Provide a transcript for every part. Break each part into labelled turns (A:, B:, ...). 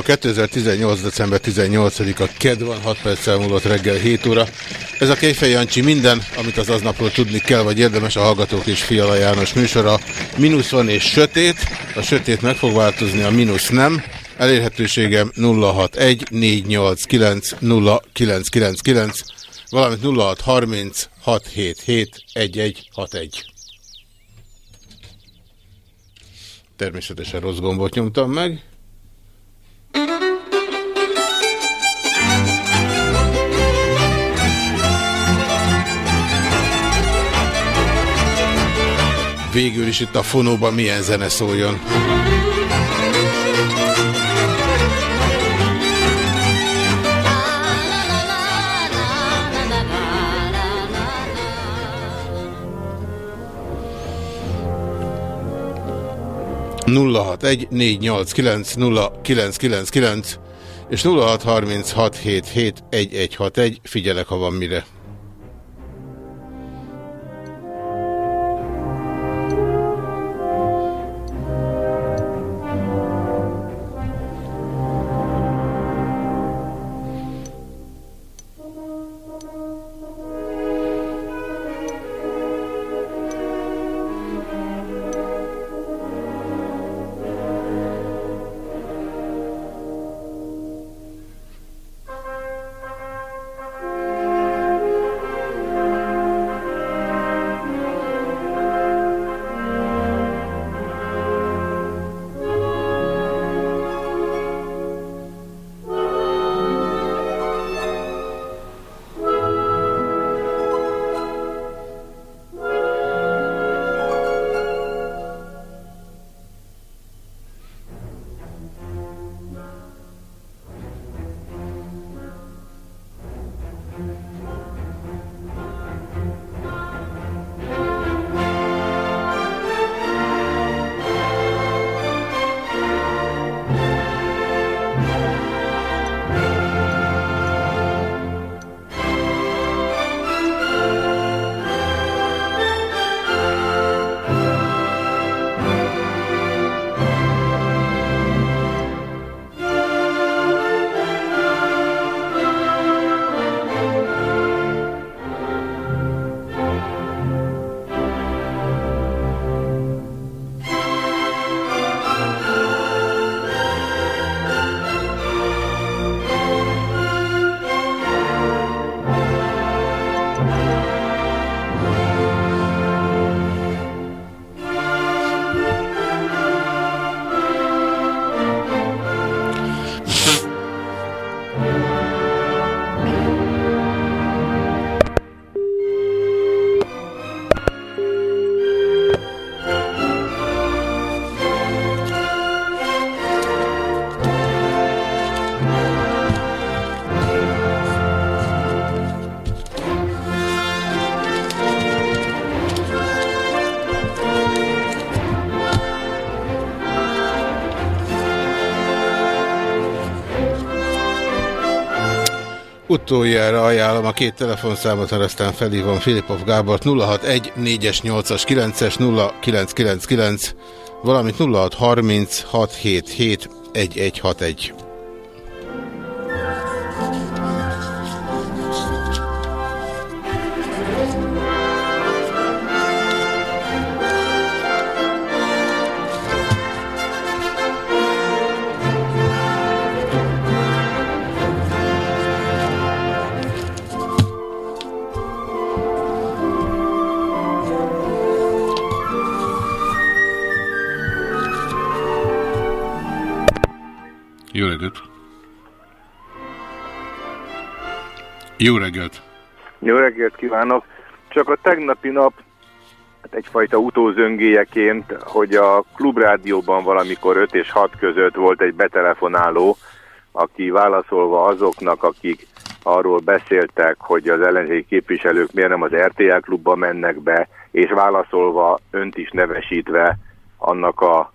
A: Ma 2018. december 18-a KED van, 6 perccel múlott reggel 7 óra. Ez a Kejfej Jancsi minden, amit az aznapról tudni kell, vagy érdemes a Hallgatók és Fiala János műsora. Minusz van és sötét, a sötét meg fog változni, a mínusz nem. Elérhetőségem 061 489 0999, valamint 0630 677 1161. Természetesen rossz gombot nyomtam meg. Végül is itt a fonóban milyen zene szóljon. 061 és 0636771161. Figyelek, ha van mire. Utoljára ajánlom. A két telefonszámot, mert aztán felhívom Filipov Gábort 061 4-es 8-as 9-es 0999, valamint 0630 Jó reggelt! Jó reggelt!
B: Jó reggelt kívánok! Csak a tegnapi nap hát egyfajta utózöngéjeként, hogy a klubrádióban valamikor 5 és 6 között volt egy betelefonáló, aki válaszolva azoknak, akik arról beszéltek, hogy az ellenzéki képviselők miért nem az RTL klubba mennek be, és válaszolva önt is nevesítve annak a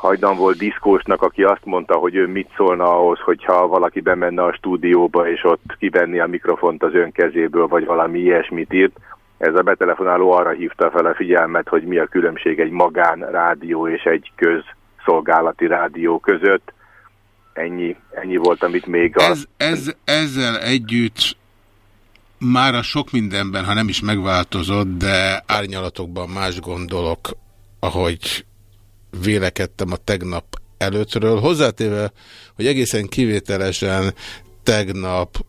B: hajdan volt diszkósnak, aki azt mondta, hogy ő mit szólna ahhoz, hogyha valaki bemenne a stúdióba, és ott kivenni a mikrofont az ön kezéből, vagy valami ilyesmit írt. Ez a betelefonáló arra hívta fel a figyelmet, hogy mi a különbség egy magánrádió és egy közszolgálati rádió között. Ennyi, ennyi volt, amit még
A: a... Ez, ez, ezzel együtt már a sok mindenben, ha nem is megváltozott, de árnyalatokban más gondolok, ahogy vélekedtem a tegnap előttről. Hozzátéve, hogy egészen kivételesen tegnap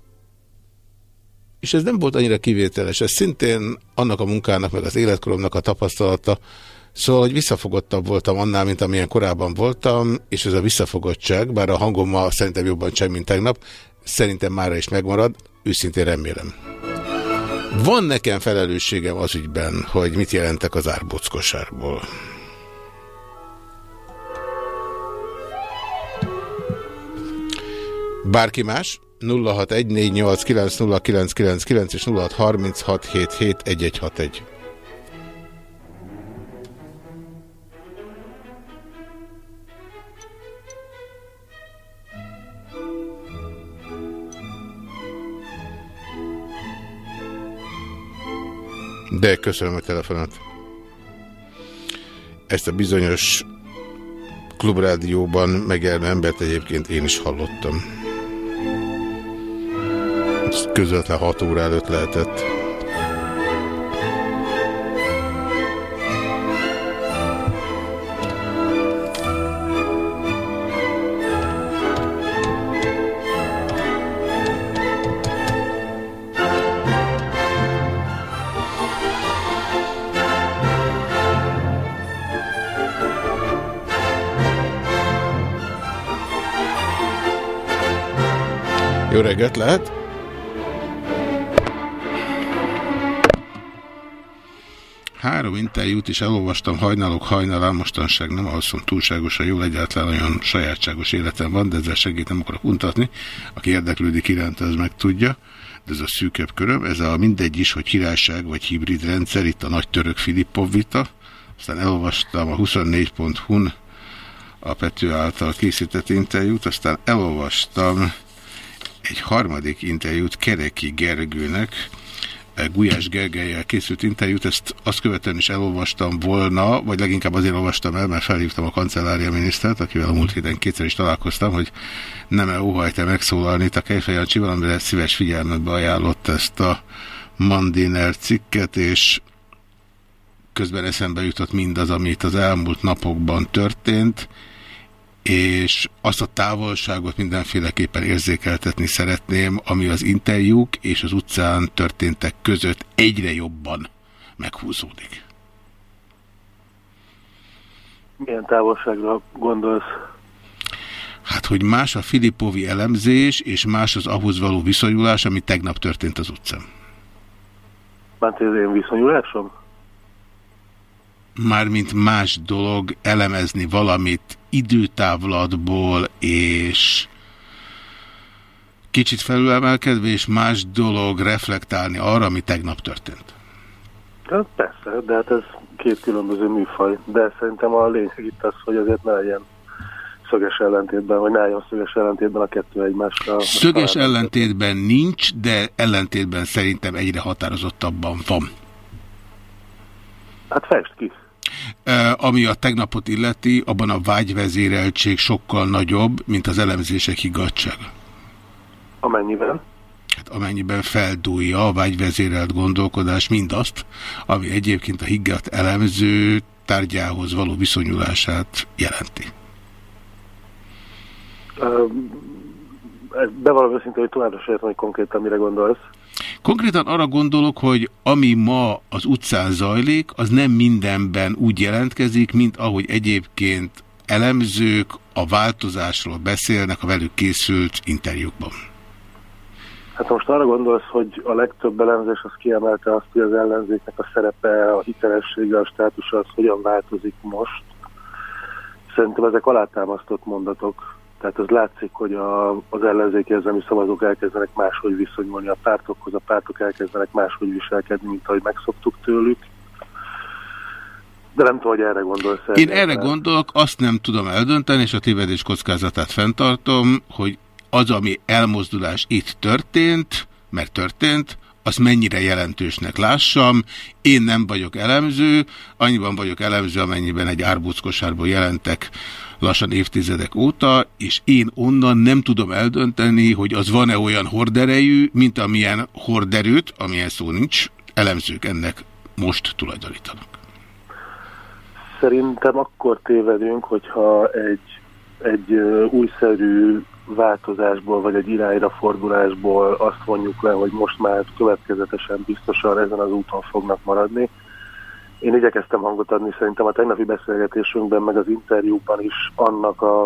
A: és ez nem volt annyira kivételes, ez szintén annak a munkának, meg az életkoromnak a tapasztalata, Szóval, hogy visszafogottabb voltam annál, mint amilyen korábban voltam, és ez a visszafogottság, bár a hangommal szerintem jobban cseng, mint tegnap, szerintem mára is megmarad, őszintén remélem. Van nekem felelősségem az ügyben, hogy mit jelentek az árbockosárból. Bárki más? 0614890999 és 0636771161. De köszönöm a telefonat. Ezt a bizonyos klubrádióban megjelenő embert egyébként én is hallottam közvetlen 6 óra előtt lehetett. Jó reggelt lehet! Három interjút is elolvastam, hajnalok hajnalán, mostanság nem alszom túlságosan jól, egyáltalán olyan sajátságos életem van, de ezzel segít nem akarok untatni. Aki érdeklődik iránt, az meg tudja. De ez a szűkebb köröm, ez a mindegy is, hogy királyság vagy hibrid rendszer, itt a nagy török Filippov vita. Aztán elolvastam a 24.hu-n a Pető által készített interjút, aztán elolvastam egy harmadik interjút Kereki Gergőnek, Gulyás Gergelyel készült interjút, ezt azt követően is elolvastam volna, vagy leginkább azért olvastam el, mert felhívtam a kancellária minisztert, akivel a múlt héten kétszer is találkoztam, hogy nem-e óhajt-e megszólalni itt a Kejfej Jancsival, amire szíves figyelmetbe ajánlott ezt a Mandiner cikket, és közben eszembe jutott mindaz, amit az elmúlt napokban történt, és azt a távolságot mindenféleképpen érzékeltetni szeretném, ami az interjúk és az utcán történtek között egyre jobban meghúzódik.
C: Milyen távolságra gondolsz?
A: Hát, hogy más a Filipovi elemzés, és más az ahhoz való viszonyulás, ami tegnap történt az utcán.
C: Már ez én viszonyulásom?
A: mármint más dolog elemezni valamit időtávlatból, és kicsit felülemelkedve, és más dolog reflektálni arra, ami tegnap történt.
C: Hát persze, de hát ez két különböző műfaj. De szerintem a lényeg itt az, hogy azért ne legyen szöges ellentétben, vagy ne legyen szöges ellentétben a kettő egymással.
A: Szöges ellentétben nincs, de ellentétben szerintem egyre határozottabban van.
C: Hát fest ki.
A: Ami a tegnapot illeti, abban a vágyvezéreltség sokkal nagyobb, mint az elemzések higgadsága.
C: Amennyiben?
A: Hát amennyiben feldúlja a vágyvezérelt gondolkodás mindazt, ami egyébként a higgadt elemző tárgyához való viszonyulását jelenti.
C: Bevallom őszintén, hogy továbbra sem hogy konkrétan mire gondolsz.
A: Konkrétan arra gondolok, hogy ami ma az utcán zajlik, az nem mindenben úgy jelentkezik, mint ahogy egyébként elemzők a változásról beszélnek a velük készült interjúkban?
C: Hát most arra gondolsz, hogy a legtöbb elemzés az kiemelte azt, hogy az ellenzéknek a szerepe, a hitelessége, a státusa az hogyan változik most. Szerintem ezek alátámasztott mondatok. Tehát az látszik, hogy a, az ellenzéki érzelmi szavazók elkezdenek máshogy viszonyulni a pártokhoz, a pártok elkezdenek máshogy viselkedni, mint ahogy megszoktuk tőlük. De nem tudom, hogy erre gondolsz.
A: Én erre gondolok, azt nem tudom eldönteni, és a tévedés kockázatát fenntartom, hogy az, ami elmozdulás itt történt, mert történt, az mennyire jelentősnek lássam. Én nem vagyok elemző, annyiban vagyok elemző, amennyiben egy árbuckosárból jelentek lassan évtizedek óta, és én onnan nem tudom eldönteni, hogy az van-e olyan horderejű, mint amilyen horderőt, amilyen szó nincs, elemzők ennek most tulajdonítanak.
C: Szerintem akkor tévedünk, hogyha egy, egy újszerű változásból, vagy egy irányra fordulásból azt vonjuk le, hogy most már következetesen biztosan ezen az úton fognak maradni. Én igyekeztem hangot adni szerintem a tegnapi beszélgetésünkben, meg az interjúban is annak a,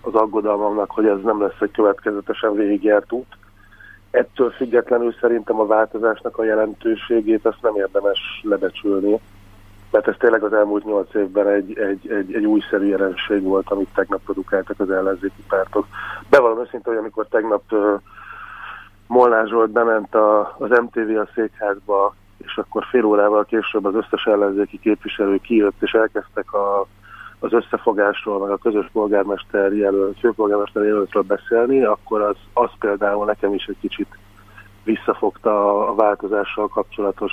C: az aggodalmamnak, hogy ez nem lesz egy következetesen végigjárt út. Ettől függetlenül szerintem a változásnak a jelentőségét azt nem érdemes lebecsülni mert ez tényleg az elmúlt nyolc évben egy, egy, egy, egy újszerű jelenség volt, amit tegnap produkáltak az ellenzéki pártok. Bevallom őszintén, hogy amikor tegnap uh, Molnár Zsolt bement a, az MTV a székházba, és akkor fél órával később az összes ellenzéki képviselő kijött, és elkezdtek a, az összefogásról, meg a közös polgármester jelölt, főpolgármester jelöltről beszélni, akkor az, az például nekem is egy kicsit visszafogta a, változással kapcsolatos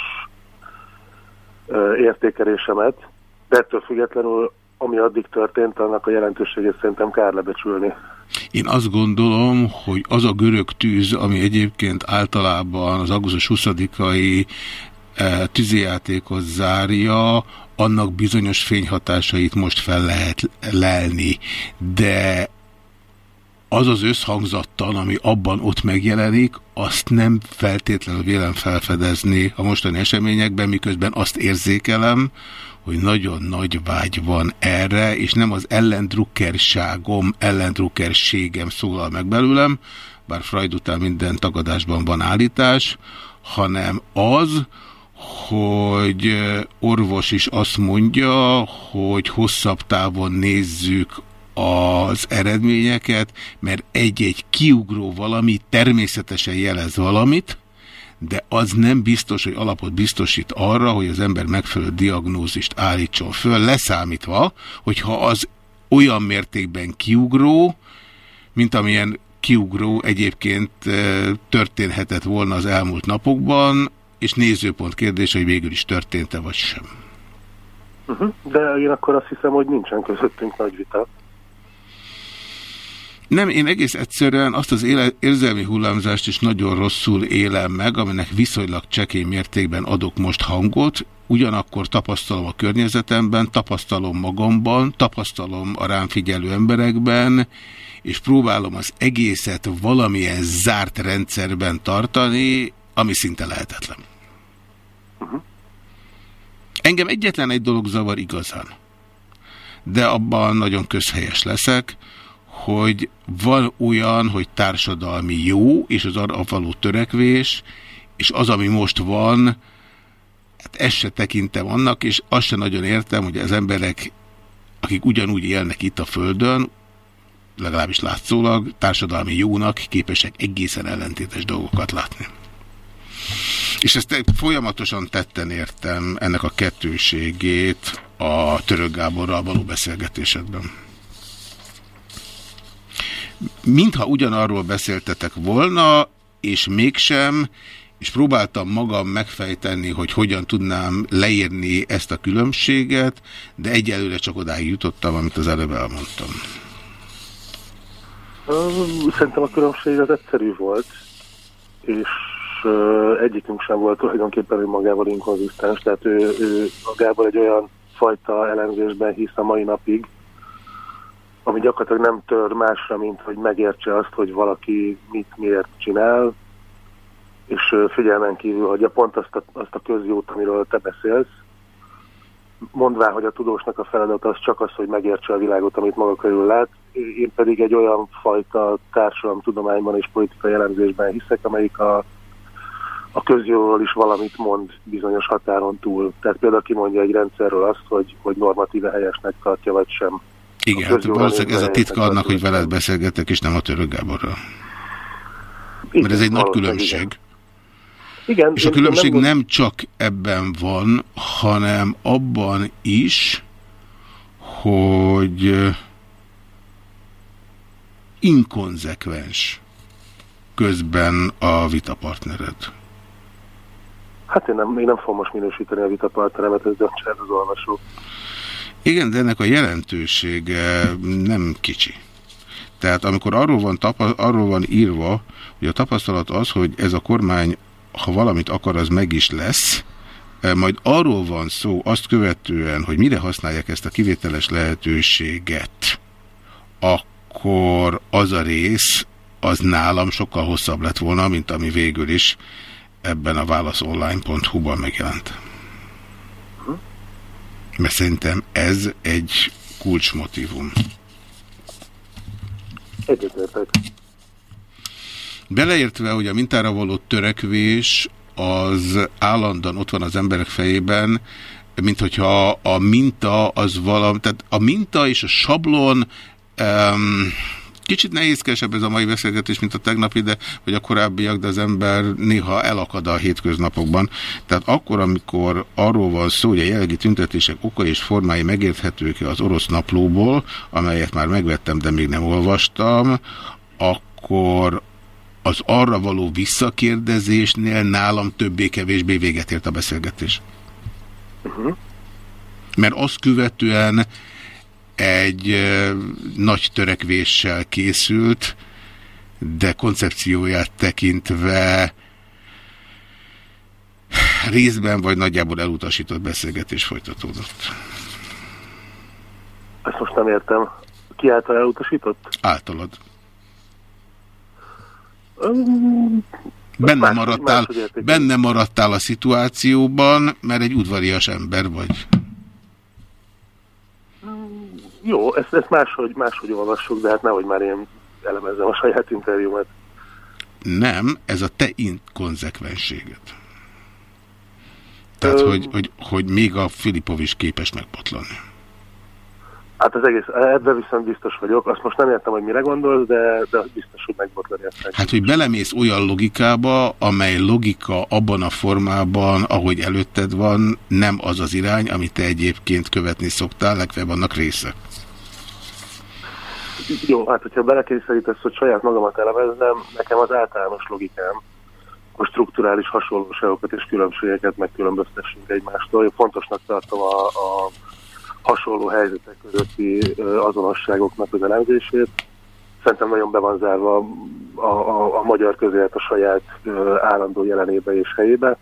C: értékelésemet, de ettől függetlenül, ami addig történt, annak a jelentőségét szerintem kár lebecsülni.
A: Én azt gondolom, hogy az a görög tűz, ami egyébként általában az augusztus 20-ai tűzijátékot zárja, annak bizonyos fényhatásait most fel lehet lelni, de az az összhangzattal, ami abban ott megjelenik, azt nem feltétlenül vélem felfedezni a mostani eseményekben, miközben azt érzékelem, hogy nagyon nagy vágy van erre, és nem az ellendrukkerságom, ellendrukkerségem szólal meg belőlem, bár Freud után minden tagadásban van állítás, hanem az, hogy orvos is azt mondja, hogy hosszabb távon nézzük az eredményeket, mert egy-egy kiugró valami természetesen jelez valamit, de az nem biztos, hogy alapot biztosít arra, hogy az ember megfelelő diagnózist állítson föl, leszámítva, hogyha az olyan mértékben kiugró, mint amilyen kiugró egyébként eh, történhetett volna az elmúlt napokban, és nézőpont kérdés, hogy végül is történt-e vagy sem.
C: Uh -huh. De én akkor azt hiszem, hogy nincsen közöttünk nagy vita.
A: Nem, én egész egyszerűen azt az éle, érzelmi hullámzást is nagyon rosszul élem meg, aminek viszonylag csekély mértékben adok most hangot, ugyanakkor tapasztalom a környezetemben, tapasztalom magamban, tapasztalom a rám figyelő emberekben, és próbálom az egészet valamilyen zárt rendszerben tartani, ami szinte lehetetlen. Uh -huh. Engem egyetlen egy dolog zavar igazán, de abban nagyon közhelyes leszek, hogy van olyan, hogy társadalmi jó, és az arra való törekvés, és az, ami most van, hát ezt se tekintem annak, és azt se nagyon értem, hogy az emberek, akik ugyanúgy élnek itt a Földön, legalábbis látszólag, társadalmi jónak képesek egészen ellentétes dolgokat látni. És ezt folyamatosan tetten értem ennek a kettőségét a Török Gáborral való beszélgetésedben mintha ugyanarról beszéltetek volna, és mégsem, és próbáltam magam megfejteni, hogy hogyan tudnám leírni ezt a különbséget, de egyelőre csak odáig jutottam, amit az előbb elmondtam.
C: Szerintem a különbség az egyszerű volt, és egyikünk sem volt tulajdonképpen ő magával inkonzisztens, tehát ő, ő magával egy olyan fajta elemzésben hisz a mai napig, ami gyakorlatilag nem tör másra, mint hogy megértse azt, hogy valaki mit miért csinál, és figyelmen kívül hagyja pont azt a, azt a közjót, amiről te beszélsz, mondvá, hogy a tudósnak a feladat az csak az, hogy megértse a világot, amit maga körül lát. Én pedig egy olyan fajta társadalomtudományban és politikai jellemzésben hiszek, amelyik a, a közjóról is valamit mond bizonyos határon túl. Tehát például kimondja egy rendszerről azt, hogy, hogy normatíve helyesnek tartja, vagy sem.
A: Igen, hát valószínűleg ez a titka annak, hogy veled beszélgetek, és nem a török Gáborral. Mert ez egy nagy különbség. Igen. Igen, és a különbség nem, nem csak ebben van, hanem abban is, hogy inkonzekvens közben a vitapartnered.
C: Hát én nem, én nem fogom most minősíteni a vitapartneremet, ez döntse az olvasó.
A: Igen, de ennek a jelentősége nem kicsi. Tehát amikor arról van, arról van írva, hogy a tapasztalat az, hogy ez a kormány ha valamit akar, az meg is lesz. E, majd arról van szó azt követően, hogy mire használják ezt a kivételes lehetőséget, akkor az a rész, az nálam sokkal hosszabb lett volna, mint ami végül is ebben a válaszonline.hu-ban megjelent. Mert szerintem ez egy kulcsmotívum.
C: Egyetértek.
A: Beleértve, hogy a mintára való törekvés az állandóan ott van az emberek fejében, mint hogyha a minta az valami, tehát a minta és a sablon um, kicsit nehézkesebb ez a mai beszélgetés, mint a tegnapi, de, vagy a korábbiak, de az ember néha elakad a hétköznapokban. Tehát akkor, amikor arról van szó, hogy a jelenlegi tüntetések oka és formái megérthetők az orosz naplóból, amelyet már megvettem, de még nem olvastam, akkor az arra való visszakérdezésnél nálam többé-kevésbé véget ért a beszélgetés. Uh -huh. Mert azt követően egy nagy törekvéssel készült, de koncepcióját tekintve részben vagy nagyjából elutasított beszélgetés folytatódott.
C: Ezt most nem értem. Ki által elutasított?
A: Általad. Benne maradtál, benne maradtál a szituációban, mert egy udvarias ember vagy.
C: Jó, ezt, ezt máshogy, máshogy olvassuk, de hát nehogy már én elemezzem a saját interjúmat.
A: Nem, ez a te inkonzekvenséged. Tehát, Ö... hogy, hogy, hogy még a Filipov is képes megbotlani.
C: Hát az egész, ebben viszont biztos vagyok. Azt most nem értem, hogy mire gondolsz, de, de biztos, hogy megbotlani ezt.
A: Hát, hogy belemész olyan logikába, amely logika abban a formában, ahogy előtted van, nem az az irány, amit te egyébként követni szoktál, legfeljebb annak része.
C: Jó, hát hogyha belekényszerítesz, hogy saját magamat elemezzem, nekem az általános logikám, a strukturális hasonlóságokat és különbségeket megkülönböztessünk egymástól. Én fontosnak tartom a, a hasonló helyzetek közötti azonosságoknak az elemzését. Szerintem nagyon be van zárva a, a, a magyar közélet a saját állandó jelenébe és helyébe.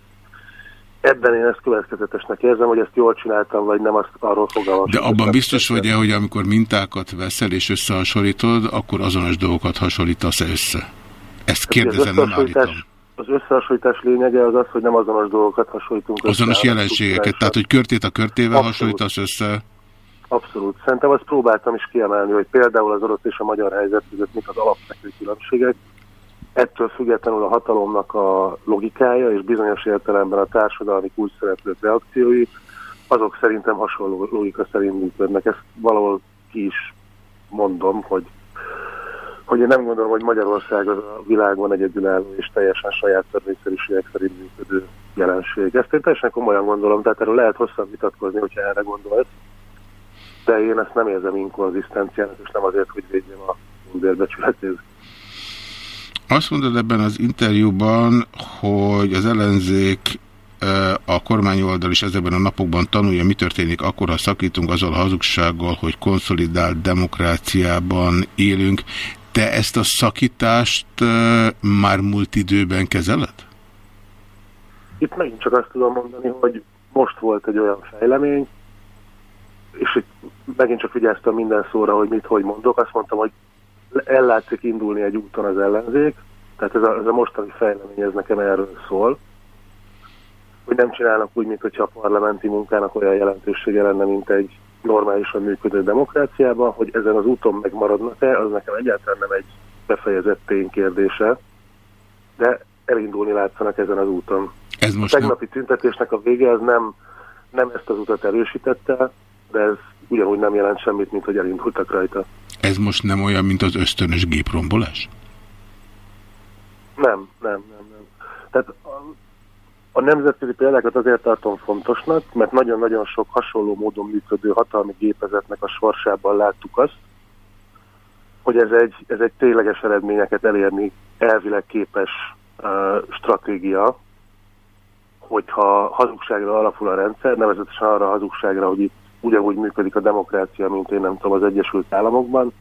C: Ebben én ezt következetesnek érzem, hogy ezt jól csináltam, vagy nem, azt arról fogalmam.
A: De abban biztos vagy -e, hogy amikor mintákat veszel és összehasonlítod, akkor azonos dolgokat hasonlítasz -e össze? Ezt kérdezem, nem állítom.
C: Az összehasonlítás lényege az az, hogy nem azonos dolgokat hasonlítunk
A: össze. Azonos jelenségeket, tehát hogy körtét a körtével Abszolút. hasonlítasz össze?
C: Abszolút. Szerintem azt próbáltam is kiemelni, hogy például az orosz és a magyar helyzet között mik az alapvető különbségek. Ettől függetlenül a hatalomnak a logikája és bizonyos értelemben a társadalmi kulcsszereplők reakciói, azok szerintem hasonló logika szerint működnek. Ezt valahol ki is mondom, hogy, hogy én nem gondolom, hogy Magyarország az a világban egyedülálló és teljesen saját törvényszerűségek szerint működő jelenség. Ezt én teljesen komolyan gondolom, tehát erről lehet hosszan vitatkozni, hogyha erre gondolsz de én ezt nem érzem inkonzisztenciának, és nem azért, hogy védjem a bérbecsületét.
A: Azt mondod ebben az interjúban, hogy az ellenzék a kormányoldal is ezekben a napokban tanulja, mi történik akkor, ha szakítunk azzal a hazugsággal, hogy konszolidált demokráciában élünk. Te ezt a szakítást már múlt időben kezeled?
C: Itt megint csak azt tudom mondani, hogy most volt egy olyan fejlemény, és itt megint csak figyeltem minden szóra, hogy mit, hogy mondok. Azt mondtam, hogy ellátszik indulni egy úton az ellenzék, tehát ez a, ez a mostani fejlemény, ez nekem erről szól. hogy nem csinálnak úgy, mintha a parlamenti munkának olyan jelentősége lenne, mint egy normálisan működő demokráciában, hogy ezen az úton megmaradnak-e, az nekem egyáltalán nem egy befejezett ténykérdése, de elindulni látszanak ezen az úton.
A: Ez most
C: a tegnapi nem... tüntetésnek a vége az nem, nem ezt az utat erősítette, de ez ugyanúgy nem jelent semmit, mint hogy elindultak rajta.
A: Ez most nem olyan, mint az ösztönös géprombolás?
C: Nem, nem, nem, nem. Tehát a, nemzetközi példákat azért tartom fontosnak, mert nagyon-nagyon sok hasonló módon működő hatalmi gépezetnek a sorsában láttuk azt, hogy ez egy, ez egy tényleges eredményeket elérni elvileg képes uh, stratégia, hogyha hazugságra alapul a rendszer, nevezetesen arra a hazugságra, hogy itt ugyanúgy működik a demokrácia, mint én nem tudom az Egyesült Államokban,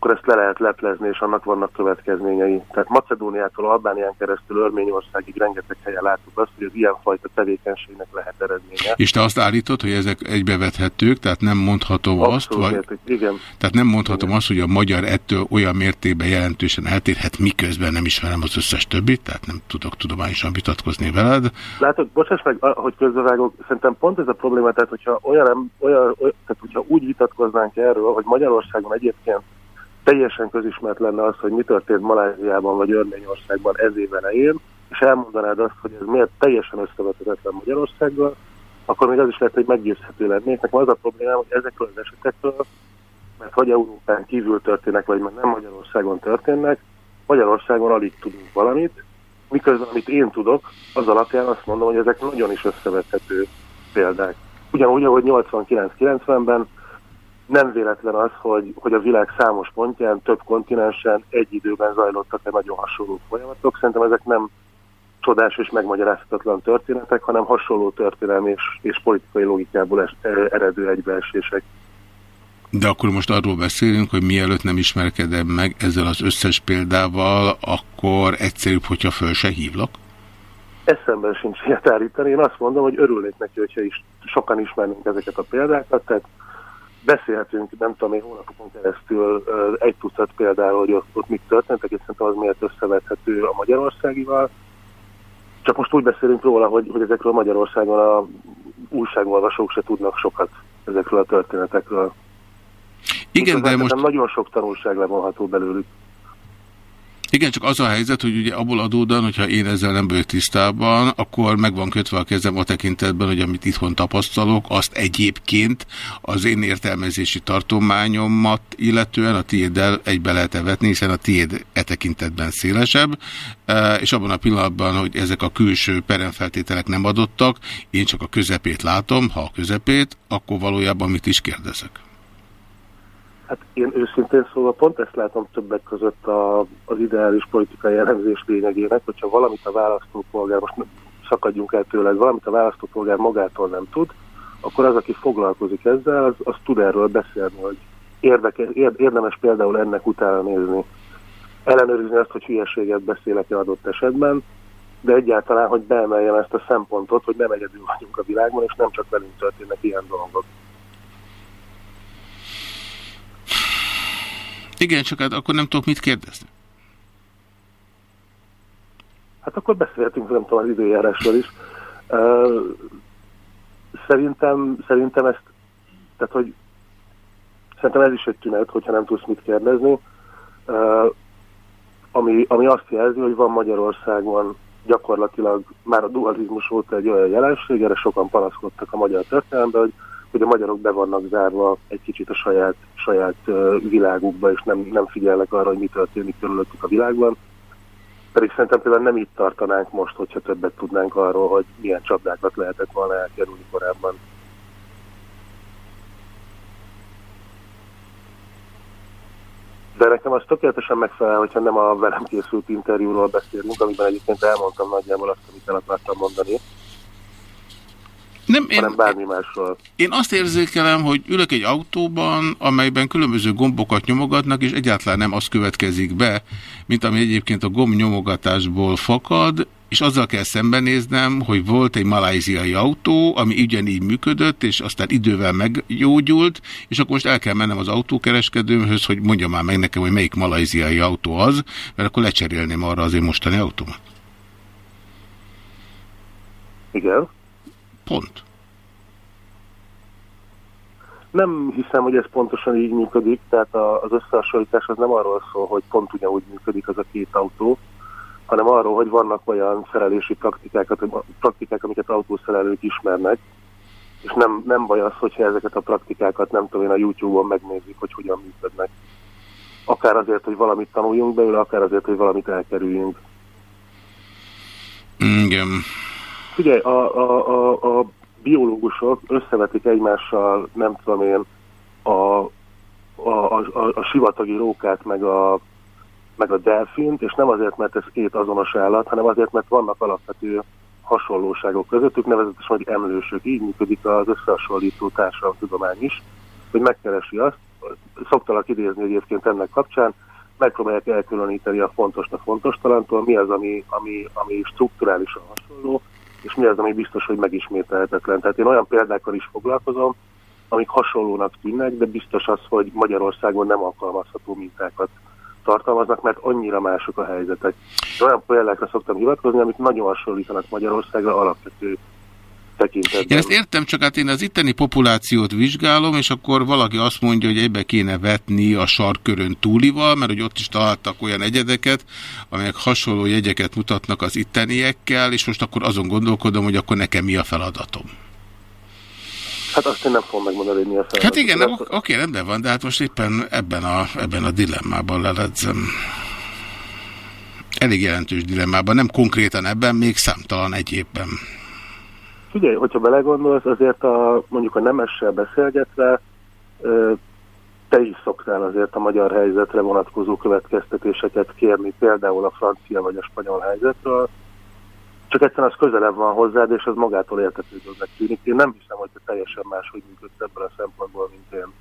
C: akkor ezt le lehet leplezni, és annak vannak következményei. Tehát Macedóniától, Albánián keresztül Örményországig rengeteg helyen láttuk azt, hogy az ilyenfajta tevékenységnek lehet eredménye.
A: És te azt állítod, hogy ezek egybevethetők, tehát nem mondhatom Abszolút azt, vagy...
C: Igen.
A: Tehát nem mondhatom igen. azt, hogy a magyar ettől olyan mértékben jelentősen eltérhet, miközben nem ismerem az összes többit, tehát nem tudok tudományosan vitatkozni veled.
C: Látod, bocsáss meg, hogy közbevágok, szerintem pont ez a probléma, tehát hogyha, olyan, olyan, olyan, tehát hogyha úgy vitatkoznánk erről, hogy Magyarországon egyébként teljesen közismert lenne az, hogy mi történt Maláziában vagy Örményországban ez év elején, és elmondanád azt, hogy ez miért teljesen összevethetetlen Magyarországgal, akkor még az is lehet, hogy meggyőzhető lennék. Nekem az a problémám, hogy ezekről az esetekről, mert vagy Európán kívül történnek, vagy már nem Magyarországon történnek, Magyarországon alig tudunk valamit, miközben amit én tudok, az alapján azt mondom, hogy ezek nagyon is összevethető példák. Ugyanúgy, ahogy 89-90-ben nem véletlen az, hogy, hogy a világ számos pontján, több kontinensen egy időben zajlottak-e nagyon hasonló folyamatok. Szerintem ezek nem csodás és megmagyarázhatatlan történetek, hanem hasonló történelmi és, és politikai logikából es, e, eredő egybeesések.
A: De akkor most arról beszélünk, hogy mielőtt nem ismerkedem meg ezzel az összes példával, akkor egyszerűbb, hogyha föl se hívlak?
C: Eszemben sincs ilyet állítani. Én azt mondom, hogy örülnék neki, hogyha is sokan ismernénk ezeket a példákat, tehát beszélhetünk, nem tudom én, hónapokon keresztül egy tucat például, hogy ott, ott mit történtek, és szerintem az miért összevethető a Magyarországival. Csak most úgy beszélünk róla, hogy, hogy ezekről Magyarországon a újságolvasók se tudnak sokat ezekről a történetekről.
A: Igen, de most...
C: Nagyon sok tanulság levonható belőlük.
A: Igen, csak az a helyzet, hogy ugye abból adódan, hogyha én ezzel nem vagyok tisztában, akkor meg van kötve a kezem a tekintetben, hogy amit itthon tapasztalok, azt egyébként az én értelmezési tartományomat illetően a tiéddel egybe lehet -e vetni, hiszen a tiéd e tekintetben szélesebb, e, és abban a pillanatban, hogy ezek a külső peremfeltételek nem adottak, én csak a közepét látom, ha a közepét, akkor valójában mit is kérdezek?
C: Hát én őszintén szóval pont ezt látom többek között a, az ideális politikai elemzés lényegének, hogyha valamit a választópolgár, most szakadjunk el tőle, valamit a választópolgár magától nem tud, akkor az, aki foglalkozik ezzel, az, az tud erről beszélni, hogy érdeke, érdemes például ennek utána nézni. Ellenőrizni azt, hogy hülyeséget beszélek-e adott esetben, de egyáltalán, hogy beemeljem ezt a szempontot, hogy nem egyedül vagyunk a világban, és nem csak velünk történnek ilyen dolgok.
A: Igen, csak hát akkor nem tudok mit kérdezni.
C: Hát akkor beszélhetünk, nem tudom, az időjárásról is. Szerintem, szerintem ezt, tehát hogy szerintem ez is egy tünet, hogyha nem tudsz mit kérdezni, ami, ami azt jelzi, hogy van Magyarországon gyakorlatilag már a dualizmus óta egy olyan jelenség, erre sokan panaszkodtak a magyar történelemben, hogy hogy a magyarok be vannak zárva egy kicsit a saját, saját világukba, és nem, nem figyelnek arra, hogy mi történik körülöttük a világban. Pedig szerintem például nem itt tartanánk most, hogyha többet tudnánk arról, hogy milyen csapdákat lehetett volna elkerülni korábban. De nekem az tökéletesen megfelel, hogyha nem a velem készült interjúról beszélünk, amiben egyébként elmondtam nagyjából azt, amit el akartam mondani nem, én, hanem bármi másról.
A: Én azt érzékelem, hogy ülök egy autóban, amelyben különböző gombokat nyomogatnak, és egyáltalán nem az következik be, mint ami egyébként a gomb nyomogatásból fakad, és azzal kell szembenéznem, hogy volt egy maláziai autó, ami ugyanígy működött, és aztán idővel meggyógyult, és akkor most el kell mennem az autókereskedőmhöz, hogy mondja már meg nekem, hogy melyik maláziai autó az, mert akkor lecserélném arra az én mostani autómat.
C: Igen.
A: Pont.
C: Nem hiszem, hogy ez pontosan így működik, tehát az összehasonlítás az nem arról szól, hogy pont ugyanúgy működik az a két autó, hanem arról, hogy vannak olyan szerelési praktikákat, praktikák, amiket autószerelők ismernek, és nem, nem baj az, hogyha ezeket a praktikákat nem tudom én a YouTube-on megnézik, hogy hogyan működnek. Akár azért, hogy valamit tanuljunk belőle, akár azért, hogy valamit elkerüljünk.
A: Igen.
C: Figyelj, a, a, a, a biológusok összevetik egymással, nem tudom én, a, a, a, a sivatagi rókát, meg a, meg a delfint, és nem azért, mert ez két azonos állat, hanem azért, mert vannak alapvető hasonlóságok közöttük, nevezetesen, hogy emlősök. Így működik az összehasonlító tudomány is, hogy megkeresi azt, szoktalak idézni egyébként ennek kapcsán, megpróbálják elkülöníteni a fontosnak fontos talantól, mi az, ami, ami, ami strukturálisan hasonló, és mi az, ami biztos, hogy megismételhetetlen. Tehát én olyan példákkal is foglalkozom, amik hasonlónak tűnnek, de biztos az, hogy Magyarországon nem alkalmazható mintákat tartalmaznak, mert annyira mások a helyzetek. Olyan példákra szoktam hivatkozni, amik nagyon hasonlítanak Magyarországra alapvető tekintetben.
A: Én ezt értem, csak hát én az itteni populációt vizsgálom, és akkor valaki azt mondja, hogy egybe kéne vetni a sarkörön túlival, mert hogy ott is találtak olyan egyedeket, amelyek hasonló jegyeket mutatnak az itteniekkel, és most akkor azon gondolkodom, hogy akkor nekem mi a feladatom.
C: Hát azt én nem fogom megmondani, hogy mi a feladat.
A: Hát igen, nem, oké, rendben van, de hát most éppen ebben a, ebben a dilemmában leledzem. Elég jelentős dilemmában, nem konkrétan ebben, még számtalan egyébben.
C: Figyelj, hogyha belegondolsz, azért a, mondjuk a nemessel beszélgetve, te is szoktál azért a magyar helyzetre vonatkozó következtetéseket kérni, például a francia vagy a spanyol helyzetről, csak egyszerűen az közelebb van hozzád, és az magától értetődőnek tűnik. Én nem hiszem, hogy te teljesen máshogy működsz ebből a szempontból, mint én.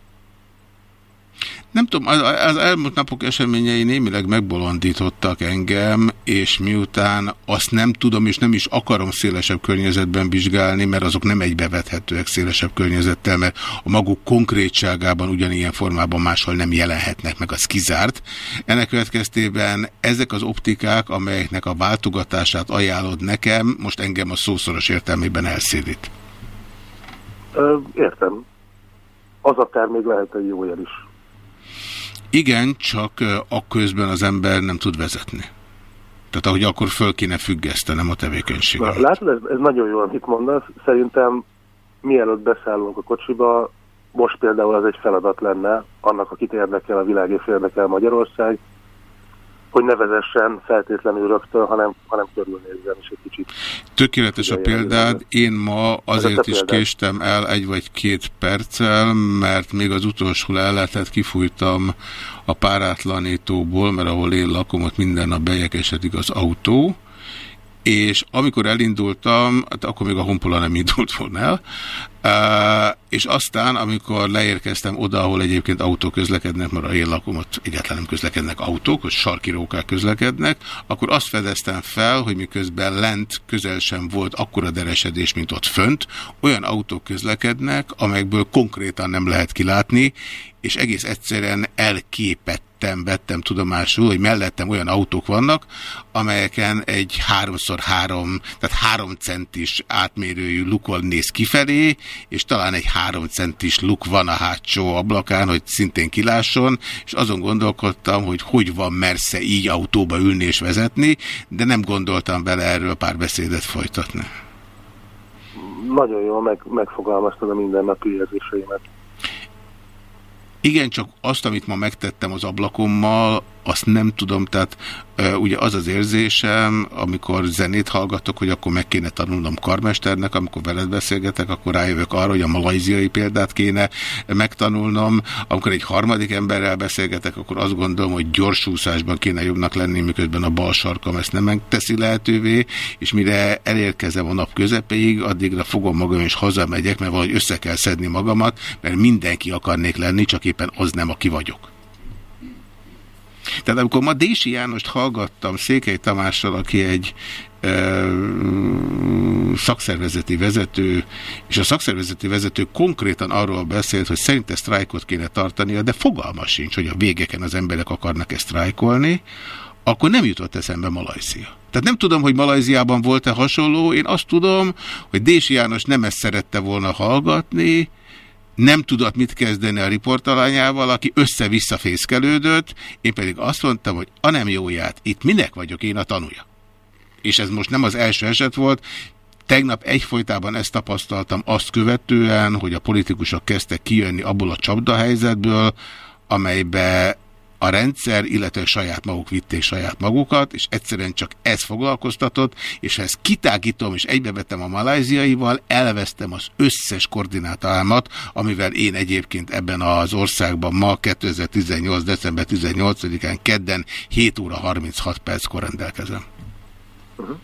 A: Nem tudom, az, elmúlt napok eseményei némileg megbolondítottak engem, és miután azt nem tudom, és nem is akarom szélesebb környezetben vizsgálni, mert azok nem egybevethetőek szélesebb környezettel, mert a maguk konkrétságában ugyanilyen formában máshol nem jelenhetnek meg, az kizárt. Ennek következtében ezek az optikák, amelyeknek a váltogatását ajánlod nekem, most engem a szószoros értelmében elszédít.
C: Értem. Az a termék lehet egy jó jel is.
A: Igen, csak akközben az ember nem tud vezetni. Tehát ahogy akkor föl kéne függesztenem a tevékenységet.
C: Látod, ez, ez nagyon jó, amit mondasz. Szerintem mielőtt beszállunk a kocsiba, most például az egy feladat lenne annak, akit érdekel a világ és érdekel Magyarország, hogy ne vezessen feltétlenül rögtön, hanem, hanem körülnézzen is egy kicsit.
A: Tökéletes a példád. Én ma azért is késtem el egy vagy két perccel, mert még az utolsó leletet kifújtam a párátlanítóból, mert ahol én lakom, ott minden nap bejekesedik az autó, és amikor elindultam, hát akkor még a honpola nem indult volna el, és aztán, amikor leérkeztem oda, ahol egyébként autók közlekednek, mert a én lakom ott egyáltalán nem közlekednek autók, ott sarki rókák közlekednek, akkor azt fedeztem fel, hogy miközben lent közel sem volt akkora deresedés, mint ott fönt, olyan autók közlekednek, amelyekből konkrétan nem lehet kilátni, és egész egyszerűen elképett vettem, tudomásul, hogy mellettem olyan autók vannak, amelyeken egy 3x3, tehát 3 centis átmérőjű lukon néz kifelé, és talán egy 3 centis luk van a hátsó ablakán, hogy szintén kilásson, és azon gondolkodtam, hogy hogy van mersze így autóba ülni és vezetni, de nem gondoltam bele erről pár beszédet folytatni.
C: Nagyon jól meg, megfogalmaztad a mindennapi érzéseimet.
A: Igen, csak azt, amit ma megtettem az ablakommal, azt nem tudom, tehát ugye az az érzésem, amikor zenét hallgatok, hogy akkor meg kéne tanulnom karmesternek, amikor veled beszélgetek, akkor rájövök arra, hogy a malajziai példát kéne megtanulnom, amikor egy harmadik emberrel beszélgetek, akkor azt gondolom, hogy gyorsúszásban kéne jobbnak lenni, miközben a bal sarkam ezt nem megteszi lehetővé, és mire elérkezem a nap közepéig, addigra fogom magam és hazamegyek, mert valahogy össze kell szedni magamat, mert mindenki akarnék lenni, csak éppen az nem, aki vagyok. Tehát amikor ma Dési Jánost hallgattam Székely Tamással, aki egy szakszervezeti vezető, és a szakszervezeti vezető konkrétan arról beszélt, hogy szerinte sztrájkot kéne tartania, de fogalma sincs, hogy a végeken az emberek akarnak ezt sztrájkolni, akkor nem jutott eszembe Malajzia. Tehát nem tudom, hogy Malajziában volt-e hasonló, én azt tudom, hogy Dési János nem ezt szerette volna hallgatni, nem tudott mit kezdeni a riportalányával, aki össze-vissza fészkelődött, én pedig azt mondtam, hogy a nem jóját, itt minek vagyok én a tanúja. És ez most nem az első eset volt, Tegnap egyfolytában ezt tapasztaltam azt követően, hogy a politikusok kezdtek kijönni abból a csapdahelyzetből, amelybe a rendszer, illetve saját maguk vitték saját magukat, és egyszerűen csak ez foglalkoztatott, és ha ezt kitágítom és egybevetem a maláziaival, elvesztem az összes koordinátámat, amivel én egyébként ebben az országban ma 2018. december 18-án kedden 7 óra 36 perckor rendelkezem. Uh -huh.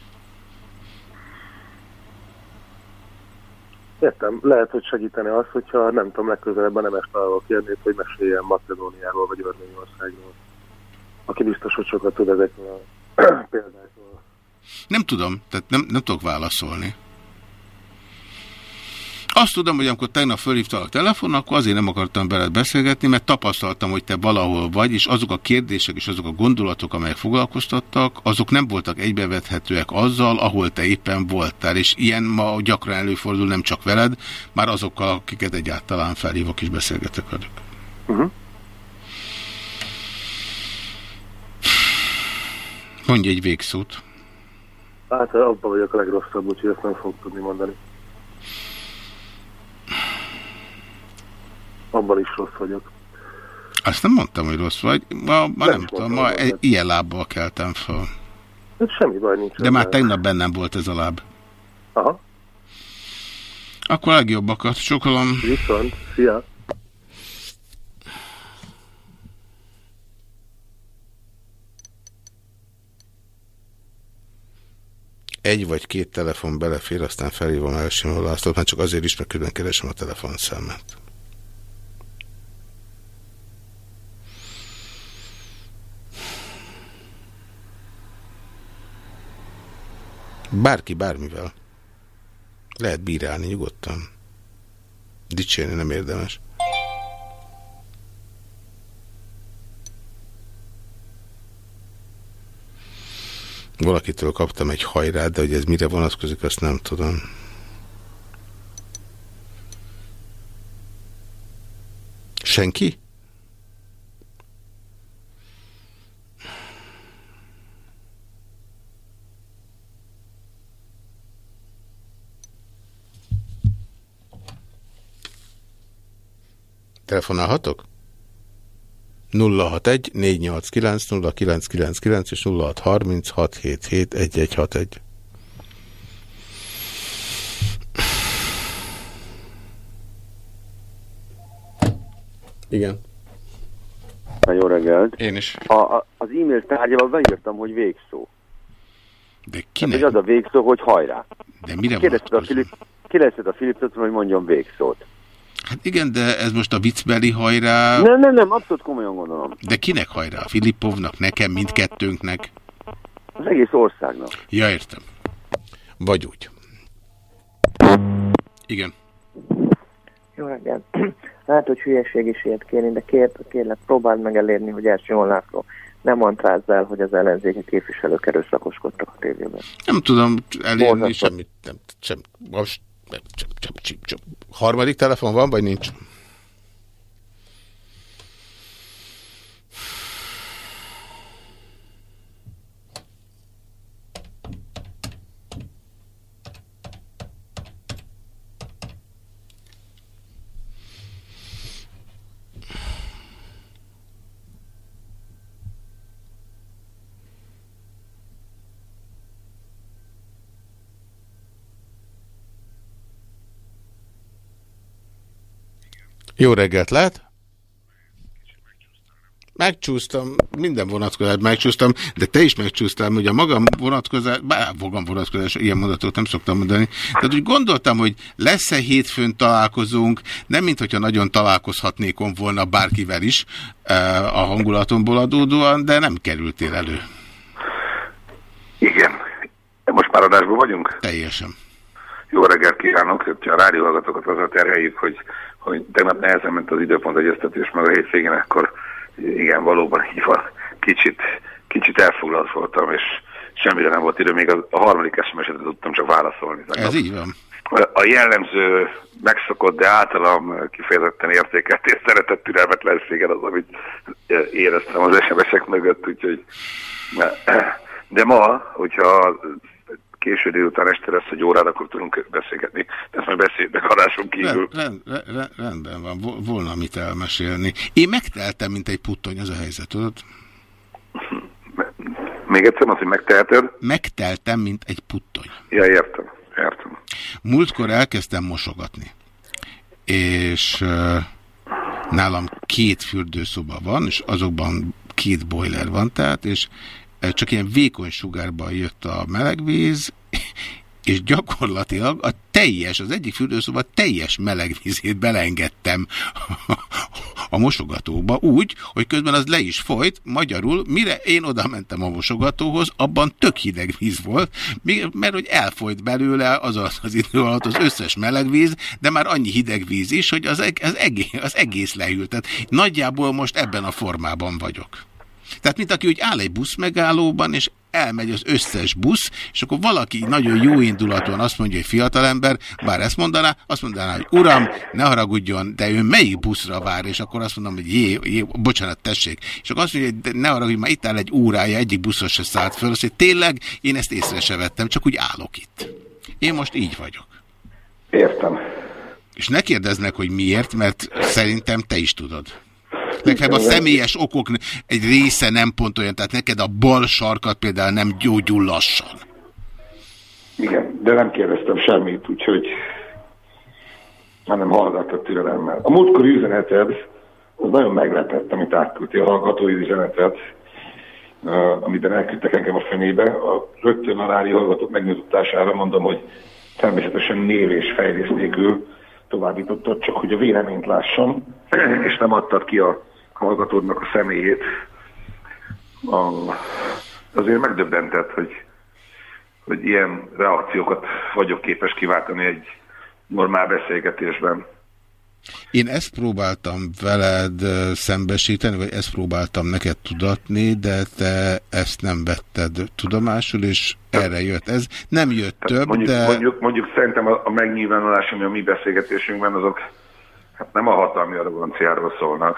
C: Értem, lehet, hogy segíteni az, hogyha nem tudom, legközelebb a nemes találó kérnét, hogy meséljen Macedóniáról vagy Örményországról. Aki biztos, hogy sokat tud ezekről a példákról.
A: Nem tudom, tehát nem, nem tudok válaszolni. Azt tudom, hogy amikor tegnap fölhívtalak telefon, akkor azért nem akartam veled beszélgetni, mert tapasztaltam, hogy te valahol vagy, és azok a kérdések és azok a gondolatok, amelyek foglalkoztattak, azok nem voltak egybevethetőek azzal, ahol te éppen voltál, és ilyen ma gyakran előfordul nem csak veled, már azokkal, akiket egyáltalán felhívok és beszélgetek velük. Uh -huh. Mondj egy végszót.
C: Hát abban vagyok a legrosszabb, úgyhogy ezt nem fogok tudni mondani. Abban is rossz vagyok.
A: Azt nem mondtam, hogy rossz vagy. Ma, ma nem, nem tudom, ma egy, ilyen lábbal keltem fel.
C: Hát semmi baj nincs.
A: De már tegnap bennem volt ez a láb.
C: Aha.
A: Akkor legjobbakat. Sokalom.
C: Viszont. Szia.
A: Egy vagy két telefon belefér, aztán felhívom Elsimó Lászlót, már csak azért is, mert külön keresem a telefonszámát. Bárki bármivel. Lehet bírálni nyugodtan. Dicsérni nem érdemes. Valakitől kaptam egy hajrát, de hogy ez mire vonatkozik, azt nem tudom. Senki? Telefonálhatok? 061 489 0999 és 0636 77 1161.
D: Igen. Jó reggelt.
A: Én is.
D: A, a, az e-mail tárgyában beírtam, hogy végszó.
A: De kinek?
D: Hát, hogy az a végszó, hogy hajrá.
A: De mire
D: Kérdezted a, Filip, kérdezted a Filipet, hogy mondjon végszót.
A: Hát igen, de ez most a viccbeli hajrá...
D: Nem, nem, nem, abszolút komolyan gondolom.
A: De kinek hajrá? Filippovnak, nekem, mindkettőnknek?
D: Az egész országnak.
A: Ja, értem. Vagy úgy. Igen.
E: Jó reggelt. Lehet, hogy hülyeség is ilyet kérni, de kér, kérlek, próbáld meg elérni, hogy jól László nem montrázz el, hogy az ellenzéki képviselők erőszakoskodtak a tévében.
A: Nem tudom elérni Borzasztó. semmit. Nem, sem, most Csap, csap, csap, csap. Harmadik telefon van, vagy nincs? Jó reggelt lehet? Megcsúsztam, minden vonatkozást megcsúsztam, de te is megcsúsztál, hogy a magam vonatkozás, bár magam vonatkozás, ilyen mondatot nem szoktam mondani, tehát úgy gondoltam, hogy lesz-e hétfőn találkozunk, nem mint hogyha nagyon találkozhatnékon volna bárkivel is eh, a hangulatomból adódóan, de nem kerültél elő.
B: Igen. Most már adásban vagyunk?
A: Teljesen.
B: Jó reggelt kívánok, hogyha a rádióhallgatókat az a terheljük, hogy hogy tegnap nehezen ment az időpont egyeztetés meg a hétvégén, akkor igen, valóban így van. Kicsit,
F: kicsit elfoglalt voltam, és semmire nem volt idő, még a, a harmadik sms tudtam csak válaszolni.
A: Ez így van.
F: A jellemző megszokott, de általam kifejezetten értékelt és szeretett türelmetlenséget az, amit éreztem az SMS-ek mögött, úgyhogy de ma, hogyha késő délután este lesz egy órára, akkor tudunk beszélgetni. Ezt majd beszélnek hadáson kívül.
A: Rend, rend, rend, rendben van, volna mit elmesélni. Én megteltem, mint egy puttony, az a helyzet, tudod?
F: Még egyszer azt, hogy megteheted?
A: Megteltem, mint egy puttony.
F: Ja, értem, értem.
A: Múltkor elkezdtem mosogatni, és uh, nálam két fürdőszoba van, és azokban két boiler van, tehát, és csak ilyen vékony sugárban jött a melegvíz, és gyakorlatilag a teljes, az egyik fürdőszoba teljes melegvízét belengedtem a mosogatóba úgy, hogy közben az le is folyt, magyarul, mire én oda mentem a mosogatóhoz, abban tök hideg víz volt, mert hogy elfolyt belőle az az idő alatt az összes melegvíz, de már annyi hideg víz is, hogy az, az, egész, az egész lehűlt. Tehát nagyjából most ebben a formában vagyok. Tehát, mint aki úgy áll egy busz megállóban, és elmegy az összes busz, és akkor valaki nagyon jó indulatúan azt mondja, hogy fiatalember, bár ezt mondaná, azt mondaná, hogy uram, ne haragudjon, de ő melyik buszra vár, és akkor azt mondom, hogy jé, jé bocsánat, tessék. És akkor azt mondja, hogy ne haragudjon, már itt áll egy órája, egyik buszos se szállt föl, azt mondja, tényleg én ezt észre se vettem, csak úgy állok itt. Én most így vagyok.
F: Értem.
A: És ne kérdeznek, hogy miért, mert szerintem te is tudod. Legfeljebb a személyes okok egy része nem pont olyan, tehát neked a bal sarkat például nem gyógyul lassan.
F: Igen, de nem kérdeztem semmit, úgyhogy már nem hallgattak türelemmel. A múltkori üzeneted, az nagyon meglepett, amit átküldti a hallgatói üzenetet, uh, amiben elküldtek engem a fenébe. A rögtön a rádió hallgatók megnyugtatására mondom, hogy természetesen név és fejlész nélkül továbbítottad, csak hogy a véleményt lássam, és nem adtad ki a hallgatódnak a személyét. A, azért megdöbbentett, hogy, hogy ilyen reakciókat vagyok képes kiváltani egy normál beszélgetésben.
A: Én ezt próbáltam veled szembesíteni, vagy ezt próbáltam neked tudatni, de te ezt nem vetted tudomásul, és erre jött. Ez nem jött Tehát több,
F: mondjuk,
A: de...
F: Mondjuk, mondjuk szerintem a, a megnyilvánulás, ami a mi beszélgetésünkben, azok hát nem a hatalmi arroganciáról szólnak.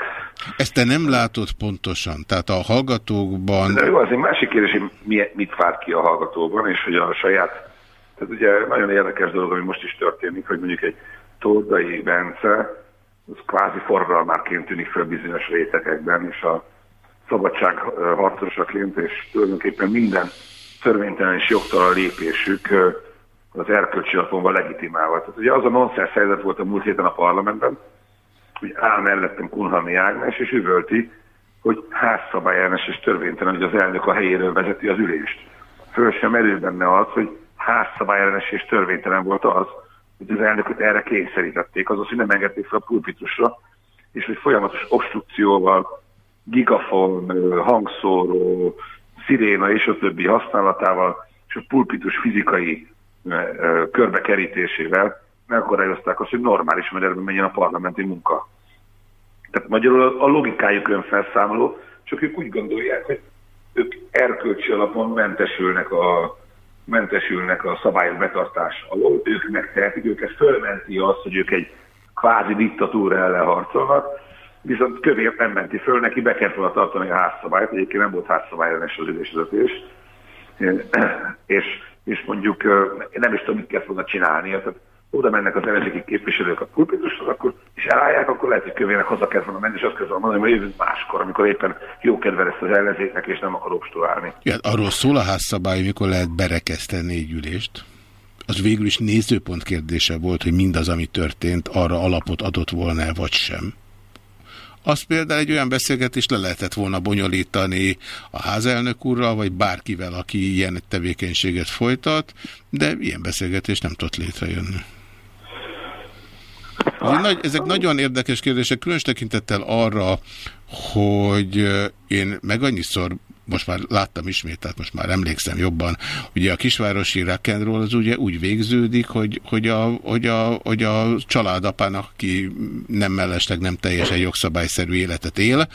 A: Ezt te nem látod pontosan, tehát a hallgatókban...
F: De jó, azért másik kérdés, hogy mit várt ki a hallgatókban, és hogy a saját... Tehát ugye nagyon érdekes dolog, ami most is történik, hogy mondjuk egy Tordai Bence, az kvázi forradalmárként tűnik fel bizonyos rétegekben, és a szabadság harcosaként, és tulajdonképpen minden törvénytelen és jogtalan lépésük az erkölcsi alapon van legitimálva. Tehát ugye az a nonsens helyzet volt a múlt héten a parlamentben, hogy áll mellettem Kunhalmi Ágnes, és üvölti, hogy házszabályellenes és törvénytelen, hogy az elnök a helyéről vezeti az ülést. Föl sem erő benne az, hogy házszabályellenes és törvénytelen volt az, hogy az elnököt erre kényszerítették, azaz, hogy nem engedték fel a pulpitusra, és hogy folyamatos obstrukcióval, gigafon, hangszóró, sziréna és a többi használatával, és a pulpitus fizikai körbekerítésével megakadályozták azt, hogy normális mederben menjen a parlamenti munka. Tehát magyarul a logikájuk önfelszámoló, csak ők úgy gondolják, hogy ők erkölcsi alapon mentesülnek a, mentesülnek a szabályok betartás alól, ők megtehetik, őket fölmenti azt, hogy ők egy kvázi diktatúra ellen harcolnak, viszont kövér nem menti föl, neki be kellett volna tartani a házszabályt, egyébként nem volt házszabály ellenes az ülésvezetés, és, és mondjuk nem is tudom, mit kellett volna csinálni, tehát oda mennek az ellenzéki képviselők a pulpitushoz, akkor és elállják, akkor lehet, hogy kövének haza kellett volna menni, és azt kezdve mondani, hogy jövünk máskor, amikor éppen jó kedve lesz az ellenzéknek, és nem akar obstruálni.
A: Ja, arról szól a házszabály, mikor lehet berekeszteni egy ülést. Az végül is nézőpont kérdése volt, hogy mindaz, ami történt, arra alapot adott volna -e, vagy sem. Az például egy olyan beszélgetést le lehetett volna bonyolítani a házelnök úrral, vagy bárkivel, aki ilyen tevékenységet folytat, de ilyen beszélgetés nem tudott létrejönni. Nagy, ezek nagyon érdekes kérdések, különös tekintettel arra, hogy én meg annyiszor most már láttam ismét, tehát most már emlékszem jobban, ugye a kisvárosi rock'n'roll az ugye úgy végződik, hogy, hogy, a, hogy, a, hogy a családapának, aki nem mellesleg nem teljesen jogszabályszerű életet él,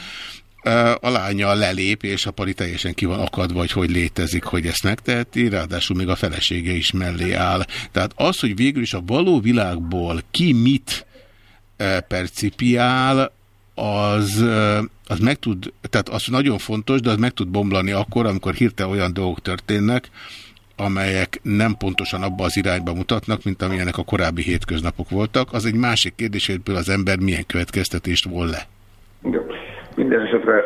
A: a lánya lelép, és a pali teljesen ki van akadva, vagy hogy létezik, hogy ezt megteheti, ráadásul még a felesége is mellé áll. Tehát az, hogy végül is a való világból ki mit percipiál, az, az meg tud, tehát az nagyon fontos, de az meg tud bomlani akkor, amikor hirtelen olyan dolgok történnek, amelyek nem pontosan abba az irányba mutatnak, mint amilyenek a korábbi hétköznapok voltak. Az egy másik kérdés, hogy az ember milyen következtetést vol le.
F: Minden esetre,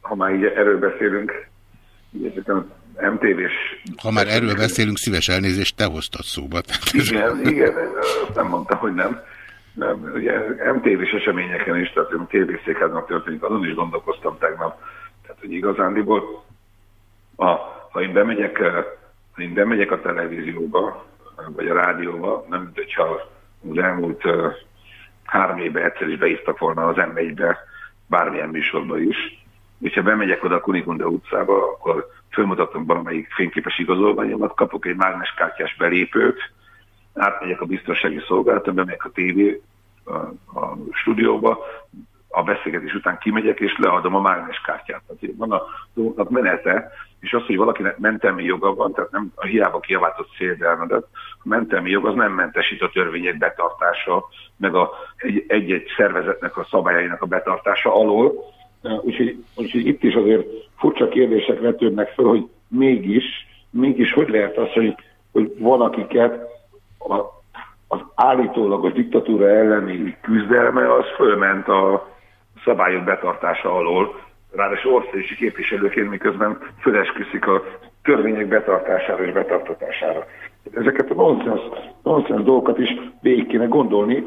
F: ha már így erről beszélünk, MTV-s...
A: Ha már erről beszélünk, szíves elnézést, te hoztad szóba.
F: Igen, igen, nem mondta, hogy nem. Ugye MTV-s eseményeken is, tehát tévészékháznak történik, azon is gondolkoztam tegnap. Tehát, hogy igazándiból, a, ha én bemegyek, ha én bemegyek a televízióba, vagy a rádióba, nem mint hogyha az elmúlt három évben egyszer is beiztak volna az m bármilyen műsorba is. És ha bemegyek oda a Kunikunda utcába, akkor fölmutatom valamelyik fényképes igazolványomat, kapok egy mágneskártyás belépőt, átmegyek a biztonsági szolgálaton, bemegyek a tévé a, a stúdióba, a beszélgetés után kimegyek és leadom a mágneskártyát. Tehát van a dolgoknak menete, és az, hogy valakinek mentelmi joga van, tehát nem a hiába kiaváltott széldelmedet, a mentelmi jog az nem mentesít a törvények betartása, meg a, egy-egy szervezetnek a szabályainak a betartása alól. Úgyhogy, úgyhogy itt is azért furcsa kérdések vetődnek fel, hogy mégis, mégis hogy lehet az, hogy, hogy van akiket a, az állítólagos diktatúra elleni küzdelme az fölment a szabályok betartása alól, ráadásul országosi képviselőként, miközben fölesküszik a törvények betartására és betartatására. Ezeket a nonsens, nonsens dolgokat is végig kéne gondolni,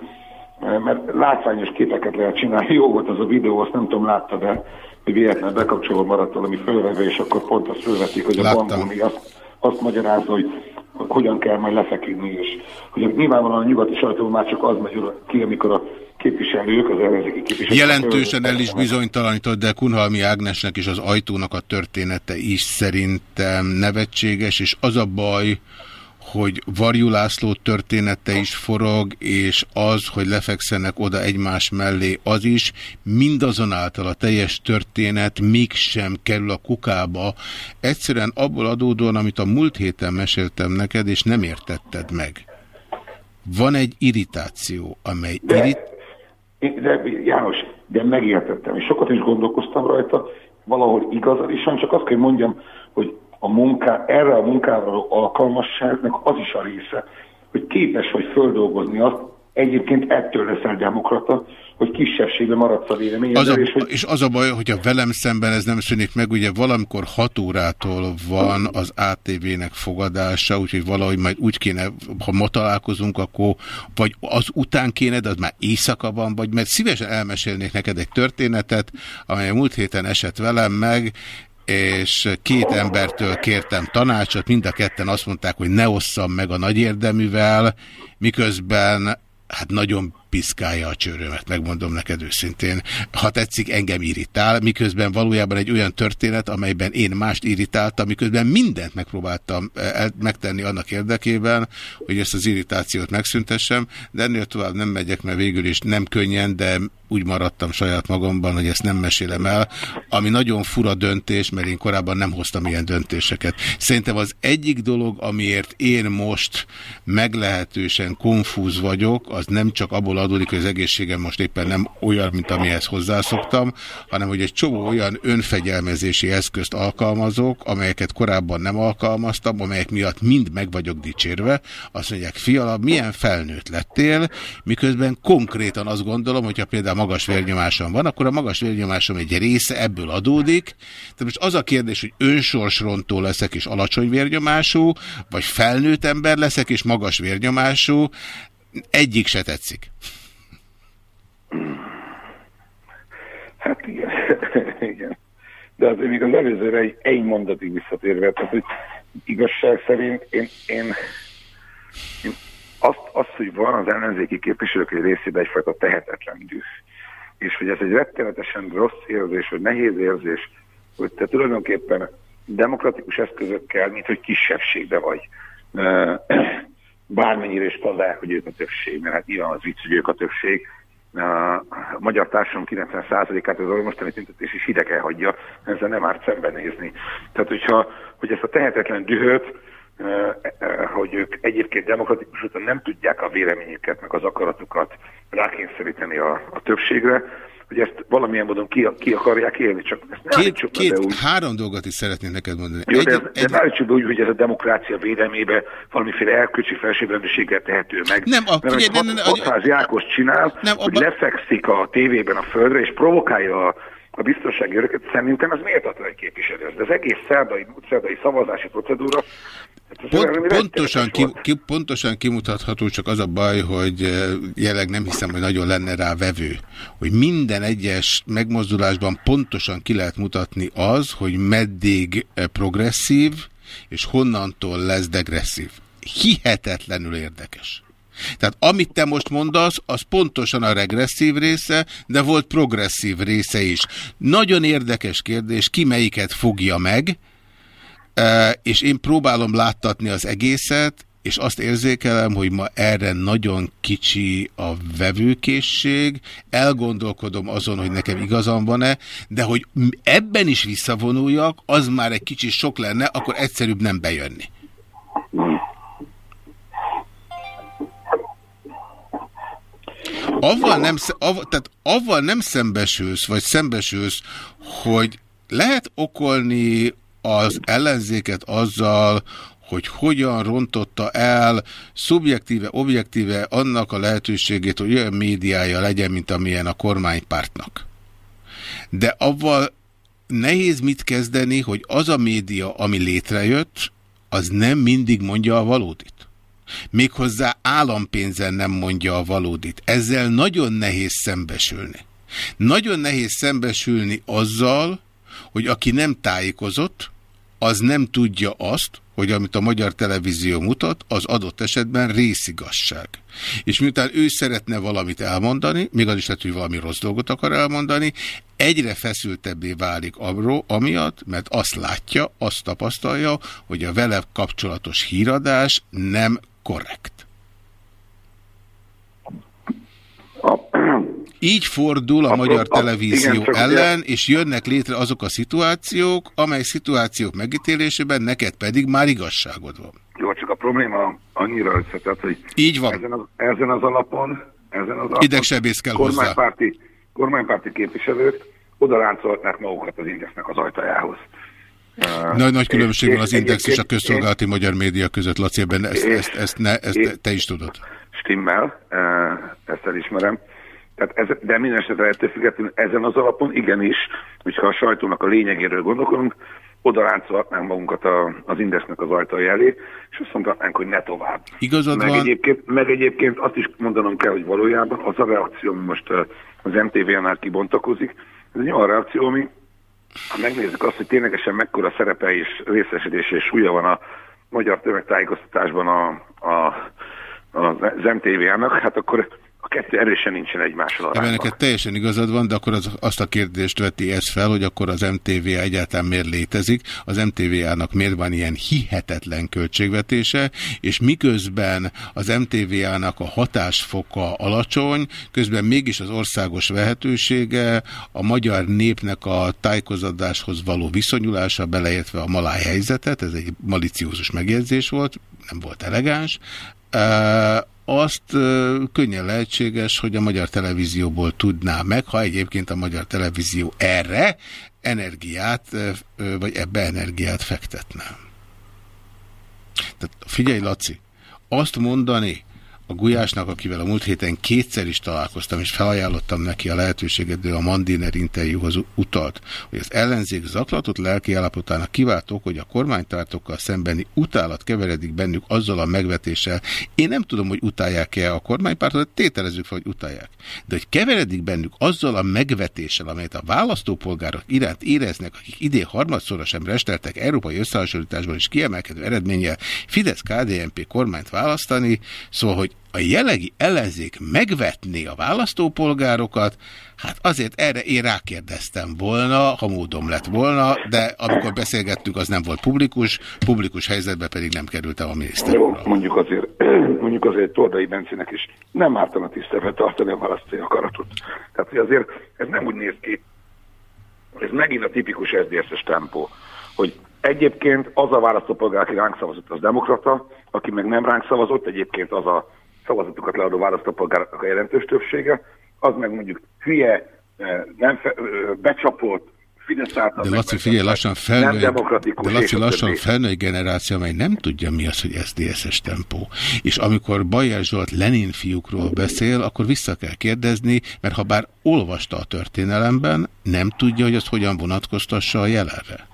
F: mert látványos képeket lehet csinálni. Jó volt az a videó, azt nem tudom, látta, de hogy véletlenül bekapcsolva maradt valami fölvevő, és akkor pont azt fölvetik, hogy a bambóni azt, azt magyarázza, hogy hogyan kell majd lefeküdni, és hogy nyilvánvalóan a nyugati sajtóban már csak az megy ki, amikor a képviselők, az ellenzéki képviselők...
A: Jelentősen el is bizonytalanított, de Kunhalmi Ágnesnek is az ajtónak a története is szerintem nevetséges, és az a baj, hogy Varjú László története is forog, és az, hogy lefekszenek oda egymás mellé, az is, mindazonáltal a teljes történet mégsem kerül a kukába. Egyszerűen abból adódóan, amit a múlt héten meséltem neked, és nem értetted meg. Van egy irritáció, amely irrit...
F: De, János, de megértettem, és sokat is gondolkoztam rajta, valahol igazad csak azt kell mondjam, a munká, erre a munkára alkalmasságnak az is a része, hogy képes vagy földolgozni azt, egyébként ettől leszel demokrata, hogy kisebbségben maradsz a véleményedben.
A: És, hogy... és az a baj, hogyha velem szemben ez nem szűnik meg, ugye valamikor 6 órától van az ATV-nek fogadása, úgyhogy valahogy majd úgy kéne, ha ma találkozunk, akkor vagy az után kéne, de az már éjszaka van, vagy mert szívesen elmesélnék neked egy történetet, amely a múlt héten esett velem meg, és két embertől kértem tanácsot, mind a ketten azt mondták, hogy ne osszam meg a nagy érdeművel, miközben hát nagyon piszkálja a csőrömet, megmondom neked őszintén. Ha tetszik, engem irritál, miközben valójában egy olyan történet, amelyben én mást irritáltam, miközben mindent megpróbáltam eh, megtenni annak érdekében, hogy ezt az irritációt megszüntessem, de ennél tovább nem megyek, mert végül is nem könnyen, de úgy maradtam saját magamban, hogy ezt nem mesélem el, ami nagyon fura döntés, mert én korábban nem hoztam ilyen döntéseket. Szerintem az egyik dolog, amiért én most meglehetősen konfúz vagyok, az nem csak abból adódik, hogy az egészségem most éppen nem olyan, mint amihez hozzászoktam, hanem hogy egy csomó olyan önfegyelmezési eszközt alkalmazok, amelyeket korábban nem alkalmaztam, amelyek miatt mind meg vagyok dicsérve. Azt mondják, fiala, milyen felnőtt lettél, miközben konkrétan azt gondolom, hogyha például magas vérnyomásom van, akkor a magas vérnyomásom egy része ebből adódik. Tehát most az a kérdés, hogy önsorsrontó leszek és alacsony vérnyomású, vagy felnőtt ember leszek és magas vérnyomású, egyik se tetszik.
F: Hát igen, igen. De azért még az előzőre egy, egy mondatig visszatérve, tehát hogy igazság szerint én, én, én azt, azt, hogy van az ellenzéki képviselők egy részében egyfajta tehetetlen düh, és hogy ez egy rettenetesen rossz érzés, vagy nehéz érzés, hogy te tulajdonképpen demokratikus eszközökkel, mint hogy kisebbségbe vagy, bármennyire is talál, hogy ők a többség, mert hát nyilván az vicc, hogy ők a többség, a magyar társadalom 90%-át az mostani tüntetés is hideg elhagyja, ezzel nem árt szembenézni. Tehát, hogyha hogy ezt a tehetetlen dühöt, hogy ők egyébként demokratikus úton nem tudják a véleményüket, meg az akaratukat rákényszeríteni a, a többségre, hogy ezt valamilyen módon ki, ki akarják élni, csak ezt
A: ne két, két, úgy. Három dolgot is szeretnék neked mondani.
F: Jó, egy, de, egy, de egy... be úgy, hogy ez a demokrácia védelmébe valamiféle elkölcsi felsőbbrendűséggel tehető meg.
A: Nem, a,
F: Mert ugye, nem, nem, hat, Jákos csinál, nem, hogy abba... lefekszik a tévében a földre, és provokálja a a biztonsági öröket, szerintem ez méltatlan képviselő. De az egész szerdai, szerdai szavazási procedúra
A: Pont, pontosan, ki, ki, pontosan kimutatható, csak az a baj, hogy eh, jelenleg nem hiszem, hogy nagyon lenne rá vevő. Hogy minden egyes megmozdulásban pontosan ki lehet mutatni az, hogy meddig eh, progresszív, és honnantól lesz degresszív. Hihetetlenül érdekes. Tehát amit te most mondasz, az pontosan a regresszív része, de volt progresszív része is. Nagyon érdekes kérdés, ki melyiket fogja meg, és én próbálom láttatni az egészet, és azt érzékelem, hogy ma erre nagyon kicsi a vevőkészség, elgondolkodom azon, hogy nekem igazam van-e, de hogy ebben is visszavonuljak, az már egy kicsit sok lenne, akkor egyszerűbb nem bejönni. Avval nem, av, tehát avval nem szembesülsz, vagy szembesülsz, hogy lehet okolni az ellenzéket azzal, hogy hogyan rontotta el szubjektíve, objektíve annak a lehetőségét, hogy olyan médiája legyen, mint amilyen a kormánypártnak. De avval nehéz mit kezdeni, hogy az a média, ami létrejött, az nem mindig mondja a valódit. Méghozzá állampénzen nem mondja a valódit. Ezzel nagyon nehéz szembesülni. Nagyon nehéz szembesülni azzal, hogy aki nem tájékozott, az nem tudja azt, hogy amit a magyar televízió mutat, az adott esetben részigasság. És miután ő szeretne valamit elmondani, még az is lehet, hogy valami rossz dolgot akar elmondani, egyre feszültebbé válik arról, amiatt, mert azt látja, azt tapasztalja, hogy a vele kapcsolatos híradás nem korrekt. Így fordul a, a magyar a, televízió igen, ellen, ugye... és jönnek létre azok a szituációk, amely szituációk megítélésében neked pedig már igazságod van.
F: Jó, csak a probléma annyira összetett, hogy
A: Így van.
F: Ezen, az, ezen az alapon, ezen az alapon
A: Idegsebész kell kormánypárti,
F: hozzá. kormánypárti képviselők oda ráncolhatnák magukat az Indexnek az ajtajához.
A: Nagy, nagy különbség van az Index és a közszolgálati magyar média között, Laci, ebben ezt, ezt, ezt, ne, ezt te is tudod.
F: Stimmel, ezt elismerem. Tehát ez, de minden esetre ettől függetlenül ezen az alapon igenis, hogyha a sajtónak a lényegéről gondolkodunk, oda ráncolhatnánk magunkat a, az Indexnek az ajtaj elé, és azt mondhatnánk, hogy ne tovább.
A: Igazad
F: meg
A: van.
F: Egyébként, meg egyébként azt is mondanom kell, hogy valójában az a reakció, ami most az MTV-nál kibontakozik, ez egy olyan reakció, ami ha megnézzük azt, hogy ténylegesen mekkora szerepe és részesedése és súlya van a magyar tömegtájékoztatásban a, a, az MTV-nak, hát akkor kettő erősen nincsen egymással arányban.
A: neked teljesen igazad van, de akkor az, azt a kérdést veti ez fel, hogy akkor az MTV egyáltalán miért létezik, az MTV-ának miért van ilyen hihetetlen költségvetése, és miközben az MTV-ának a hatásfoka alacsony, közben mégis az országos vehetősége, a magyar népnek a tájékozadáshoz való viszonyulása, beleértve a maláj helyzetet, ez egy maliciózus megjegyzés volt, nem volt elegáns, azt könnyen lehetséges, hogy a magyar televízióból tudná meg, ha egyébként a magyar televízió erre energiát, vagy ebbe energiát fektetne. Tehát figyelj, Laci, azt mondani, a Gulyásnak, akivel a múlt héten kétszer is találkoztam, és felajánlottam neki a lehetőséget, de a Mandiner interjúhoz utalt, hogy az ellenzék zaklatott lelki állapotának kiváltók, hogy a kormánytártokkal szembeni utálat keveredik bennük azzal a megvetéssel. Én nem tudom, hogy utálják-e a kormánypártot, tételezzük fel, hogy utálják. De hogy keveredik bennük azzal a megvetéssel, amelyet a választópolgárok iránt éreznek, akik idén harmadszorra sem resteltek európai összehasonlításban is kiemelkedő eredménnyel Fidesz-KDNP kormányt választani, szóval, hogy a jellegi ellenzék megvetné a választópolgárokat, hát azért erre én rákérdeztem volna, ha módom lett volna, de amikor beszélgettünk, az nem volt publikus, publikus helyzetben pedig nem kerültem a miniszter.
F: Jó, mondjuk azért, mondjuk azért Tordai Bencének is nem ártana tisztelve tartani a választói akaratot. Tehát hogy azért ez nem úgy néz ki, ez megint a tipikus SZDSZ-es tempó, hogy egyébként az a választópolgár, aki ránk szavazott, az demokrata, aki meg nem ránk szavazott, egyébként az a szavazatokat leadó választópolgárok a jelentős többsége, az meg mondjuk hülye, eh, nem fe, becsapott, Fidesz által
A: de Laci, figyelj, lassan felnő, de Laci, lassan felnő generáció, amely nem tudja mi az, hogy SZDSZ-es tempó. És amikor Bajer Zsolt Lenin fiúkról beszél, akkor vissza kell kérdezni, mert ha bár olvasta a történelemben, nem tudja, hogy az hogyan vonatkoztassa a jelenre.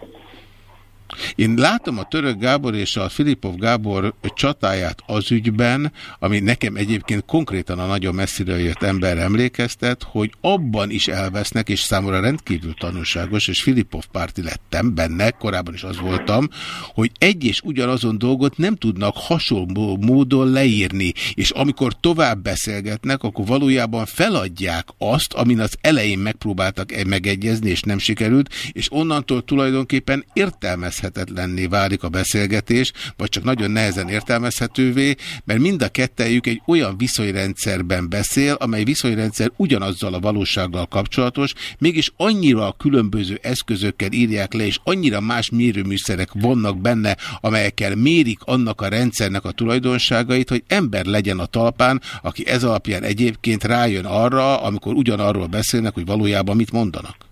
A: Én látom a Török Gábor és a Filipov Gábor csatáját az ügyben, ami nekem egyébként konkrétan a nagyon messziről jött ember emlékeztet, hogy abban is elvesznek, és számomra rendkívül tanulságos, és Filipov párti lettem benne, korábban is az voltam, hogy egy és ugyanazon dolgot nem tudnak hasonló módon leírni, és amikor tovább beszélgetnek, akkor valójában feladják azt, amin az elején megpróbáltak megegyezni, és nem sikerült, és onnantól tulajdonképpen értelmezhető értelmezhetetlenné válik a beszélgetés, vagy csak nagyon nehezen értelmezhetővé, mert mind a kettejük egy olyan viszonyrendszerben beszél, amely viszonyrendszer ugyanazzal a valósággal kapcsolatos, mégis annyira a különböző eszközökkel írják le, és annyira más mérőműszerek vannak benne, amelyekkel mérik annak a rendszernek a tulajdonságait, hogy ember legyen a talpán, aki ez alapján egyébként rájön arra, amikor ugyanarról beszélnek, hogy valójában mit mondanak.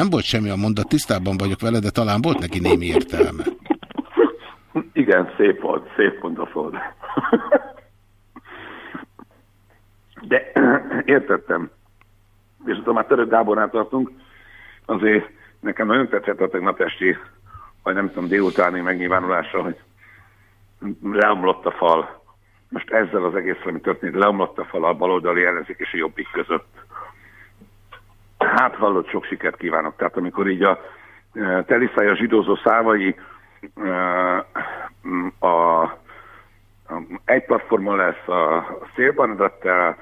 A: Nem volt semmi a mondat, tisztában vagyok vele, de talán volt neki némi értelme.
F: Igen, szép volt, szép mondat volt. De értettem. És ha már Török Gábornál tartunk, azért nekem nagyon tetszett a tegnap esti, vagy nem tudom, délutáni megnyilvánulása, hogy leomlott a fal. Most ezzel az egészre, ami történt, leomlott a fal a baloldali ellenzék és a jobbik között hát hallott, sok sikert kívánok. Tehát amikor így a e, teliszája zsidózó szávai e, a, a, egy platformon lesz a szélbanedettel,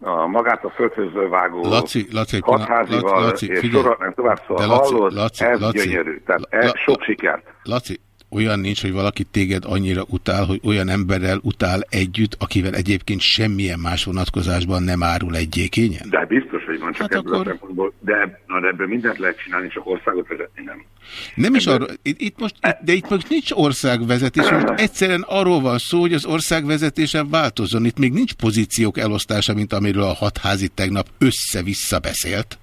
F: a magát a földhöző vágó
A: Laci, Laci,
F: hatházival, Laci, Laci, és sorolhatnánk tovább, szóval Laci, hallod, Laci, ez Laci, gyönyörű. Tehát ez La, sok sikert.
A: Laci, olyan nincs, hogy valaki téged annyira utál, hogy olyan emberrel utál együtt, akivel egyébként semmilyen más vonatkozásban nem árul egyékényen?
F: De biztos, hogy van csak hát ebből akkor... a szempontból, de na, ebből mindent lehet csinálni, csak országot vezetni nem.
A: Nem is arról, itt most, de itt most nincs országvezetés, most egyszerűen arról van szó, hogy az országvezetésen változzon. Itt még nincs pozíciók elosztása, mint amiről a hatházi tegnap össze-vissza beszélt.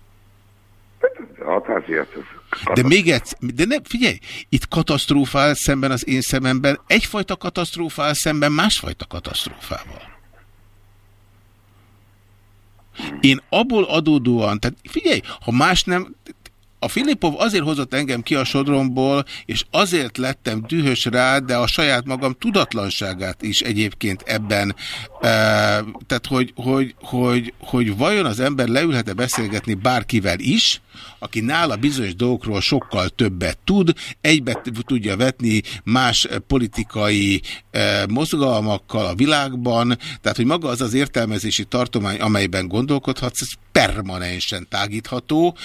F: A hatházi az
A: de még egyszer, de ne, figyelj, itt katasztrófál szemben az én szememben, egyfajta katasztrófál szemben másfajta katasztrófával. Én abból adódóan, tehát figyelj, ha más nem, a Filipov azért hozott engem ki a sodromból, és azért lettem dühös rá, de a saját magam tudatlanságát is egyébként ebben. Tehát, hogy, hogy, hogy, hogy vajon az ember leülhet-e beszélgetni bárkivel is, aki nála bizonyos dolgokról sokkal többet tud, egybe tudja vetni más politikai mozgalmakkal a világban, tehát hogy maga az az értelmezési tartomány, amelyben gondolkodhatsz, ez permanensen tágítható,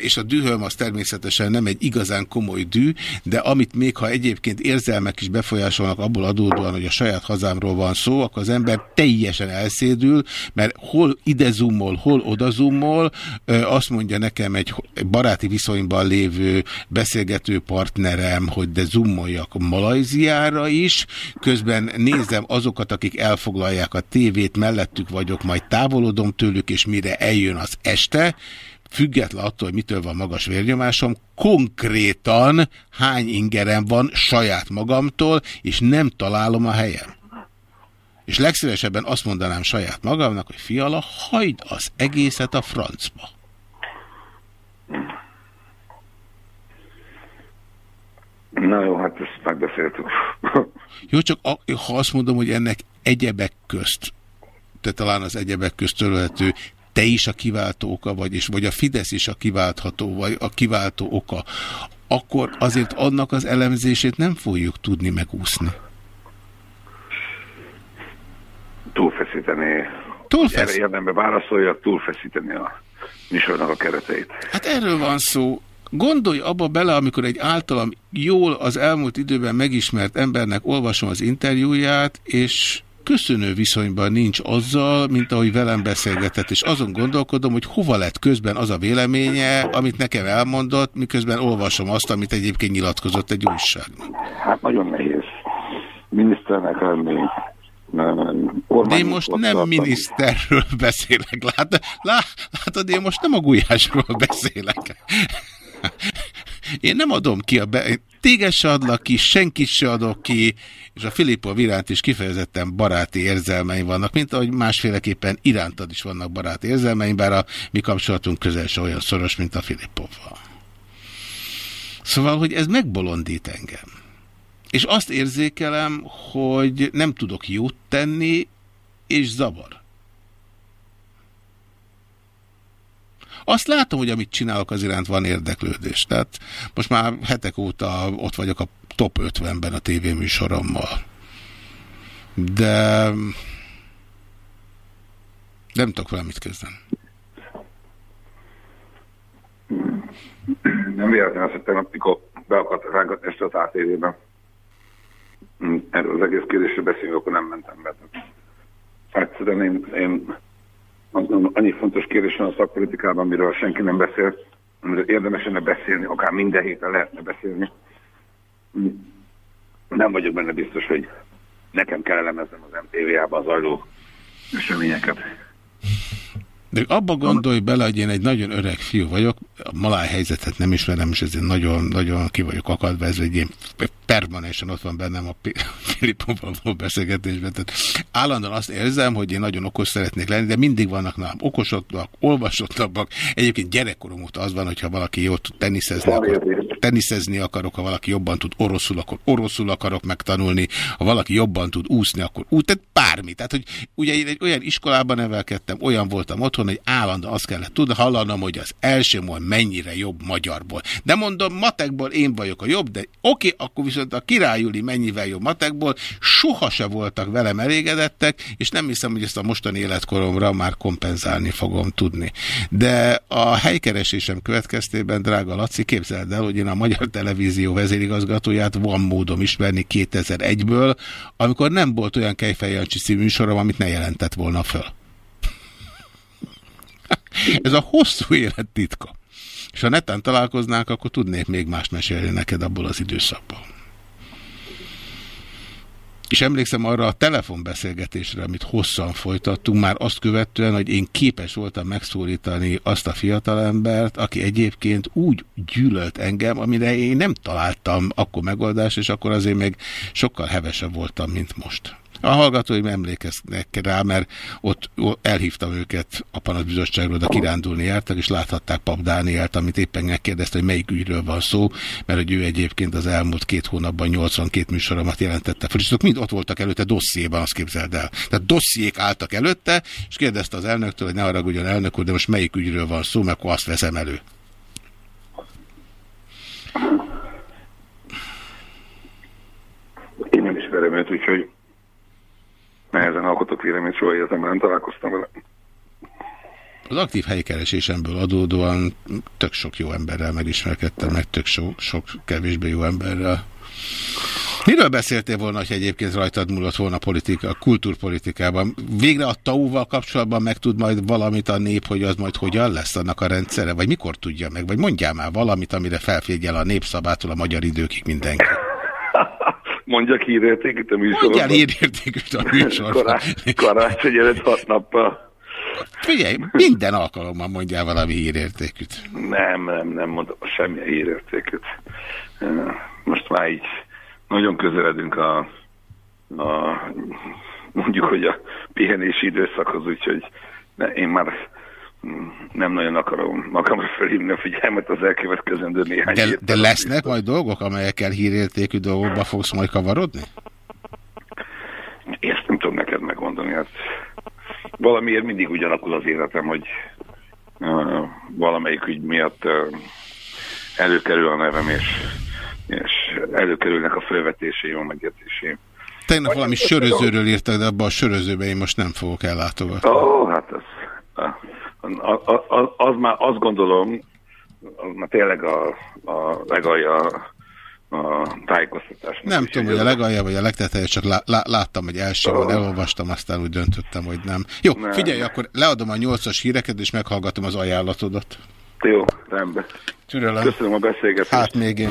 A: és a dühöm az természetesen nem egy igazán komoly dű, de amit még ha egyébként érzelmek is befolyásolnak abból adódóan, hogy a saját hazámról van szó, akkor az ember teljesen elszédül, mert hol ide zoomol, hol oda zoomol, azt mondja nekem egy baráti viszonyban lévő beszélgető partnerem, hogy de zoomoljak Malajziára is, közben nézem azokat, akik elfoglalják a tévét, mellettük vagyok, majd távolodom tőlük, és mire eljön az este, független attól, hogy mitől van magas vérnyomásom, konkrétan hány ingerem van saját magamtól, és nem találom a helyem. És legszívesebben azt mondanám saját magamnak, hogy fiala, hagyd az egészet a francba.
F: Na jó, hát ezt megbeszéltük.
A: jó, csak a, ha azt mondom, hogy ennek egyebek közt, te talán az egyebek közt törölhető, te is a kiváltó oka vagy, és vagy a Fidesz is a kiváltható, vagy a kiváltó oka, akkor azért annak az elemzését nem fogjuk tudni megúszni.
F: Túlfeszíteni.
A: Túlfesz...
F: Erre érdembe válaszoljak, túlfeszíteni a műsornak a kereteit.
A: Hát erről van szó. Gondolj abba bele, amikor egy általam jól az elmúlt időben megismert embernek olvasom az interjúját, és köszönő viszonyban nincs azzal, mint ahogy velem beszélgetett, és azon gondolkodom, hogy hova lett közben az a véleménye, amit nekem elmondott, miközben olvasom azt, amit egyébként nyilatkozott egy újságnak.
F: Hát nagyon nehéz miniszternek lenni.
A: De én most nem miniszterről beszélek, lát, lát, látod, én most nem a gulyásról beszélek. Én nem adom ki a be... Téged se adlak ki, senkit se adok ki, és a Filippo iránt is kifejezetten baráti érzelmeim vannak, mint ahogy másféleképpen irántad is vannak baráti érzelmeim, bár a mi kapcsolatunk közel se olyan szoros, mint a Filippovval. Szóval, hogy ez megbolondít engem. És azt érzékelem, hogy nem tudok jót tenni, és zavar. Azt látom, hogy amit csinálok, az iránt van érdeklődés. Tehát most már hetek óta ott vagyok a top 50-ben a tévéműsorommal. De nem tudok vele mit kezdeni.
F: Nem véletlen azt, hogy tegnap, mikor be akart rángatni este az ATV-ben. Erről az egész kérdésről beszélünk, akkor nem mentem be. Egyszerűen én, én annyi fontos kérdés van a szakpolitikában, amiről senki nem beszél, amiről érdemes lenne beszélni, akár minden héten lehetne beszélni. Nem vagyok benne biztos, hogy nekem kell elemeznem az MTV-ában zajló eseményeket.
A: De abba gondolj bele, hogy én egy nagyon öreg fiú vagyok, a maláj helyzetet nem ismerem, és ezért nagyon, nagyon ki vagyok akadva, ez egy én permanensen ott van bennem a Filippovval való beszélgetésben. Tehát állandóan azt érzem, hogy én nagyon okos szeretnék lenni, de mindig vannak nálam okosabbak, olvasottabbak. Egyébként gyerekkorom óta az van, hogyha valaki jót tud teniszezni, akkor teniszezni akarok, ha valaki jobban tud oroszul, akkor oroszul akarok megtanulni, ha valaki jobban tud úszni, akkor úgy, tehát bármi. Tehát, hogy ugye én egy olyan iskolában nevelkedtem, olyan voltam otthon, hogy állandóan azt kellett tudni, hallanom, hogy az első mond mennyire jobb magyarból. De mondom, matekból én vagyok a jobb, de oké, akkor viszont a királyuli mennyivel jobb matekból, soha se voltak velem elégedettek, és nem hiszem, hogy ezt a mostani életkoromra már kompenzálni fogom tudni. De a helykeresésem következtében, drága Laci, képzeld el, hogy én a Magyar Televízió vezérigazgatóját van módom ismerni 2001-ből, amikor nem volt olyan Kejfej című műsorom, amit ne jelentett volna föl. Ez a hosszú élet titka. És ha netán találkoznánk, akkor tudnék még más mesélni neked abból az időszakból. És emlékszem arra a telefonbeszélgetésre, amit hosszan folytattunk, már azt követően, hogy én képes voltam megszólítani azt a fiatalembert, aki egyébként úgy gyűlölt engem, amire én nem találtam akkor megoldást, és akkor azért még sokkal hevesebb voltam, mint most. A hallgatóim emlékeznek rá, mert ott elhívtam őket a panaszbizottságról, de kirándulni jártak, és láthatták Pap Dánielt, amit éppen megkérdezte, hogy melyik ügyről van szó, mert hogy ő egyébként az elmúlt két hónapban 82 műsoromat jelentette fel, és azok mind ott voltak előtte dossziéban, azt képzeld el. Tehát dossziék álltak előtte, és kérdezte az elnöktől, hogy ne haragudjon elnök úr, de most melyik ügyről van szó, mert akkor azt veszem elő.
F: Én nem ismerem őt, úgyhogy nehezen alkotok véleményt, soha életemben nem találkoztam vele.
A: Az aktív helykeresésemből adódóan tök sok jó emberrel megismerkedtem, meg tök sok, sok kevésbé jó emberrel. Miről beszéltél volna, hogy egyébként rajtad múlott volna politika, kultúrpolitikában? Végre a TAU-val kapcsolatban meg tud majd valamit a nép, hogy az majd hogyan lesz annak a rendszere? Vagy mikor tudja meg? Vagy mondjál már valamit, amire felfigyel a népszabától a magyar időkig mindenki.
F: Mondjak hírértékűt a műsorban.
A: Mondjál hírértékűt a műsorban.
F: Karácsony, karácsony előtt hat nappal.
A: Figyelj, minden alkalommal mondjál valami hírértékűt.
F: Nem, nem, nem mondom semmilyen hírértékűt. Most már így nagyon közeledünk a, a mondjuk, hogy a pihenési időszakhoz, úgyhogy én már nem nagyon akarom magamra felhívni a figyelmet az elkövetkezendő néhány
A: De, de lesznek majd dolgok, amelyekkel hírértékű dolgokba fogsz majd kavarodni?
F: Ezt nem tudom neked megmondani. Hát valamiért mindig ugyanakul az életem, hogy uh, valamelyik ügy miatt uh, előkerül a nevem, és, és előkerülnek a felvetésé, a megértésé.
A: Tegnap valami sörözőről írtak, de abban a sörözőben én most nem fogok ellátogatni.
F: Ó, hát ez, az, már azt gondolom, az már tényleg a, a legalja a tájékoztatás.
A: Nem tudom, hogy a legalja vagy a legteteje, csak lá, lá, láttam, hogy első van, elolvastam, aztán úgy döntöttem, hogy nem. Jó, nem. figyelj, akkor leadom a nyolcas híreket, és meghallgatom az ajánlatodat.
F: Jó, rendben.
A: Türelem.
F: Köszönöm a beszélgetést.
A: Hát még én.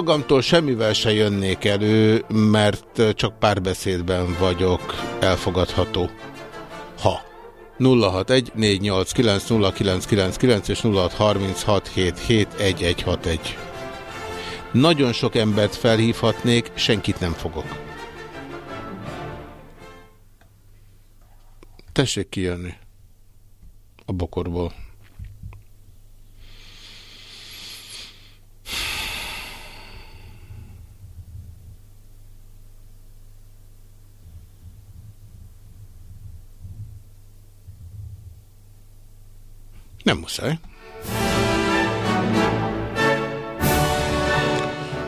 A: Önmagamtól semmivel se jönnék elő, mert csak párbeszédben vagyok elfogadható. Ha. 061 489 és 0636771161. Nagyon sok embert felhívhatnék, senkit nem fogok. Tessék kijönni a bokorból. Nem muszáj.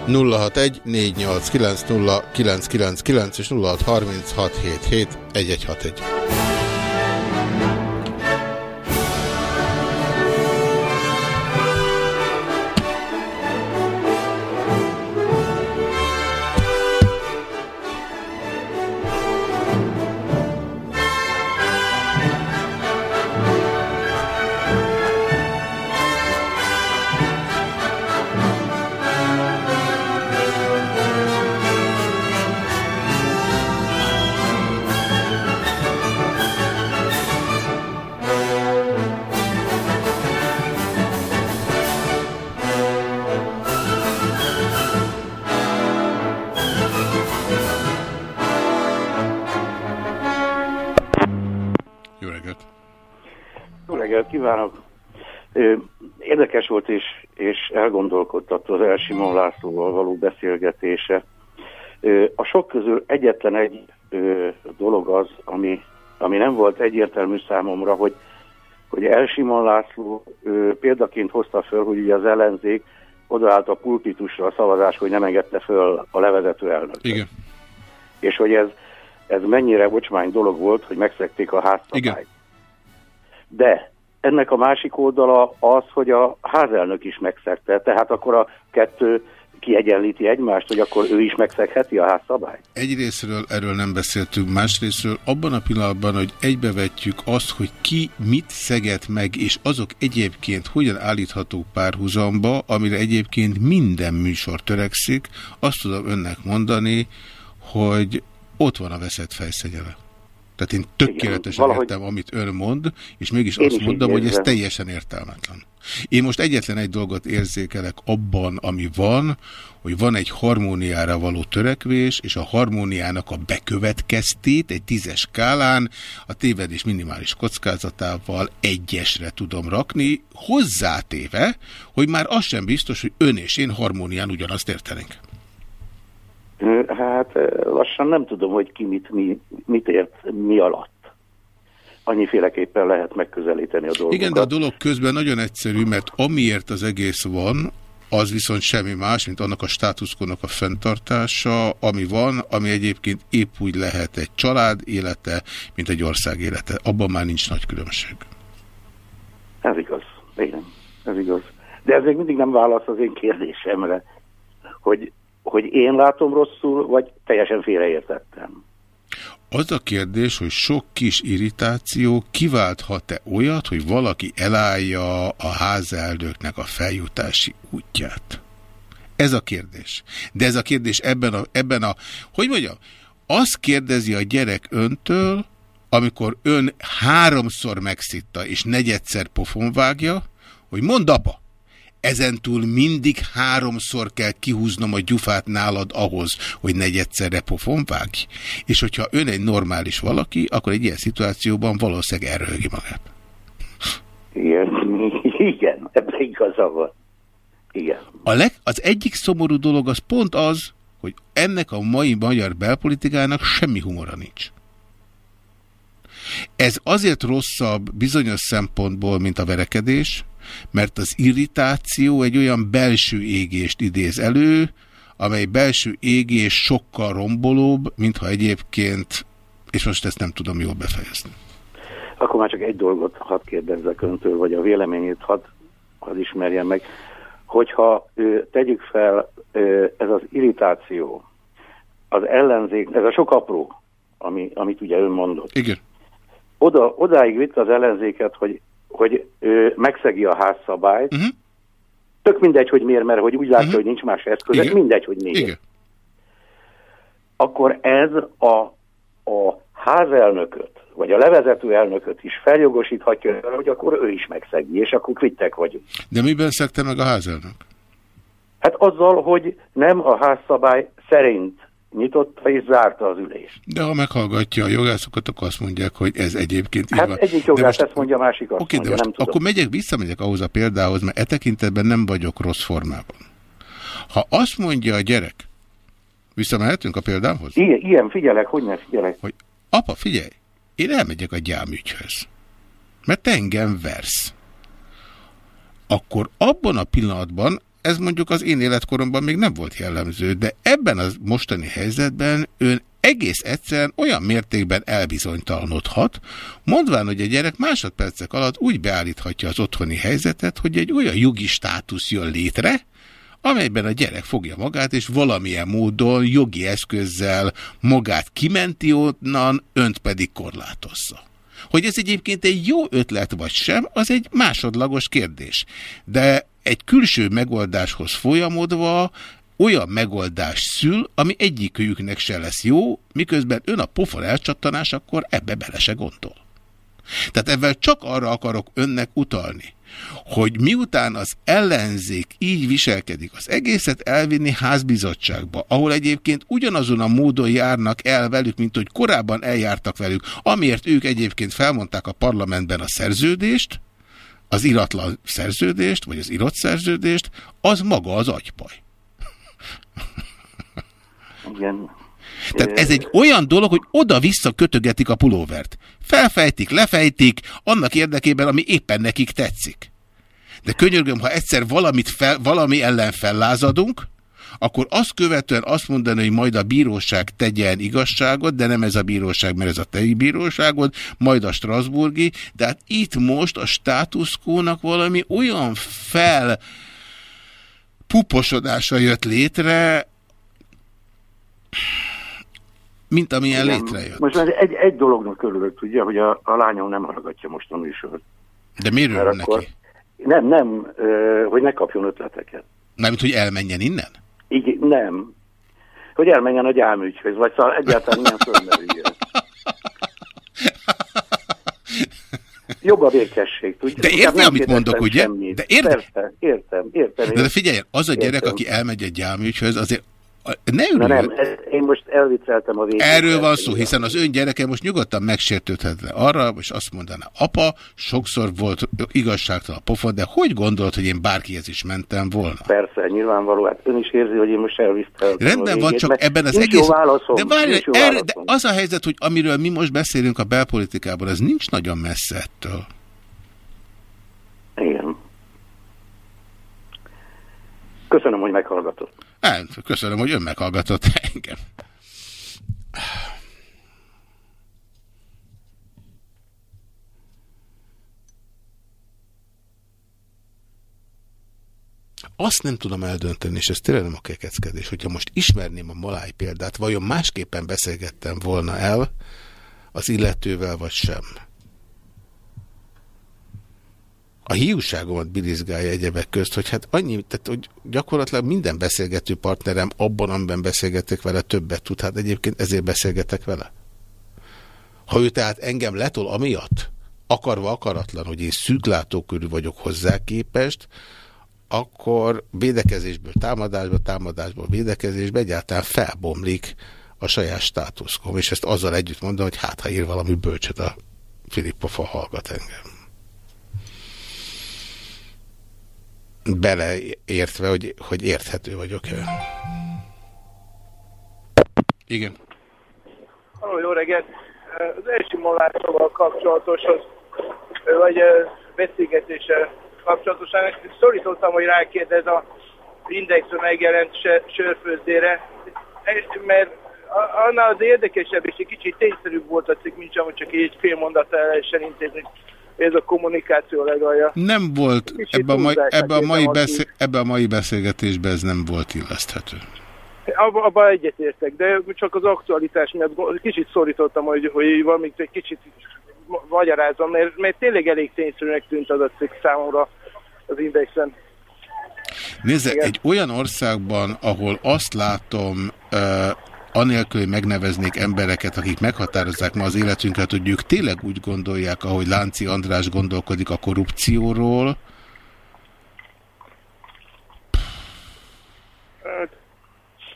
A: 061 489 és 0636771161.
G: volt és, és elgondolkodtató az Elsimon Lászlóval való beszélgetése. A sok közül egyetlen egy dolog az, ami, ami nem volt egyértelmű számomra, hogy, hogy Elsimon László példaként hozta föl, hogy ugye az ellenzék odaállt a pulpitusra a szavazás, hogy nem engedte föl a levezető elnök.
A: Igen.
G: És hogy ez, ez mennyire bocsmány dolog volt, hogy megszekték a házszabályt. De ennek a másik oldala az, hogy a házelnök is megszegte, tehát akkor a kettő kiegyenlíti egymást, hogy akkor ő is megszegheti a házszabályt?
A: Egyrésztről erről nem beszéltünk, másrésztről abban a pillanatban, hogy egybevetjük azt, hogy ki mit szeget meg, és azok egyébként hogyan állíthatók párhuzamba, amire egyébként minden műsor törekszik, azt tudom önnek mondani, hogy ott van a veszett fejszenyele. Tehát én tökéletesen Igen, értem, amit ön mond, és mégis én azt mondom, hogy ez teljesen értelmetlen. Én most egyetlen egy dolgot érzékelek abban, ami van, hogy van egy harmóniára való törekvés, és a harmóniának a bekövetkeztét egy tízes skálán a tévedés minimális kockázatával egyesre tudom rakni, hozzátéve, hogy már az sem biztos, hogy ön és én harmónián ugyanazt értenénk.
G: Hát lassan nem tudom, hogy ki mit, mi, mit ért mi alatt. Annyiféleképpen lehet megközelíteni a dolgokat.
A: Igen, de a dolog közben nagyon egyszerű, mert amiért az egész van, az viszont semmi más, mint annak a státuszkonak a fenntartása, ami van, ami egyébként épp úgy lehet egy család élete, mint egy ország élete. Abban már nincs nagy különbség.
G: Ez igaz. Igen, ez igaz. De ez még mindig nem válasz az én kérdésemre, hogy hogy én látom rosszul, vagy teljesen félreértettem.
A: Az a kérdés, hogy sok kis irritáció kiválthat-e olyat, hogy valaki elállja a házelnöknek a feljutási útját? Ez a kérdés. De ez a kérdés ebben a, ebben a hogy mondjam, azt kérdezi a gyerek öntől, amikor ön háromszor megszitta és negyedszer pofon vágja, hogy mondd apa, ezentúl mindig háromszor kell kihúznom a gyufát nálad ahhoz, hogy negyedszerre pofon vágj. És hogyha ön egy normális valaki, akkor egy ilyen szituációban valószínűleg elröhögi magát.
G: Igen, igen, ebben igaza van. Igen.
A: A leg, az egyik szomorú dolog az pont az, hogy ennek a mai magyar belpolitikának semmi humora nincs. Ez azért rosszabb bizonyos szempontból, mint a verekedés, mert az irritáció egy olyan belső égést idéz elő, amely belső égés sokkal rombolóbb, mintha egyébként, és most ezt nem tudom jól befejezni.
G: Akkor már csak egy dolgot hadd kérdezzek öntől, vagy a véleményét hadd, hadd ismerjen meg. Hogyha tegyük fel, ez az irritáció, az ellenzék, ez a sok apró, ami, amit ugye ön mondott.
A: Igen.
G: Oda, odáig vitt az ellenzéket, hogy hogy ő megszegi a házszabályt, uh mhm. -huh. tök mindegy, hogy miért, mert hogy úgy látja, uh mhm. -huh. hogy nincs más eszköz, Igen. mindegy, hogy miért. Igen. Akkor ez a, a házelnököt, vagy a levezető elnököt is feljogosíthatja, hogy akkor ő is megszegi, és akkor kvittek vagyunk.
A: De miben szegte meg a házelnök?
G: Hát azzal, hogy nem a házszabály szerint nyitotta és zárta az ülést.
A: De ha meghallgatja a jogászokat, akkor azt mondják, hogy ez egyébként
G: hát van. egyik jogász most, ezt mondja, másik azt
A: okay,
G: mondja,
A: de most, nem Akkor megyek, visszamegyek ahhoz a példához, mert e tekintetben nem vagyok rossz formában. Ha azt mondja a gyerek, visszamehetünk a példámhoz?
G: Igen, ilyen figyelek, hogy ne figyelek.
A: Hogy apa, figyelj, én elmegyek a gyámügyhöz, mert engem versz. Akkor abban a pillanatban ez mondjuk az én életkoromban még nem volt jellemző, de ebben a mostani helyzetben ön egész egyszerűen olyan mértékben elbizonytalanodhat, mondván, hogy a gyerek másodpercek alatt úgy beállíthatja az otthoni helyzetet, hogy egy olyan jogi státusz jön létre, amelyben a gyerek fogja magát, és valamilyen módon jogi eszközzel magát kimenti onnan, önt pedig korlátozza. Hogy ez egyébként egy jó ötlet vagy sem, az egy másodlagos kérdés. De egy külső megoldáshoz folyamodva olyan megoldás szül, ami egyikőjüknek se lesz jó, miközben ön a pofon elcsattanás, akkor ebbe bele se gondol. Tehát ebben csak arra akarok önnek utalni, hogy miután az ellenzék így viselkedik, az egészet elvinni házbizottságba, ahol egyébként ugyanazon a módon járnak el velük, mint hogy korábban eljártak velük, amiért ők egyébként felmondták a parlamentben a szerződést, az iratlan szerződést, vagy az írott szerződést, az maga az agypaj.
G: Igen.
A: Tehát ez egy olyan dolog, hogy oda-vissza kötögetik a pulóvert. Felfejtik, lefejtik, annak érdekében, ami éppen nekik tetszik. De könyörgöm, ha egyszer valamit fel, valami ellen fellázadunk, akkor azt követően azt mondani, hogy majd a bíróság tegyen igazságot, de nem ez a bíróság, mert ez a tei bíróságod, majd a Strasburgi, de hát itt most a státuszkónak valami olyan fel puposodása jött létre, mint amilyen Igen. létrejött.
G: Most egy, egy dolognak örülök, tudja, hogy a, a lányom nem hallgatja most a műsort.
A: De miről neki?
G: Nem, nem, hogy ne kapjon ötleteket.
A: Nem, hogy elmenjen innen?
G: Így nem. Hogy elmenjen a gyámügyhöz, vagy szóval egyáltalán nem fölmerüljön. Jobb a végkesség, tudja?
A: De értem, hát amit mondok, ugye? Semmit.
G: De értem. Persze, értem, értem. értem.
A: De, de figyelj, az a gyerek, értem. aki elmegy egy gyámügyhöz, azért ne
G: Na nem, ez, én most elvicceltem a végét.
A: Erről van szó, hiszen az ön gyereke most nyugodtan megsértődhetne arra, és azt mondaná, apa, sokszor volt igazságtalan a pofon, de hogy gondolt, hogy én bárkihez is mentem volna?
G: Persze, nyilvánvaló, hát ön is érzi, hogy én most elviszteltem
A: Rendben van, csak ebben az egész... Válaszom, de, várj, erre, de az a helyzet, hogy amiről mi most beszélünk a belpolitikában, az nincs nagyon messze ettől.
G: Igen. Köszönöm, hogy meghallgatott.
A: Nem, köszönöm, hogy ön meghallgatott engem. Azt nem tudom eldönteni, és ez tényleg nem a kekeckedés, hogyha most ismerném a maláj példát, vajon másképpen beszélgettem volna el az illetővel, vagy sem a hiúságomat bilizgálja egyebek közt, hogy hát annyi, tehát hogy gyakorlatilag minden beszélgető partnerem abban, amiben beszélgetek vele, többet tud. Hát egyébként ezért beszélgetek vele. Ha ő tehát engem letol amiatt, akarva akaratlan, hogy én szűklátókörű vagyok hozzá képest, akkor védekezésből támadásba, támadásból védekezésbe egyáltalán felbomlik a saját státuszkom, és ezt azzal együtt mondom, hogy hát ha ír valami bölcset a Filippofa hallgat engem. Beleértve, hogy, hogy érthető vagyok-e. Igen.
H: Halló, jó reggelt! Az első molárszóval kapcsolatoshoz, vagy beszélgetéssel kapcsolatosan, szorítottam, hogy rákérdez a indexre megjelent sörfőzdére, mert annál az érdekesebb és egy kicsit tényszerűbb volt a cikk, mint csak egy fél mondat el lehessen intézni ez a kommunikáció legalja.
A: Nem volt, ebbe a, mai, ebbe, a mai beszél, ebbe a mai beszélgetésben ez nem volt illeszthető.
H: Abba, abba egyetértek, de csak az aktualitás miatt kicsit szorítottam, hogy, hogy valamit egy kicsit magyarázom, mert, mert tényleg elég tényszerűnek tűnt az a cikk számomra az indexen.
A: Nézze, egy olyan országban, ahol azt látom, anélkül, hogy megneveznék embereket, akik meghatározzák ma az életünket, hogy ők tényleg úgy gondolják, ahogy Lánci András gondolkodik a korrupcióról,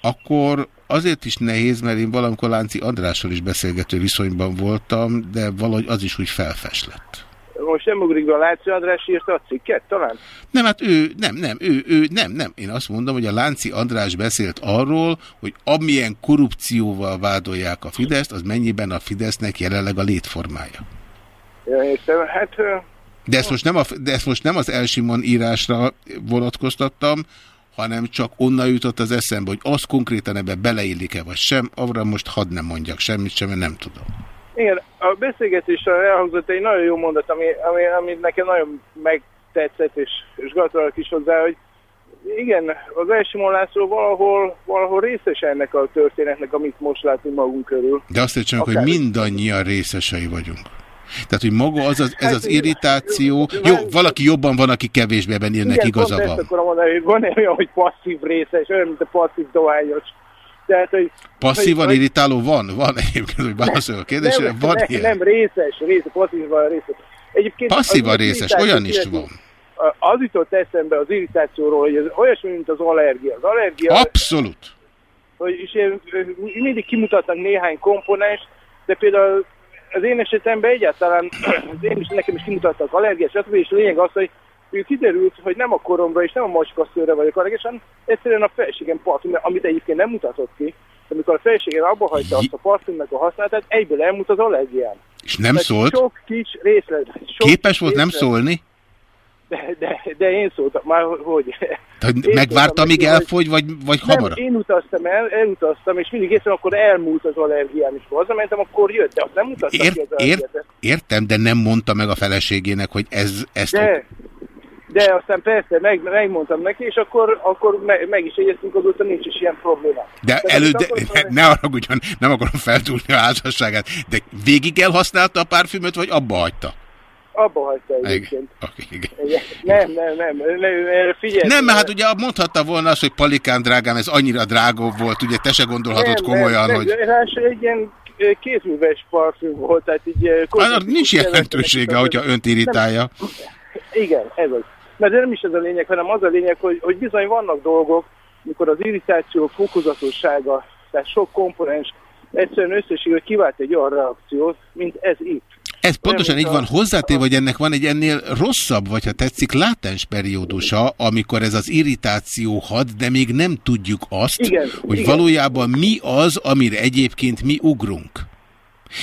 A: akkor azért is nehéz, mert én valamikor Lánci Andrással is beszélgető viszonyban voltam, de valahogy az is úgy felfes lett
H: most nem ugrik be a Lánci András írta a cikket talán?
A: Nem, hát ő, nem, nem, ő, ő, nem, nem. Én azt mondom, hogy a Lánci András beszélt arról, hogy amilyen korrupcióval vádolják a Fideszt, az mennyiben a Fidesznek jelenleg a létformája.
H: Ja, értem, hát...
A: De ezt, most nem a, de ezt most nem az Elsimon írásra vonatkoztattam, hanem csak onnan jutott az eszembe, hogy az konkrétan ebbe beleillik-e vagy sem, arra most hadd nem mondjak semmit sem, mert nem tudom.
H: Igen, a beszélgetésre elhangzott egy nagyon jó mondat, ami, ami, ami nekem nagyon megtetszett, és, és gratulálok is hozzá, hogy igen, az első László valahol, valahol részes ennek a történetnek, amit most látunk magunk körül.
A: De azt értsem, hogy mindannyian részesei vagyunk. Tehát, hogy maga az, az ez hát, az irritáció, jó, valaki jobban van, aki kevésbé ebben ennek igaza van.
H: Igen, mondani, hogy van olyan, hogy passzív részes, olyan, mint a passzív dohányos.
A: Tehát, hogy, Passzívan hogy, irritáló van? Van egyébként, hogy válaszol a kérdésre?
H: Nem,
A: van
H: nem,
A: ilyen?
H: nem, részes, részes, passzívan részes.
A: Egyébként passzívan részes, olyan is van.
H: Az jutott eszembe az irritációról, hogy ez olyasmi, mint az allergia. Az allergia...
A: Abszolút.
H: Hogy, és mindig kimutatnak néhány komponens, de például az én esetemben egyáltalán, az én is, nekem is kimutattak allergiás, és lényeg az, hogy kiderült, hogy nem a koromra és nem a macskaszőre vagyok allergiás, hanem egyszerűen a felségem parfüm, amit egyébként nem mutatott ki, amikor a felségem abba hagyta azt a parfümnek a használatát, egyből elmúlt az allergián.
A: És nem Tehát szólt?
H: Sok kis részlet.
A: Sok Képes volt részlet. nem szólni?
H: De, de, de én szóltam, már hogy...
A: Tehát megvárta, amíg elfogy, vagy, vagy
H: nem,
A: hamarabb?
H: én utaztam el, elutaztam, és mindig észre, akkor elmúlt az allergiám, és hazamentem, akkor jött, de azt nem mutattam Ért, ki az
A: ért, Értem, de nem mondta meg a feleségének, hogy ez, ezt...
H: De, de aztán persze meg, megmondtam neki, és akkor, akkor meg, meg is egyeztünk, azóta nincs is ilyen probléma.
A: De előtt, ne, ne haragudjon, nem akarom feltúlni a házasságát, de végig elhasználta a párfümöt, vagy abba hagyta?
H: Abba hagyta egyébként. Okay, nem, nem, nem, nem, figyelj.
A: Nem, mert hát ugye mondhatta volna azt, hogy Palikán drágám, ez annyira drágó volt, ugye te se gondolhatod nem, komolyan,
H: nem,
A: hogy...
H: Nem, egy ilyen ö, kézműves parfüm volt, tehát így...
A: Hát, nincs jelentősége, hogyha önt irritálja.
H: Igen, ez az. Mert nem is ez a lényeg, hanem az a lényeg, hogy, hogy bizony vannak dolgok, mikor az irritáció fokozatossága, tehát sok komponens egyszerűen összességül kivált egy olyan reakciót, mint ez itt.
A: Ez pontosan így
H: mint a-
A: van hozzátéve, hogy ennek van egy ennél rosszabb, vagy ha tetszik, látens periódusa, amikor ez az irritáció had, de még nem tudjuk azt,
H: Igen,
A: hogy
H: igen.
A: valójában mi az, amire egyébként mi ugrunk.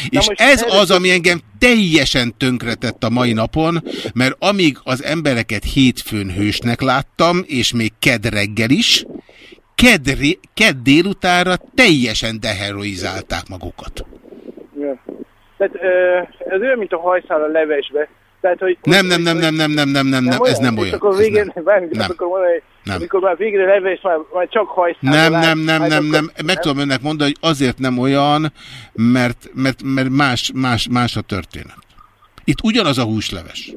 A: És ez
H: erre-
A: az, ami engem teljesen tönkretett a mai napon, mert amíg az embereket hétfőn hősnek láttam, és még ked reggel is, ked, ked délutára teljesen deheroizálták magukat.
H: Ja. Tehát ö, ez olyan, mint a hajszál a levesbe. Tehát, hogy,
A: Nem, nem, nem, nem, nem, nem, nem, nem, nem, ez nem
H: És
A: olyan.
H: akkor végén,
A: nem. Nem.
H: akkor mondani,
A: Nem.
H: amikor már végre leves, már, már csak hajszál.
A: Nem, nem, nem, nem, nem. Meg tudom önnek mondani, hogy azért nem olyan, mert, mert, mert más, más, más a történet. Itt ugyanaz a húsleves.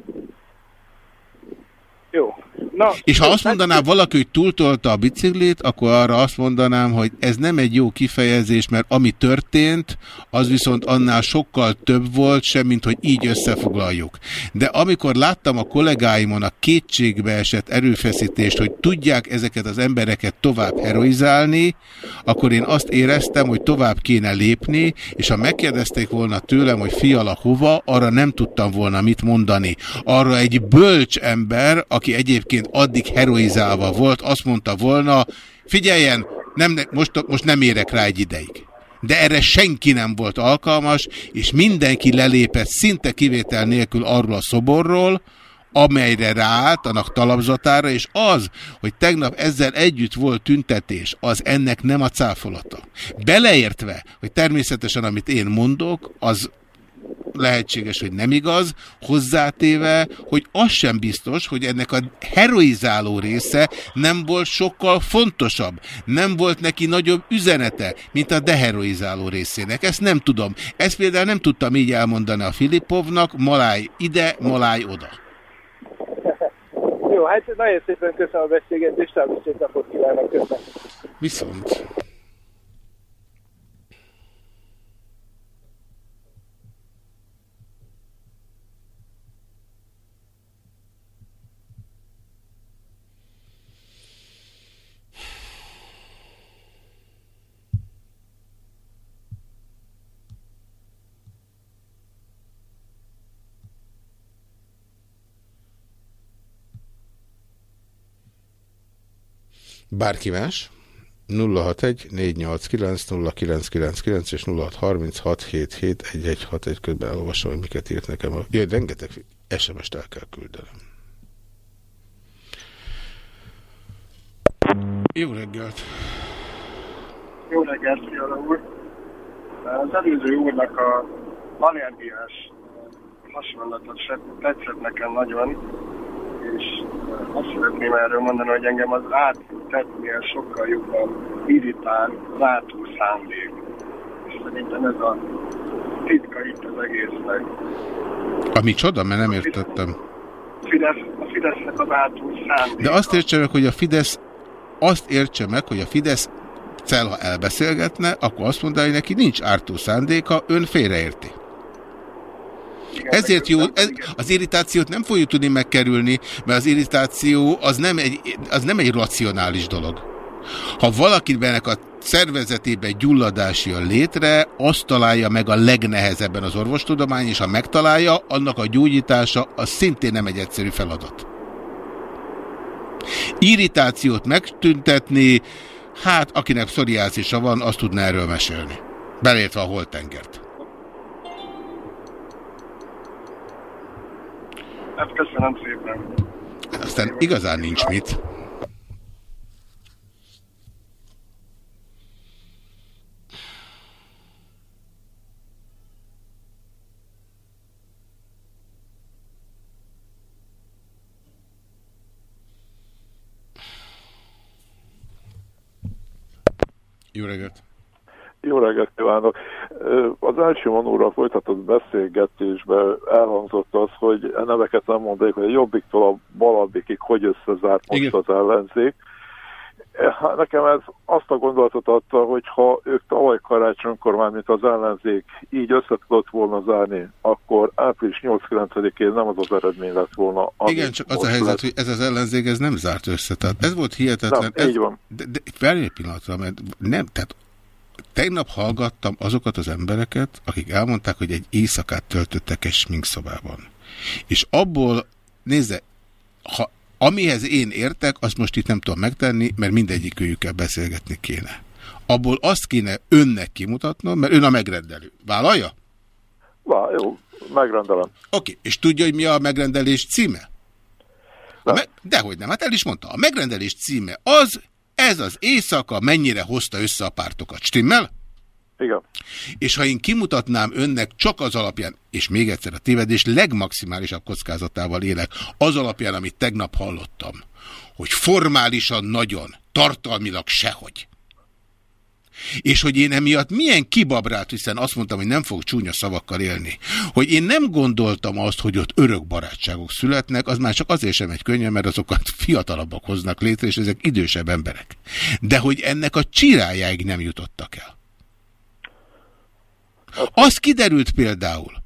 H: Jó. Na,
A: És ha azt mondaná valaki, hogy túltolta a biciklit, akkor arra azt mondanám, hogy ez nem egy jó kifejezés, mert ami történt, az viszont annál sokkal több volt, sem, mint hogy így összefoglaljuk. De amikor láttam a kollégáimon a kétségbe esett erőfeszítést, hogy tudják ezeket az embereket tovább heroizálni, akkor én azt éreztem, hogy tovább kéne lépni, és ha megkérdezték volna tőlem, hogy fiala hova, arra nem tudtam volna mit mondani. Arra egy bölcs ember, aki egyébként addig heroizálva volt, azt mondta volna, figyeljen, nem, ne- most, most nem érek rá egy ideig. De erre senki nem volt alkalmas, és mindenki lelépett szinte kivétel nélkül arról a szoborról, amelyre ráállt, annak talapzatára, és az, hogy tegnap ezzel együtt volt tüntetés, az ennek nem a cáfolata. Beleértve, hogy természetesen amit én mondok, az lehetséges, hogy nem igaz, hozzátéve, hogy az sem biztos, hogy ennek a heroizáló része nem volt sokkal fontosabb, nem volt neki nagyobb üzenete, mint a deheroizáló részének. Ezt nem tudom. Ezt például nem tudtam így elmondani a Filipovnak, maláj ide, maláj oda.
H: Jó, hát nagyon szépen köszönöm a beszélgetést, szép napot kívánok, köszönöm.
A: Viszont. Bárki más? 061 489 0999 és 0636771161 közben elolvasom, hogy miket írt nekem. A... Jaj, rengeteg SMS-t el kell küldenem. Jó reggelt!
I: Jó reggelt, Fiala úr! Az előző úrnak a allergiás hasonlatot tetszett nekem nagyon, és azt szeretném erről mondani, hogy engem az áttetnél sokkal jobban irritál látó szándék. És szerintem ez a titka itt az egésznek.
A: A micsoda? Mert nem értettem.
I: Fidesz, a Fidesznek az átó szándék.
A: De azt értse meg, hogy a Fidesz azt értse meg, hogy a Fidesz cel, ha elbeszélgetne, akkor azt mondaná, hogy neki nincs ártó szándéka, ön félreérti. Ezért jó, ez, az irritációt nem fogjuk tudni megkerülni, mert az irritáció az nem egy, az nem egy racionális dolog. Ha valakinek a szervezetében gyulladás jön létre, azt találja meg a legnehezebben az orvostudomány, és ha megtalálja, annak a gyógyítása az szintén nem egy egyszerű feladat. Irritációt megtüntetni, hát akinek pszoriázisa van, azt tudna erről mesélni. Belértve a holtengert.
I: Hát köszönöm szépen.
A: Aztán igazán nincs mit. Jó reggelt!
J: Jó reggelt kívánok! Az első manóra folytatott beszélgetésben elhangzott az, hogy a neveket nem mondják, hogy a jobbiktól a balabbikig hogy összezárt most
A: Igen.
J: az ellenzék. Hát nekem ez azt a gondolatot adta, hogy ha ők tavaly karácsonykor már, mint az ellenzék így össze tudott volna zárni, akkor április 8-9-én nem az az eredmény lett volna.
A: Igen, csak az a helyzet, lett. hogy ez az ellenzék ez nem zárt össze. Tehát ez volt hihetetlen.
J: Nem,
A: ez,
J: így van.
A: De, de egy pillanatra, mert nem, tehát tegnap hallgattam azokat az embereket, akik elmondták, hogy egy éjszakát töltöttek egy sminkszobában. És abból, nézze, ha Amihez én értek, azt most itt nem tudom megtenni, mert mindegyik őjükkel beszélgetni kéne. Abból azt kéne önnek kimutatnom, mert ön a megrendelő. Vállalja?
J: Vá, jó, megrendelem. Oké,
A: okay. és tudja, hogy mi a megrendelés címe? A me Dehogy nem, hát el is mondta. A megrendelés címe az, ez az éjszaka mennyire hozta össze a pártokat. Stimmel?
J: Igen.
A: És ha én kimutatnám önnek csak az alapján, és még egyszer a tévedés legmaximálisabb kockázatával élek, az alapján, amit tegnap hallottam, hogy formálisan nagyon, tartalmilag sehogy. És hogy én emiatt milyen kibabrált, hiszen azt mondtam, hogy nem fog csúnya szavakkal élni, hogy én nem gondoltam azt, hogy ott örök barátságok születnek, az már csak azért sem egy könnyen, mert azokat fiatalabbak hoznak létre, és ezek idősebb emberek. De hogy ennek a csirájáig nem jutottak el. Az kiderült például,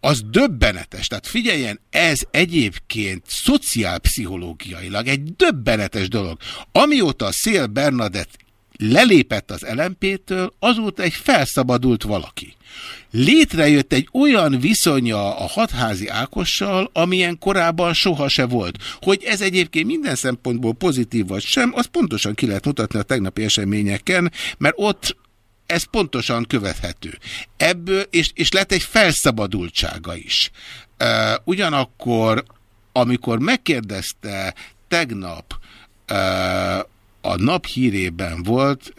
A: az döbbenetes. Tehát figyeljen, ez egyébként szociálpszichológiailag egy döbbenetes dolog. Amióta a Szél Bernadett lelépett az LMP-től, azóta egy felszabadult valaki. Létrejött egy olyan viszonya a hatházi Ákossal, amilyen korábban soha se volt. Hogy ez egyébként minden szempontból pozitív vagy sem, az pontosan ki lehet mutatni a tegnapi eseményeken, mert ott ez pontosan követhető. Ebből, és, és lett egy felszabadultsága is. Uh, ugyanakkor, amikor megkérdezte tegnap uh, a nap hírében volt,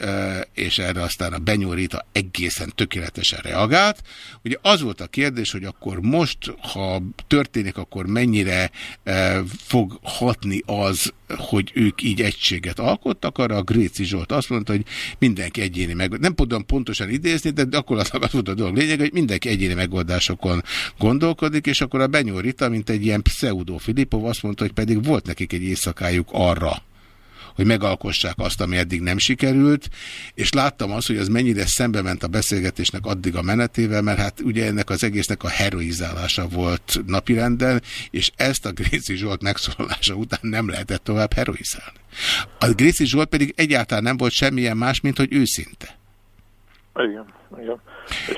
A: és erre aztán a Benyórita egészen tökéletesen reagált. Ugye az volt a kérdés, hogy akkor most, ha történik, akkor mennyire fog hatni az, hogy ők így egységet alkottak, arra a Gréci Zsolt azt mondta, hogy mindenki egyéni meg, nem tudom pontosan idézni, de akkor az volt a dolog lényeg, hogy mindenki egyéni megoldásokon gondolkodik, és akkor a Benyó Rita, mint egy ilyen pseudo Filipov azt mondta, hogy pedig volt nekik egy éjszakájuk arra, hogy megalkossák azt, ami eddig nem sikerült, és láttam azt, hogy az mennyire szembe ment a beszélgetésnek addig a menetével, mert hát ugye ennek az egésznek a heroizálása volt napirenden, és ezt a Gréci Zsolt megszólalása után nem lehetett tovább heroizálni. A Gréci Zsolt pedig egyáltalán nem volt semmilyen más, mint hogy őszinte.
J: Igen, igen.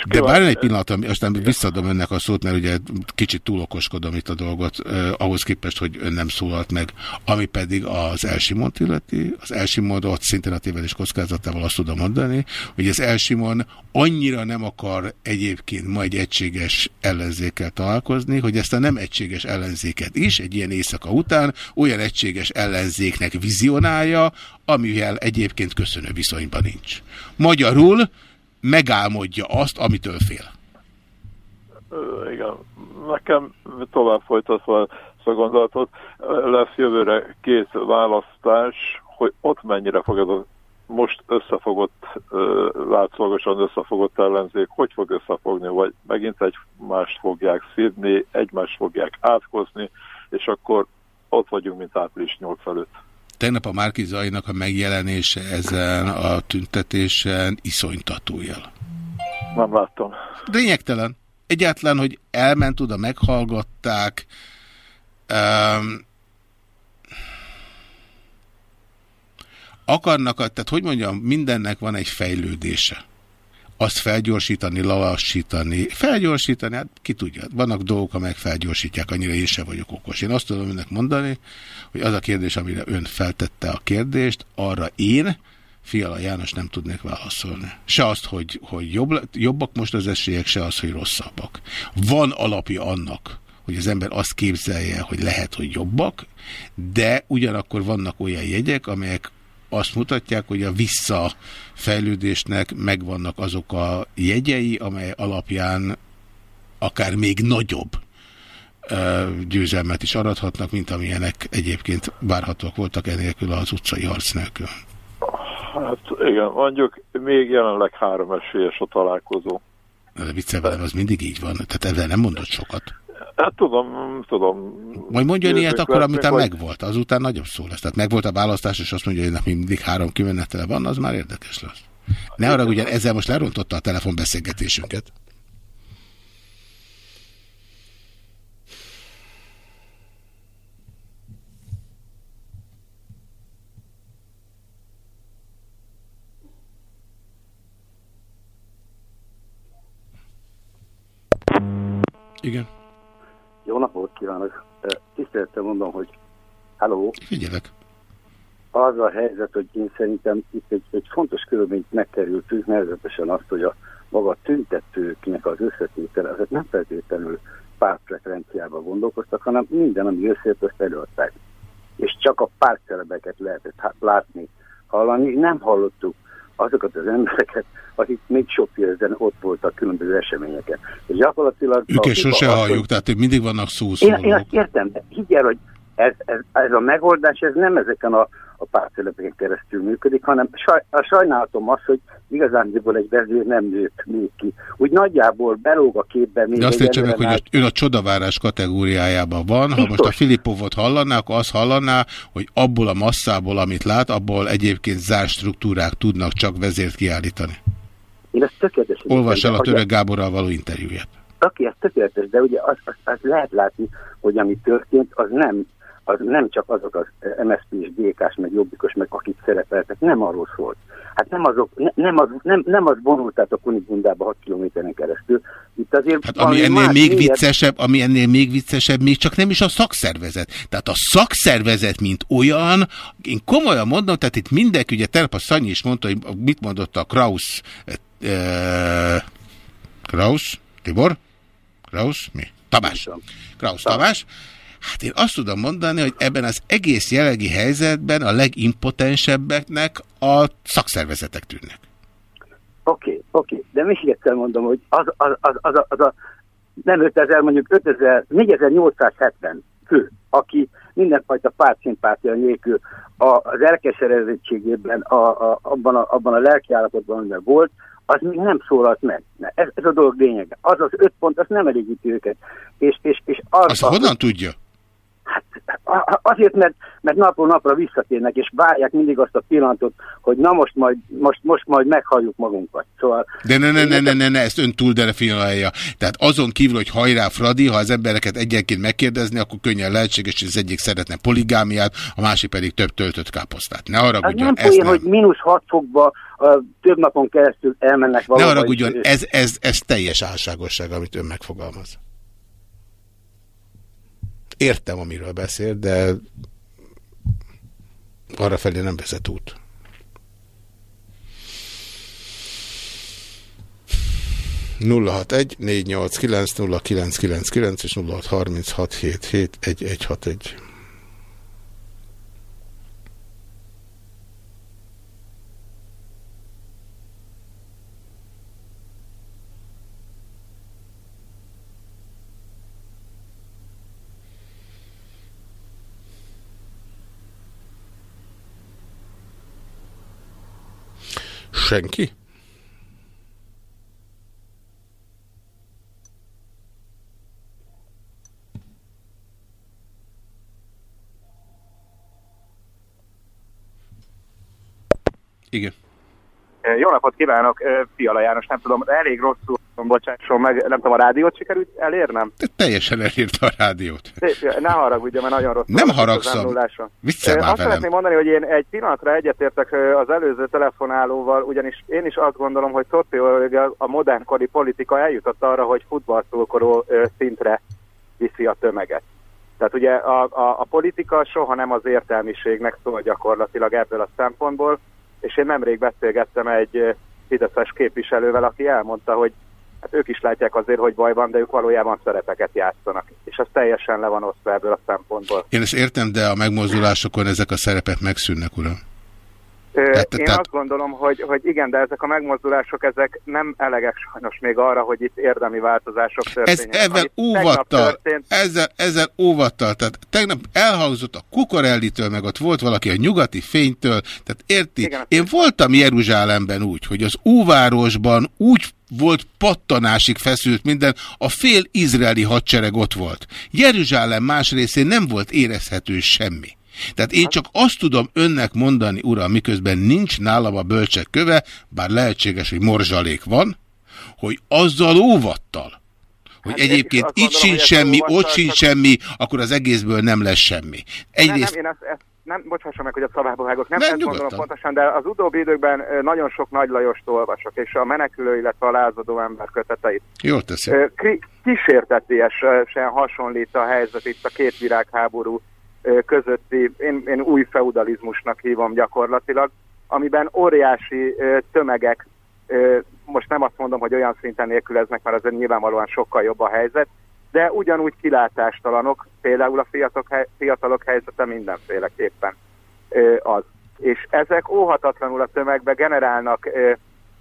A: De bár egy pillanat, aztán visszadom önnek a szót, mert ugye kicsit túl okoskodom itt a dolgot, eh, ahhoz képest, hogy ön nem szólalt meg. Ami pedig az Elsimont illeti, az Elsimondot szintén a tévedés kockázatával azt tudom mondani, hogy az Elsimon annyira nem akar egyébként majd egységes ellenzékkel találkozni, hogy ezt a nem egységes ellenzéket is egy ilyen éjszaka után olyan egységes ellenzéknek vizionálja, amivel egyébként köszönő viszonyban nincs. Magyarul megálmodja azt, amitől fél.
J: Igen, nekem tovább folytatva ezt a gondolatot, lesz jövőre két választás, hogy ott mennyire fog ez a most összefogott, látszólagosan összefogott ellenzék, hogy fog összefogni, vagy megint egy mást fogják szívni, egymást fogják átkozni, és akkor ott vagyunk, mint április 8 előtt.
A: Tegnap a Márkizainak a megjelenése ezen a tüntetésen iszonytató jel.
J: Nem láttam.
A: Lényegtelen. Egyáltalán, hogy elment oda, meghallgatták. Um, akarnak, tehát hogy mondjam, mindennek van egy fejlődése azt felgyorsítani, lalassítani, felgyorsítani, hát ki tudja, vannak dolgok, amelyek felgyorsítják, annyira én sem vagyok okos. Én azt tudom önnek mondani, hogy az a kérdés, amire ön feltette a kérdést, arra én, Fiala János nem tudnék válaszolni. Se azt, hogy, hogy jobb, jobbak most az esélyek, se az, hogy rosszabbak. Van alapja annak, hogy az ember azt képzelje, hogy lehet, hogy jobbak, de ugyanakkor vannak olyan jegyek, amelyek azt mutatják, hogy a visszafejlődésnek megvannak azok a jegyei, amely alapján akár még nagyobb győzelmet is arathatnak, mint amilyenek egyébként várhatóak voltak enélkül az utcai harc nélkül.
J: Hát igen, mondjuk még jelenleg három esélyes a találkozó.
A: De viccelvelem, az mindig így van. Tehát ebben nem mondott sokat.
J: Hát tudom, tudom.
A: Majd mondjon ilyet akkor, amitán
J: vagy-
A: megvolt. Azután nagyobb szó lesz. Tehát megvolt a választás, és azt mondja, hogy neki mindig három kimenetele van, az már érdekes lesz. Ne arra, ugye ezzel most lerontotta a telefonbeszélgetésünket. Igen.
K: Kívánok! Tisztelettel mondom, hogy hello,
A: Figyelek.
K: az a helyzet, hogy én szerintem itt egy, egy fontos körülményt megkerültünk, nevezetesen azt, hogy a maga tüntetőknek az összetétele, azok nem feltétlenül pártpreferenciában gondolkoztak, hanem minden, ami összejött, azt előadták. És csak a pártcelebeket lehetett hát látni, hallani. Nem hallottuk azokat az embereket, akik még sok évben ott voltak különböző eseményeken. És gyakorlatilag...
A: Őket sose
K: az,
A: halljuk, tehát mindig vannak
K: én,
A: szószólók.
K: én azt értem, de higgyel, hogy ez, ez, ez a megoldás ez nem ezeken a, a pártelepeken keresztül működik, hanem saj, a sajnálatom az, hogy igazándiból egy vezér nem nőtt még ki. Úgy nagyjából belóg a képben még
A: De azt
K: egy
A: értse meg, hogy ön a csodavárás kategóriájában van. Ha most a
K: Biztos.
A: Filipovot hallaná, akkor azt hallaná, hogy abból a masszából, amit lát, abból egyébként zárt struktúrák tudnak csak vezért kiállítani.
K: Én ezt tökéletesen
A: Olvass el a Török Gáborral való interjúját.
K: Oké, ez tökéletes, de ugye azt az, az lehet látni, hogy ami történt, az nem, az nem csak azok az MSZP és DK-s, meg Jobbikos, meg akik szerepeltek, nem arról szólt. Hát nem, azok, ne, nem, az, nem, nem az vonult át a Kunigundába 6 kilométeren keresztül. Itt azért
A: Hát ami ennél
K: más,
A: még
K: mélyebb-
A: viccesebb, ami ennél még viccesebb, még csak nem is a szakszervezet. Tehát a szakszervezet, mint olyan, én komolyan mondom, tehát itt mindenki, ugye Terpa Szanyi is mondta, hogy mit mondott a Kraus, e, Kraus, Tibor? Kraus? Mi? Tamás. Kraus Tamás. Hát én azt tudom mondani, hogy ebben az egész jelenlegi helyzetben a legimpotensebbeknek a szakszervezetek tűnnek.
K: Oké, oké, de még egyszer mondom, hogy az, az, az, az, a, az a nem 5000, mondjuk 5000, 4870 fő, aki mindenfajta pártszimpátia nélkül a, az elkeseredettségében, a, a, abban, a, abban a lelkiállapotban, amiben volt, az még nem szólalt meg. Ez, ez a dolog lényege. Az az öt pont, az nem elégíti őket. És, és, és az,
A: Azt honnan tudja?
K: A- Azért, mert, mert napról napra visszatérnek, és várják mindig azt a pillanatot, hogy na most majd, most, most majd meghalljuk magunkat. Szóval
A: De ne, ne, ne, ne, ne, ne, ezt ön túl definálja. Tehát azon kívül, hogy hajrá Fradi, ha az embereket egyenként megkérdezni, akkor könnyen lehetséges, hogy az egyik szeretne poligámiát, a másik pedig több töltött káposztát. Ne
K: az
A: haragudjon,
K: nem olyan,
A: nem.
K: hogy mínusz 6 fokba több napon keresztül elmennek
A: Ne
K: valahova.
A: haragudjon, ez, ez, ez teljes álságosság, amit ön megfogalmaz. Értem, amiről beszél, de arra felé nem vezet út. nulla hat egy négy nyolc kilenc nulla kilenc kilenc kilenc és nulla hat harminc hat hét hét egy egy hat egy. Senki? Igen.
L: Jó napot kívánok, Fiala János, nem tudom, elég rosszul bocsásson meg, nem tudom, a rádiót sikerült elérnem?
A: Te teljesen elírta a rádiót.
L: Ne haragudja, mert nagyon rossz.
A: Nem haragszom.
L: Ö,
A: már
L: Azt
A: velem.
L: szeretném mondani, hogy én egy pillanatra egyetértek az előző telefonálóval, ugyanis én is azt gondolom, hogy szociológia a modernkori politika eljutott arra, hogy futballszurkoló ö, szintre viszi a tömeget. Tehát ugye a, a, a politika soha nem az értelmiségnek szól gyakorlatilag ebből a szempontból, és én nemrég beszélgettem egy fideszes képviselővel, aki elmondta, hogy hát ők is látják azért, hogy baj van, de ők valójában szerepeket játszanak. És az teljesen le van osztva ebből a szempontból.
A: Én ezt értem, de a megmozdulásokon ezek a szerepek megszűnnek, uram. Tehát-
L: Én
A: tehát-
L: azt gondolom, hogy, hogy igen, de ezek a megmozdulások, ezek nem elegek sajnos még arra, hogy itt érdemi változások
A: Ez
L: történjenek.
A: ezzel
L: Amit tegnap
A: óvattal,
L: történt,
A: ezzel, ezzel óvattal, tehát tegnap elhangzott a Kukorellitől, meg ott volt valaki a nyugati fénytől, tehát érti,
L: Igen.
A: én voltam Jeruzsálemben úgy, hogy az óvárosban úgy volt pattanásig feszült minden, a fél izraeli hadsereg ott volt. Jeruzsálem más részén nem volt érezhető semmi. Tehát én csak azt tudom önnek mondani, uram, miközben nincs nálam a bölcsek köve, bár lehetséges, hogy morzsalék van, hogy azzal óvattal, hogy
L: Hát
A: egyébként itt
L: gondolom,
A: sincs semmi, ott sincs
L: csak-
A: semmi, akkor az egészből nem lesz semmi.
L: nem,
A: Egyrészt
L: nem, én ezt, ezt nem, bocsássa meg, hogy a szavába vágok, nem,
A: Nem,
L: ezt
A: nyugodtan.
L: gondolom pontosan, de az utóbbi időkben nagyon sok Nagy Lajost olvasok, és a menekülő, illetve a lázadó ember köteteit.
A: jól teszi.
L: Kísértetésen hasonlít a helyzet itt a két világháború közötti, én, én új feudalizmusnak hívom gyakorlatilag, amiben óriási tömegek, most nem azt mondom, hogy olyan szinten nélküleznek, mert azért nyilvánvalóan sokkal jobb a helyzet, de ugyanúgy kilátástalanok, például a fiatalok, fiatalok helyzete mindenféleképpen az. És ezek óhatatlanul a tömegbe generálnak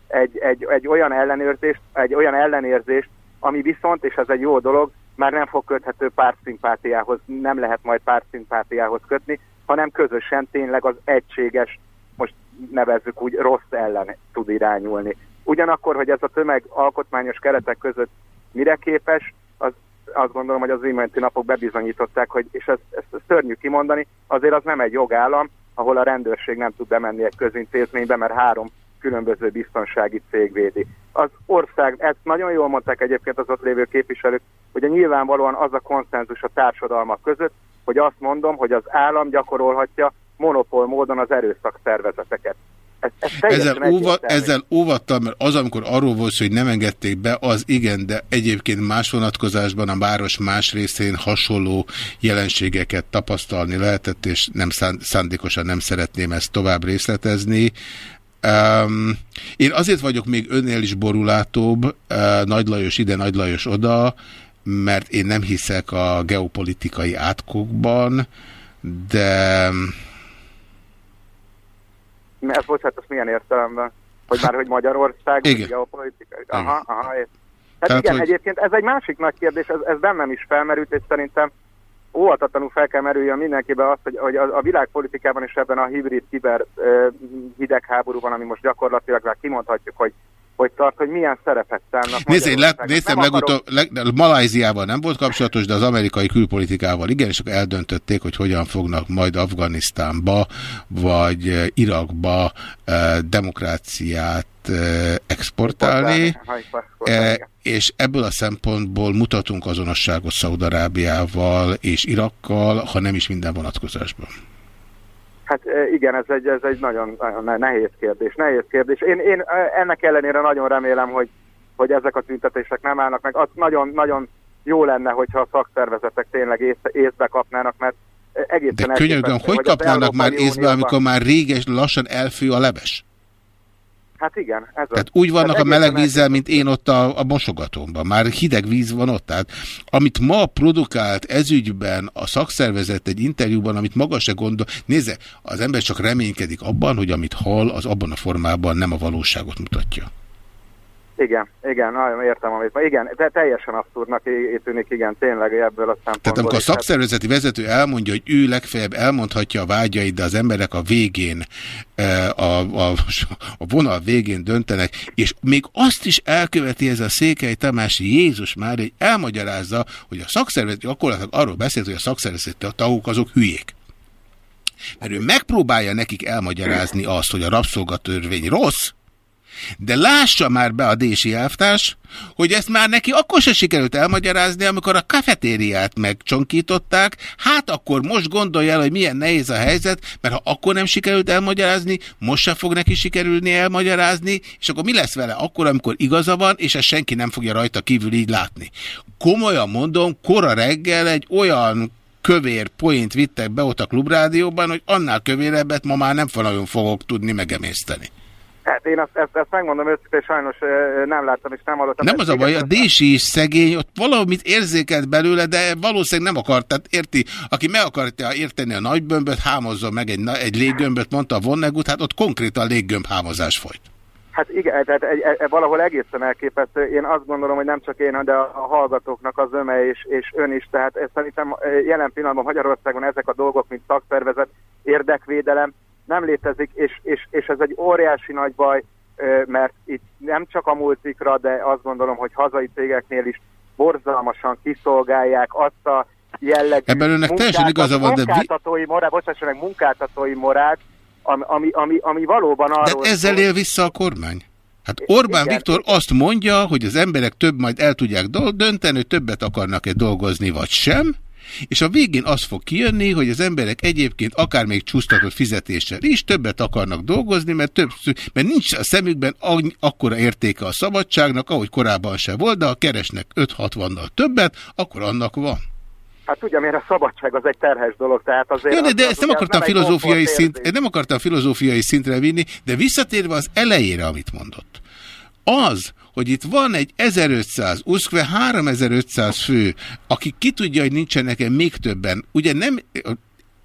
L: egy, egy, egy olyan ellenőrzést, egy olyan ellenérzést, ami viszont, és ez egy jó dolog, már nem fog köthető pártszimpátiához, nem lehet majd pártszimpátiához kötni, hanem közösen tényleg az egységes, most nevezzük úgy, rossz ellen tud irányulni. Ugyanakkor, hogy ez a tömeg alkotmányos keretek között mire képes, az azt gondolom, hogy az iménti napok bebizonyították, hogy, és ezt, ezt, ezt szörnyű kimondani, azért az nem egy jogállam, ahol a rendőrség nem tud bemenni egy közintézménybe, mert három különböző biztonsági cég védi. Az ország, ezt nagyon jól mondták egyébként az ott lévő képviselők, hogy nyilvánvalóan az a konszenzus a társadalmak között, hogy azt mondom, hogy az állam gyakorolhatja monopól módon az erőszak szervezeteket. Ez, ez
A: Ezzel, óva, ezzel óvattal, mert az, amikor arról volt hogy nem engedték be, az igen, de egyébként más vonatkozásban a város más részén hasonló jelenségeket tapasztalni lehetett, és nem szán, szándékosan nem szeretném ezt tovább részletezni. Um, én azért vagyok még önnél is borulátóbb, uh, Nagy Lajos ide, Nagy Lajos oda, mert én nem hiszek a geopolitikai átkokban, de
L: Ez bocsánat, ez milyen értelemben? Hogy már, hogy Magyarország,
A: Igen.
L: geopolitikai? Aha, aha. ért- Hát
A: Tehát,
L: igen,
A: hogy-
L: egyébként ez egy másik nagy kérdés, ez, ez bennem is felmerült, és szerintem óvatatlanul fel kell merüljön mindenkibe azt, hogy, hogy a, a világpolitikában és ebben a hibrid kiber ö, hidegháborúban, ami most gyakorlatilag már kimondhatjuk, hogy hogy tart, hogy milyen szerepet szánnak
A: Nézd, én
L: Magyarországnak.
A: néztem
L: Nem
A: legutóbb, leg, Malajziával nem volt kapcsolatos, de az amerikai külpolitikával igen, és akkor eldöntötték, hogy hogyan fognak majd Afganisztánba, vagy eh, Irakba eh, demokráciát eh, exportálni, eh, és ebből a szempontból mutatunk azonosságot Szaudarábiával és Irakkal, ha nem is minden vonatkozásban.
L: Hát e, igen, ez egy, ez egy nagyon, nagyon nehéz kérdés. Nehéz kérdés. Én, én e, ennek ellenére nagyon remélem, hogy, hogy ezek a tüntetések nem állnak meg. Az nagyon, nagyon jó lenne, hogyha a szakszervezetek tényleg ész, észbe kapnának, mert egészen
A: De könyörgöm, hogy kapnának már észbe, amikor már réges, lassan elfő a leves?
L: Hát igen, ez
A: Tehát
L: az.
A: úgy vannak
L: Tehát
A: a meleg vízzel, mint én ott a, a mosogatómban. Már hideg víz van ott. Tehát amit ma produkált ezügyben a szakszervezet egy interjúban, amit maga se gondol, nézze, az ember csak reménykedik abban, hogy amit hall, az abban a formában nem a valóságot mutatja.
L: Igen, igen, nagyon értem, amit Igen, de teljesen abszurdnak tűnik, igen, tényleg ebből a szempontból.
A: Tehát amikor a.
L: Hát-
A: szakszervezeti vezető elmondja, hogy ő legfeljebb elmondhatja a vágyait, de az emberek a végén, eh, a, a, a vonal végén döntenek, és még azt is elköveti ez a Székely Tamási Jézus már, hogy elmagyarázza, hogy a szakszervezeti, gyakorlatilag arról beszélt, hogy a szakszervezeti tagok azok hülyék. Mert ő megpróbálja nekik elmagyarázni azt, hogy a rabszolgatörvény rossz, de lássa már be a Dési elvtárs, hogy ezt már neki akkor se sikerült elmagyarázni, amikor a kafetériát megcsonkították, hát akkor most gondolja el, hogy milyen nehéz a helyzet, mert ha akkor nem sikerült elmagyarázni, most se fog neki sikerülni elmagyarázni, és akkor mi lesz vele akkor, amikor igaza van, és ezt senki nem fogja rajta kívül így látni. Komolyan mondom, kora reggel egy olyan kövér poént vittek be ott a klubrádióban, hogy annál kövérebbet ma már nem nagyon fogok tudni megemészteni.
L: Hát én ezt, ezt, ezt megmondom őszintén, sajnos nem láttam és nem hallottam.
A: Nem az a baj, a Dési is szegény, ott valamit érzékelt belőle, de valószínűleg nem akart, tehát érti, aki meg akarta érteni a nagygömböt, hámozza meg egy, egy léggömböt, mondta a Vonnegut, hát ott konkrétan léggömb hámozás folyt.
L: Hát igen, tehát egy, egy, valahol egészen elképesztő. Én azt gondolom, hogy nem csak én, de a hallgatóknak az öme és, és ön is. Tehát ez szerintem jelen pillanatban Magyarországon ezek a dolgok, mint szakszervezet, érdekvédelem nem létezik, és, és, és ez egy óriási nagy baj, mert itt nem csak a multikra, de azt gondolom, hogy hazai cégeknél is borzalmasan kiszolgálják azt a jellegű
A: Ebben önnek teljesen igaza van, de...
L: Munkáltatói morál, bocsánat, meg munkáltatói morál, ami, ami, ami, ami valóban arról...
A: De ezzel él vissza a kormány? Hát Orbán igen, Viktor azt mondja, hogy az emberek több majd el tudják dönteni, hogy többet akarnak-e dolgozni, vagy sem, és a végén az fog kijönni, hogy az emberek egyébként akár még csúsztatott fizetéssel is többet akarnak dolgozni, mert, több, mert nincs a szemükben akkora értéke a szabadságnak, ahogy korábban se volt, de ha keresnek 5-60-nal többet, akkor annak van.
L: Hát tudja, miért a szabadság az egy terhes dolog, tehát azért...
A: Ja, de, de ezt nem akartam, filozófiai szint, nem akartam filozófiai szintre vinni, de visszatérve az elejére, amit mondott. Az, hogy itt van egy 1500, uszkve 3500 fő, aki ki tudja, hogy nincsenek -e még többen. Ugye nem,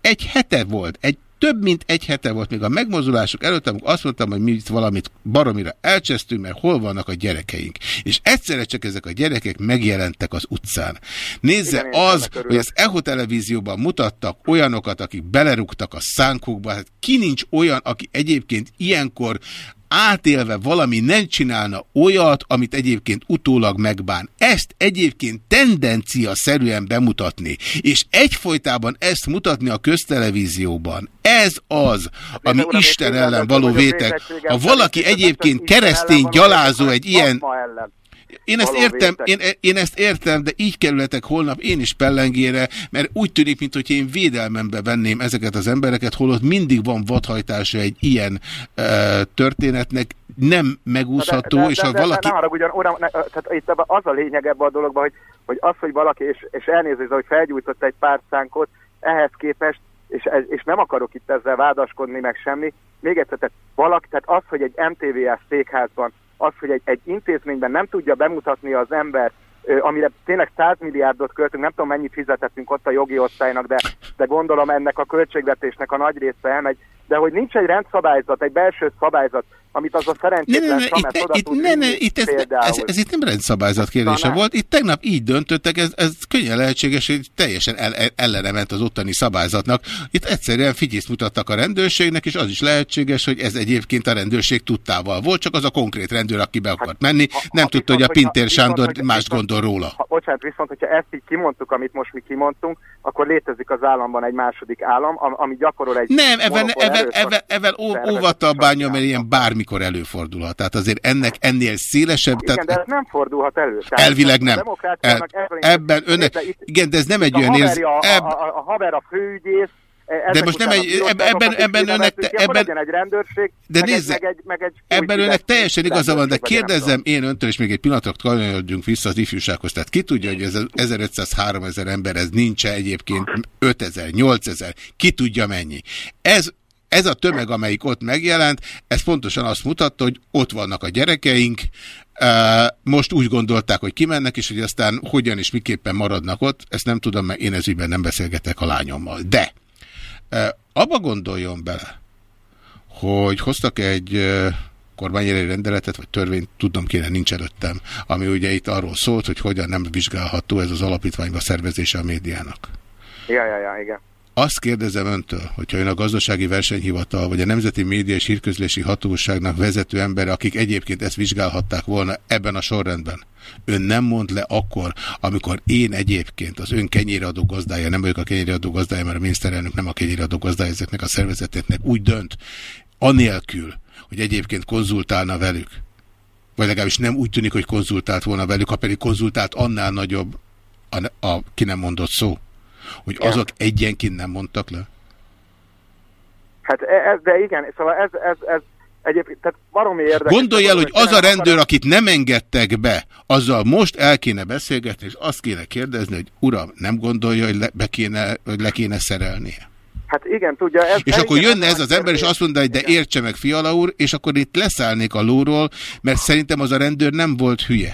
A: egy hete volt, egy több mint egy hete volt még a megmozdulások előtt, amikor azt mondtam, hogy mi itt valamit baromira elcsesztünk, mert hol vannak a gyerekeink. És egyszerre csak ezek a gyerekek megjelentek az utcán. Nézze Igen, az, hogy az EHO televízióban mutattak olyanokat, akik belerugtak a szánkukba, hát ki nincs olyan, aki egyébként ilyenkor átélve valami nem csinálna olyat, amit egyébként utólag megbán. Ezt egyébként tendencia szerűen bemutatni, és egyfolytában ezt mutatni a köztelevízióban. Ez az, ami uram, Isten ellen való vétek. Ha valaki egyébként keresztény gyalázó egy ilyen... Én ezt, értem, én, én ezt értem, de így kerületek holnap én is pellengére, mert úgy tűnik, mintha én védelmembe venném ezeket az embereket, holott mindig van vadhajtása egy ilyen e, történetnek, nem megúszható, de, de, de, és ha de, valaki...
L: Ne haragudjon, uram, ne, tehát itt az a lényeg ebben a dologban, hogy, hogy az, hogy valaki, és, és elnézést, hogy felgyújtott egy pár szánkot, ehhez képest, és, és nem akarok itt ezzel vádaskodni, meg semmi, még egyszer, tehát, valaki, tehát az, hogy egy MTVS székházban az, hogy egy, egy intézményben nem tudja bemutatni az ember, amire tényleg 100 milliárdot költünk, nem tudom mennyit fizetettünk ott a jogi osztálynak, de, de gondolom ennek a költségvetésnek a nagy része elmegy, de hogy nincs egy rendszabályzat, egy belső szabályzat, amit az a szerencsétlen ne, ne, ne, itt,
A: itt, ne, ne, itt ez, ez, ez, itt nem rendszabályzat kérdése volt, itt tegnap így döntöttek, ez, ez könnyen lehetséges, hogy teljesen el, el, ellene ment az ottani szabályzatnak. Itt egyszerűen figyészt mutattak a rendőrségnek, és az is lehetséges, hogy ez egyébként a rendőrség tudtával volt, csak az a konkrét rendőr, aki be akart menni, ha, nem ha, tudta, hogy a Pintér Sándor viszont, más gondol róla.
L: Ha, bocsánat, viszont, hogyha ezt így kimondtuk, amit most mi kimondtunk, akkor létezik az államban egy második állam, ami gyakorol egy...
A: Nem, ebben, ebben, ebben, ebben óvatabbánya, mert ilyen bármikor előfordulhat. Tehát azért ennek ennél szélesebb...
L: Igen,
A: tehát,
L: de ez nem fordulhat elő.
A: Tehát elvileg nem. El, ebben önnek... Igen, de ez nem egy olyan
L: érz... A, a, a, a haver a főügyész, ezek
A: de most nem egy, ebben, ebben önnek, te, ebben,
L: egy rendőrség,
A: de meg nézze, egy, meg egy, meg egy ebben önnek teljesen igaza van, de kérdezzem én öntől, és még egy pillanatot kanyarodjunk vissza az ifjúsághoz, tehát ki tudja, hogy ez 1500-3000 ember, ez nincs -e egyébként 5000, 8000, ki tudja mennyi. Ez ez a tömeg, amelyik ott megjelent, ez pontosan azt mutatta, hogy ott vannak a gyerekeink, most úgy gondolták, hogy kimennek, és hogy aztán hogyan és miképpen maradnak ott, ezt nem tudom, mert én ezügyben nem beszélgetek a lányommal. De abba gondoljon bele, hogy hoztak egy kormányére rendeletet, vagy törvényt, tudom kéne, nincs előttem, ami ugye itt arról szólt, hogy hogyan nem vizsgálható ez az alapítványba szervezése a médiának.
L: Ja, ja, ja, igen.
A: Azt kérdezem öntől, hogyha ön a gazdasági versenyhivatal, vagy a Nemzeti Média és Hírközlési Hatóságnak vezető ember, akik egyébként ezt vizsgálhatták volna ebben a sorrendben, ön nem mond le akkor, amikor én egyébként az ön kenyéradó gazdája, nem vagyok a kenyéradó gazdája, mert a miniszterelnök nem a kenyéradó gazdája ezeknek a szervezeteknek, úgy dönt, anélkül, hogy egyébként konzultálna velük, vagy legalábbis nem úgy tűnik, hogy konzultált volna velük, ha pedig konzultált, annál nagyobb a, a ki nem mondott szó hogy ja. azok egyenként nem mondtak le?
L: Hát e, ez, de igen, szóval ez, ez, ez egyébként, tehát baromi érdekes.
A: Gondolj el, hogy az a rendőr, akit nem engedtek be, azzal most el kéne beszélgetni, és azt kéne kérdezni, hogy uram, nem gondolja, hogy le, be kéne, hogy le kéne szerelnie?
L: Hát igen, tudja. Ez,
A: és akkor jönne ez az ember, és azt mondja, hogy de értse meg, Fiala úr, és akkor itt leszállnék a lóról, mert szerintem az a rendőr nem volt hülye.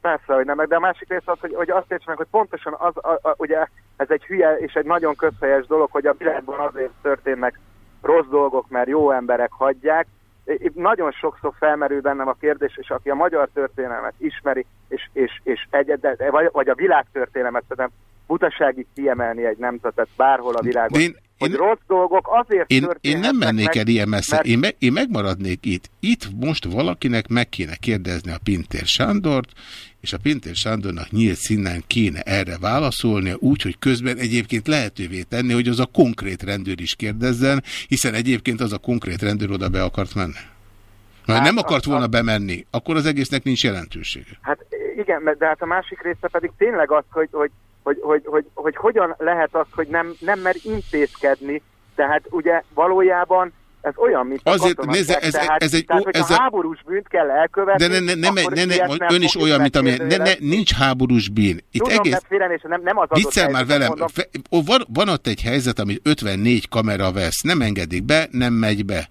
L: Persze, hogy nem, de a másik rész az, hogy, hogy azt értse meg, hogy pontosan az, a, a, ugye ez egy hülye és egy nagyon közhelyes dolog, hogy a világban azért történnek rossz dolgok, mert jó emberek hagyják. Itt nagyon sokszor felmerül bennem a kérdés, és aki a magyar történelmet ismeri, és, és, és egyed, vagy, vagy a világtörténelmet, szerintem butaságig kiemelni egy nemzetet bárhol a világon. Én, hogy én, rossz dolgok azért
A: én, én nem mennék meg, el ilyen messze, mert... én, me, én megmaradnék itt. Itt most valakinek meg kéne kérdezni a Pintér Sándort, és a Pintér Sándornak nyílt színen kéne erre válaszolnia, úgy, hogy közben egyébként lehetővé tenni, hogy az a konkrét rendőr is kérdezzen, hiszen egyébként az a konkrét rendőr oda be akart menni. Ha hát, nem akart volna bemenni, akkor az egésznek nincs jelentősége.
L: Hát igen, de hát a másik része pedig tényleg az, hogy, hogy hogy, hogy, hogy, hogy hogyan lehet az, hogy nem, nem mer intézkedni, tehát ugye valójában ez olyan, mint
A: Azért, a nézze, ez,
L: tehát,
A: ez egy...
L: Tehát, ez a háborús bűnt kell elkövetni,
A: De ne, ne, ne, ne, ne, ne ön is olyan, mint ami... Ne, ne, nincs háborús bűn.
L: Itt Tudom, egész... félelés, nem, nem az
A: Viccel már velem. Fe, van, van ott egy helyzet, amit 54 kamera vesz. Nem engedik be, nem megy be.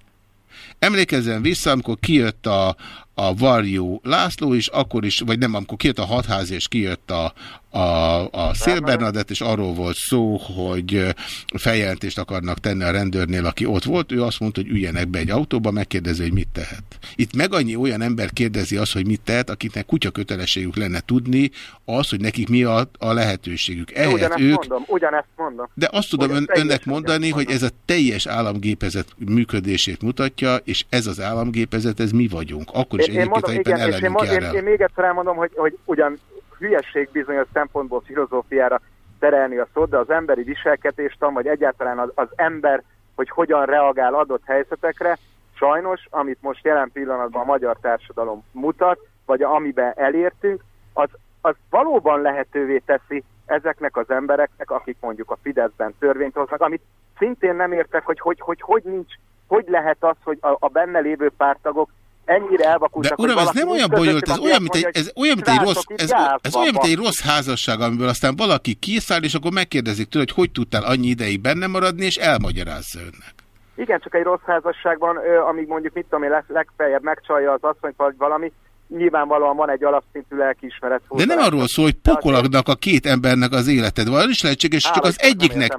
A: Emlékezzen vissza, amikor kijött a, a Varjú László is, akkor is, vagy nem, amikor kijött a hatház és kijött a, a, a Szél Bernadett, és arról volt szó, hogy feljelentést akarnak tenni a rendőrnél, aki ott volt, ő azt mondta, hogy üljenek be egy autóba, megkérdezi, hogy mit tehet. Itt meg annyi olyan ember kérdezi azt, hogy mit tehet, akiknek kutya kötelességük lenne tudni, az, hogy nekik mi a, a lehetőségük.
L: Ehhez ugyanezt ők... mondom, ugyanezt mondom.
A: De azt tudom ön, önnek mondani, hogy ez a teljes államgépezet működését mutatja, és ez az államgépezet, ez mi vagyunk. Akkor is én, egyébként, mondom, igen, és
L: én, én, én még egyszer elmondom, hogy, hogy ugyan hülyesség bizonyos szempontból filozófiára terelni a szót, de az emberi viselkedéstan, vagy egyáltalán az, az ember, hogy hogyan reagál adott helyzetekre, sajnos, amit most jelen pillanatban a magyar társadalom mutat, vagy amiben elértünk, az, az valóban lehetővé teszi ezeknek az embereknek, akik mondjuk a Fideszben törvényt hoznak, amit szintén nem értek, hogy hogy, hogy, hogy nincs, hogy lehet az, hogy a, a benne lévő pártagok ennyire elvakultak.
A: De uram, ez nem olyan bonyolult, ez olyan, mint egy, ez olyan, mint egy rossz, ez, ez olyan, mint egy rossz házasság, amiből aztán valaki kiszáll, és akkor megkérdezik tőle, hogy hogy tudtál annyi ideig benne maradni, és elmagyarázza önnek.
L: Igen, csak egy rossz házasságban, amíg mondjuk mit tudom én, legfeljebb megcsalja az asszonyt, vagy valami, nyilvánvalóan van egy alapszintű lelkiismeret.
A: De nem arról szól, hogy pokolagnak a két embernek az életed. Van is lehetséges, csak az egyiknek...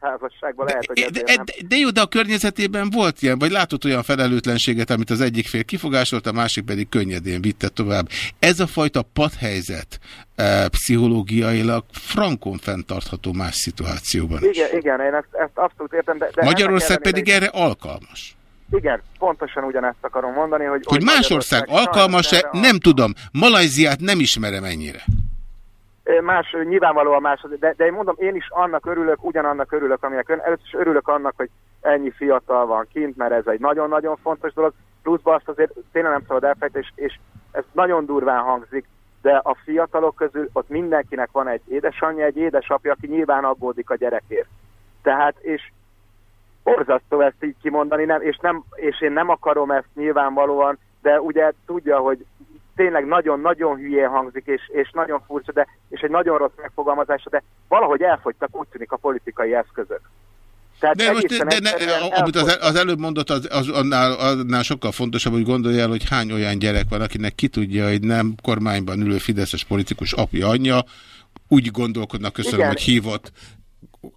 L: Házasságban, lehet, hogy de,
A: de, de, de jó, de a környezetében volt ilyen, vagy látott olyan felelőtlenséget, amit az egyik fél kifogásolt, a másik pedig könnyedén vitte tovább. Ez a fajta padhelyzet e, pszichológiailag frankon fenntartható más szituációban
L: is. Igen, igen én ezt, ezt abszolút értem. De, de
A: Magyarország pedig erre alkalmas.
L: Igen, pontosan ugyanezt akarom mondani, hogy...
A: Hogy, más ország alkalmas-e, nem tudom. Malajziát nem ismerem ennyire.
L: Más, nyilvánvalóan más, de, de én mondom, én is annak örülök, ugyanannak örülök, aminek ön. Először is örülök annak, hogy ennyi fiatal van kint, mert ez egy nagyon-nagyon fontos dolog. Pluszban azt azért tényleg nem szabad elfejteni, és, és ez nagyon durván hangzik, de a fiatalok közül ott mindenkinek van egy édesanyja, egy édesapja, aki nyilván aggódik a gyerekért. Tehát, és borzasztó ezt így kimondani, nem, és, nem, és én nem akarom ezt nyilvánvalóan, de ugye tudja, hogy tényleg nagyon-nagyon hülyén hangzik, és, és nagyon furcsa, de, és egy nagyon rossz megfogalmazása, de valahogy elfogytak, úgy tűnik a politikai eszközök.
A: Tehát de most, de ne, amit az, az előbb mondott, az, az annál, annál sokkal fontosabb, hogy gondolja el, hogy hány olyan gyerek van, akinek ki tudja, hogy nem kormányban ülő fideszes politikus apja, anyja, úgy gondolkodnak, köszönöm, Igen. hogy hívott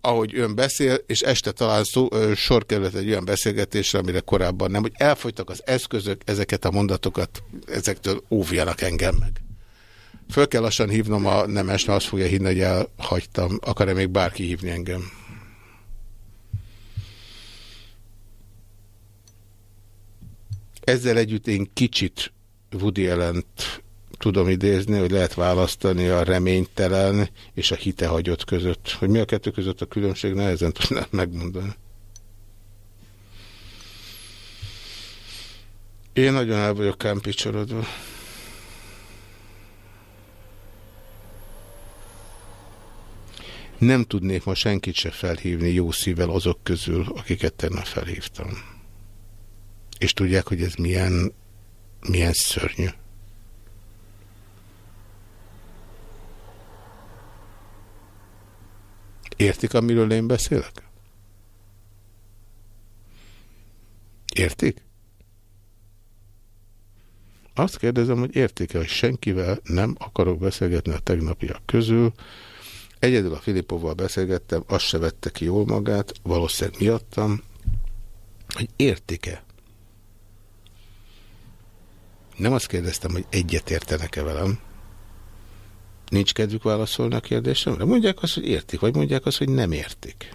A: ahogy ön beszél, és este talán szó, sor került egy olyan beszélgetésre, amire korábban nem, hogy elfogytak az eszközök, ezeket a mondatokat, ezektől óvjanak engem meg. Föl kell lassan hívnom a nemes, mert azt fogja hinni, hogy elhagytam. Akar-e még bárki hívni engem? Ezzel együtt én kicsit Woody Allen-t tudom idézni, hogy lehet választani a reménytelen és a hitehagyott között. Hogy mi a kettő között a különbség, nehezen tudnám megmondani. Én nagyon el vagyok kámpicsorodva. Nem tudnék ma senkit se felhívni jó szívvel azok közül, akiket tegnap felhívtam. És tudják, hogy ez milyen, milyen szörnyű. Értik, amiről én beszélek? Értik? Azt kérdezem, hogy értik-e, hogy senkivel nem akarok beszélgetni a tegnapiak közül. Egyedül a Filipovval beszélgettem, azt se vette ki jól magát, valószínűleg miattam, hogy értik-e? Nem azt kérdeztem, hogy egyet értenek-e velem, Nincs kedvük válaszolni a kérdésemre? Mondják azt, hogy értik, vagy mondják azt, hogy nem értik.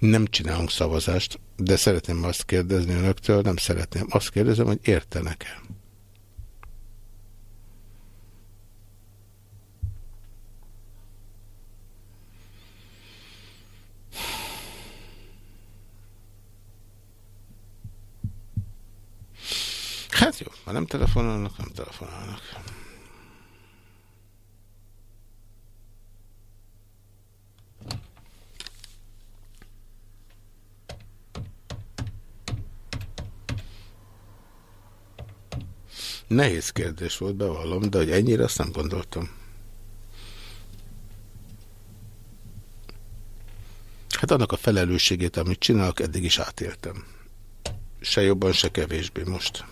A: Nem csinálunk szavazást, de szeretném azt kérdezni önöktől, nem szeretném. Azt kérdezem, hogy értenek-e? Hát jó, ha nem telefonálnak, nem telefonálnak. Nehéz kérdés volt, bevallom, de hogy ennyire azt nem gondoltam. Hát annak a felelősségét, amit csinálok, eddig is átéltem. Se jobban, se kevésbé most.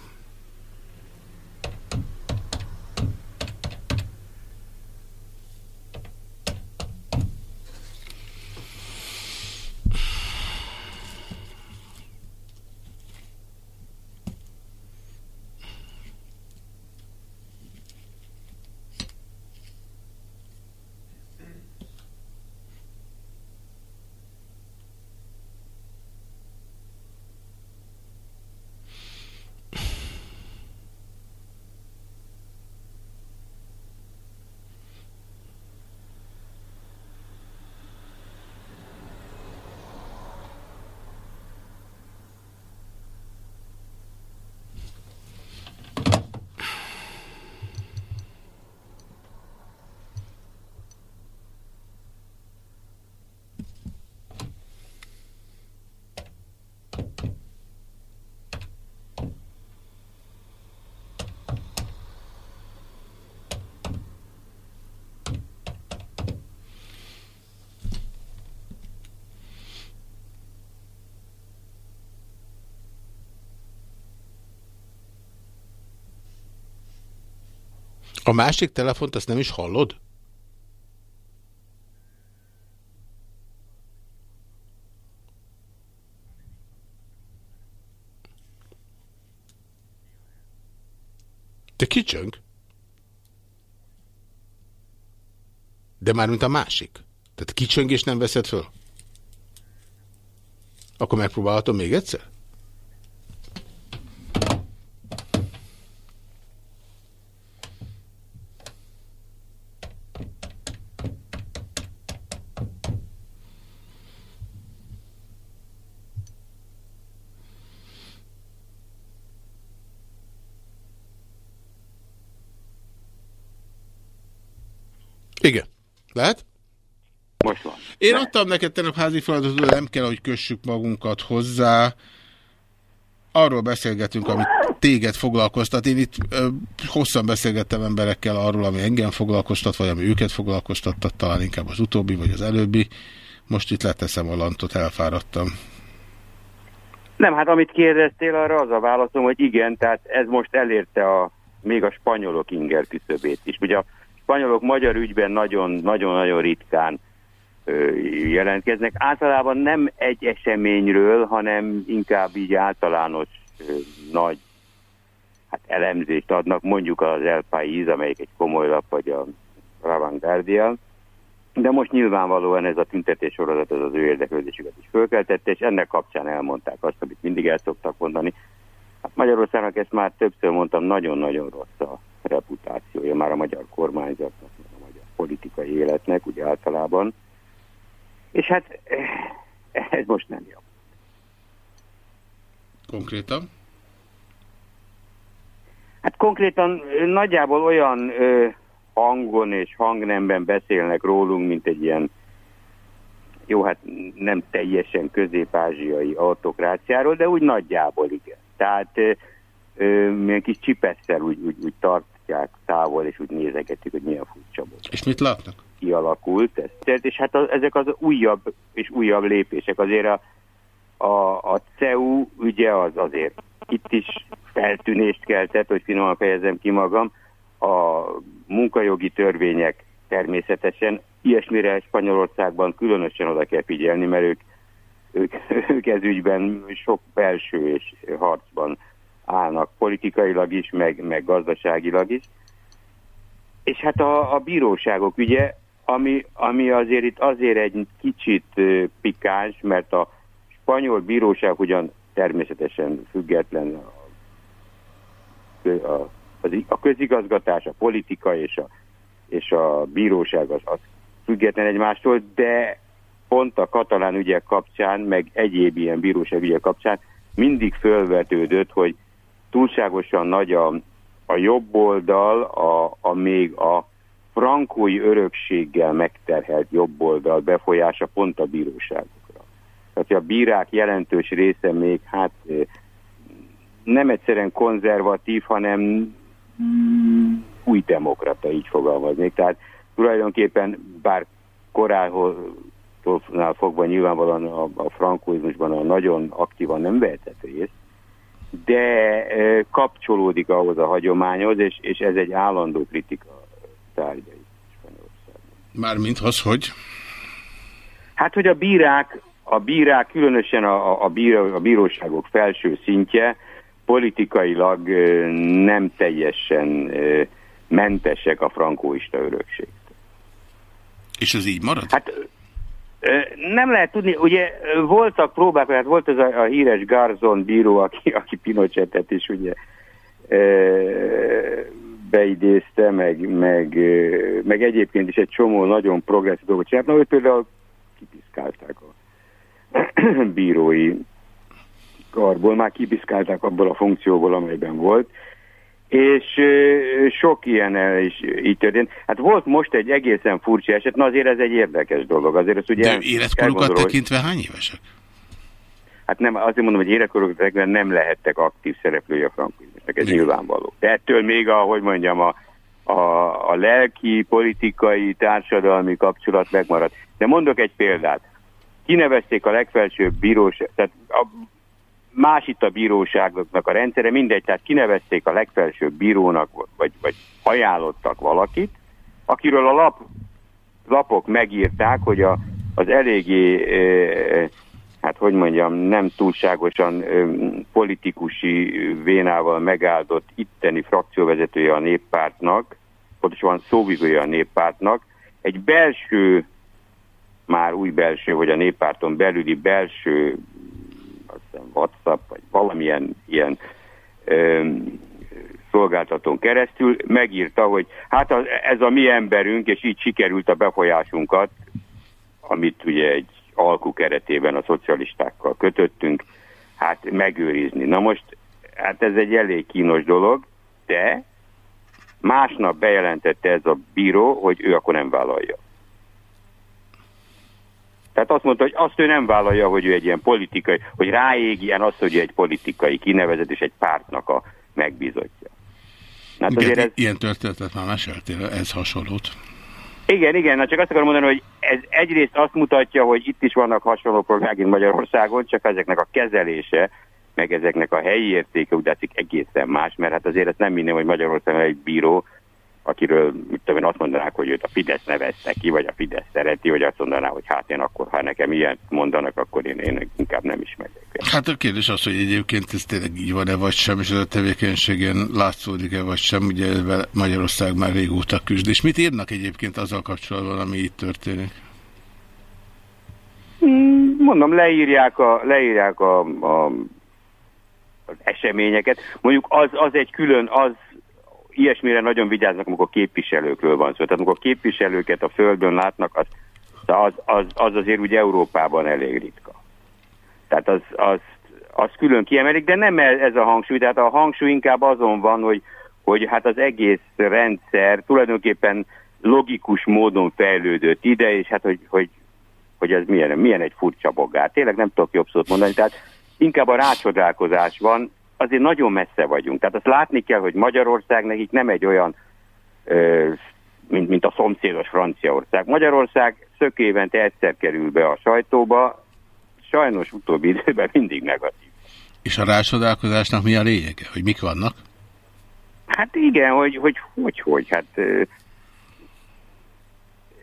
A: A másik telefont azt nem is hallod? Te kicsöng? De már mint a másik. Tehát kicsöng és nem veszed föl? Akkor megpróbálhatom még egyszer? Igen. Lehet?
D: Most van.
A: Én Lehet. adtam neked tegnap házi feladatot, nem kell, hogy kössük magunkat hozzá. Arról beszélgetünk, amit téged foglalkoztat. Én itt ö, hosszan beszélgettem emberekkel arról, ami engem foglalkoztat, vagy ami őket foglalkoztattat, talán inkább az utóbbi, vagy az előbbi. Most itt leteszem a lantot, elfáradtam.
D: Nem, hát amit kérdeztél, arra az a válaszom, hogy igen, tehát ez most elérte a, még a spanyolok inger küszöbét is. Ugye a spanyolok magyar ügyben nagyon-nagyon ritkán jelentkeznek. Általában nem egy eseményről, hanem inkább így általános nagy hát elemzést adnak, mondjuk az El País, amelyik egy komoly lap, vagy a Ravanguardia. De most nyilvánvalóan ez a tüntetés sorozat az az ő érdeklődésüket is fölkeltette, és ennek kapcsán elmondták azt, amit mindig el szoktak mondani. Hát Magyarországnak ezt már többször mondtam, nagyon-nagyon rossz a reputációja már a magyar kormányzatnak, a magyar politikai életnek, ugye általában. És hát eh, ez most nem jó.
A: Konkrétan?
D: Hát konkrétan nagyjából olyan ö, hangon és hangnemben beszélnek rólunk, mint egy ilyen jó, hát nem teljesen közép-ázsiai autokráciáról, de úgy nagyjából igen. Tehát milyen kis csipesszel úgy, úgy, úgy tart, látják távol, és úgy nézegetik, hogy milyen furcsa volt.
A: És mit látnak?
D: Kialakult ez. Tehát, és hát az, ezek az újabb és újabb lépések. Azért a, a, a CEU ugye az azért itt is feltűnést keltett, hogy finoman fejezem ki magam, a munkajogi törvények természetesen ilyesmire Spanyolországban különösen oda kell figyelni, mert ők, ők, ők ez ügyben sok belső és harcban állnak politikailag is, meg, meg gazdaságilag is. És hát a, a bíróságok ugye, ami, ami azért itt azért egy kicsit pikáns, mert a spanyol bíróság ugyan természetesen független a, a, a közigazgatás, a politika és a, és a bíróság az, az független egymástól, de pont a katalán ügyek kapcsán, meg egyéb ilyen bíróság ügyek kapcsán mindig fölvetődött, hogy túlságosan nagy a, a jobb oldal, a, a még a frankói örökséggel megterhelt jobb oldal befolyása pont a bíróságokra. Tehát a bírák jelentős része még hát nem egyszerűen konzervatív, hanem új demokrata, így fogalmaznék. Tehát tulajdonképpen bár korához fogva nyilvánvalóan a, a frankóizmusban a nagyon aktívan nem vehetett részt, de kapcsolódik ahhoz a hagyományhoz, és, és ez egy állandó kritika tárgya
A: Mármint az, hogy?
D: Hát, hogy a bírák, a bírák különösen a, a, bíró, a bíróságok felső szintje politikailag nem teljesen mentesek a frankóista örökség.
A: És ez így marad?
D: Hát nem lehet tudni, ugye voltak próbák, hát volt ez a, a híres Garzon bíró, aki, aki Pinochetet is ugye beidézte, meg, meg, meg egyébként is egy csomó nagyon progresszív dolgot csinált. Na, őt például kipiszkálták a bírói karból, már kipiszkálták abból a funkcióból, amelyben volt, és sok ilyen is így történt. Hát volt most egy egészen furcsa eset, na azért ez egy érdekes dolog. Azért ez ugye
A: De életkorukat tekintve hány évesek?
D: Hát nem, azért mondom, hogy életkorukat tekintve nem lehettek aktív szereplője a frankizmusnak, ez nyilvánvaló. De ettől még, ahogy mondjam, a, a, a lelki, politikai, társadalmi kapcsolat megmaradt. De mondok egy példát. Kinevezték a legfelsőbb bíróság, tehát a, más itt a bíróságoknak a rendszere, mindegy, tehát kinevezték a legfelsőbb bírónak, vagy, vagy ajánlottak valakit, akiről a lap, lapok megírták, hogy a, az eléggé, e, hát hogy mondjam, nem túlságosan e, politikusi vénával megáldott itteni frakcióvezetője a néppártnak, pontosan szóvivője a néppártnak, egy belső, már új belső, vagy a néppárton belüli belső WhatsApp, vagy valamilyen ilyen ö, szolgáltatón keresztül megírta, hogy hát az, ez a mi emberünk, és így sikerült a befolyásunkat, amit ugye egy alku keretében a szocialistákkal kötöttünk, hát megőrizni. Na most, hát ez egy elég kínos dolog, de másnap bejelentette ez a bíró, hogy ő akkor nem vállalja. Tehát azt mondta, hogy azt ő nem vállalja, hogy ő egy ilyen politikai, hogy ráég ilyen azt, hogy ő egy politikai kinevezet és egy pártnak a megbízottja.
A: Hát azért ez... Ilyen történetet már meséltél, ez hasonlót.
D: Igen, igen, na csak azt akarom mondani, hogy ez egyrészt azt mutatja, hogy itt is vannak hasonló problémák Magyarországon, csak ezeknek a kezelése, meg ezeknek a helyi értéke úgy egészen más, mert hát azért ez nem minden, hogy Magyarországon egy bíró, akiről mit tudom, azt mondanák, hogy őt a Fidesz nevezte ki, vagy a Fidesz szereti, vagy azt mondaná, hogy hát én akkor, ha nekem ilyet mondanak, akkor én, én inkább nem is megyek.
A: Hát a kérdés az, hogy egyébként ez tényleg így van-e, vagy sem, és ez a tevékenységen látszódik-e, vagy sem, ugye Magyarország már régóta küzd. És mit írnak egyébként azzal kapcsolatban, ami itt történik?
D: Hmm, mondom, leírják a, leírják a, a az eseményeket. Mondjuk az, az egy külön, az ilyesmire nagyon vigyáznak, amikor képviselőkről van szó. Tehát amikor képviselőket a Földön látnak, az, az, az, az azért úgy Európában elég ritka. Tehát az, az, az külön kiemelik, de nem ez a hangsúly, tehát a hangsúly inkább azon van, hogy, hogy hát az egész rendszer tulajdonképpen logikus módon fejlődött ide, és hát hogy, hogy, hogy ez milyen, milyen egy furcsa bogár. Tényleg nem tudok jobb szót mondani, tehát inkább a rácsodálkozás van, azért nagyon messze vagyunk. Tehát azt látni kell, hogy Magyarország nekik nem egy olyan, mint, mint a szomszédos Franciaország. Magyarország szökévente egyszer kerül be a sajtóba, sajnos utóbbi időben mindig negatív.
A: És a rácsodálkozásnak mi a lényege? Hogy mik vannak?
D: Hát igen, hogy hogy, hogy, hogy hát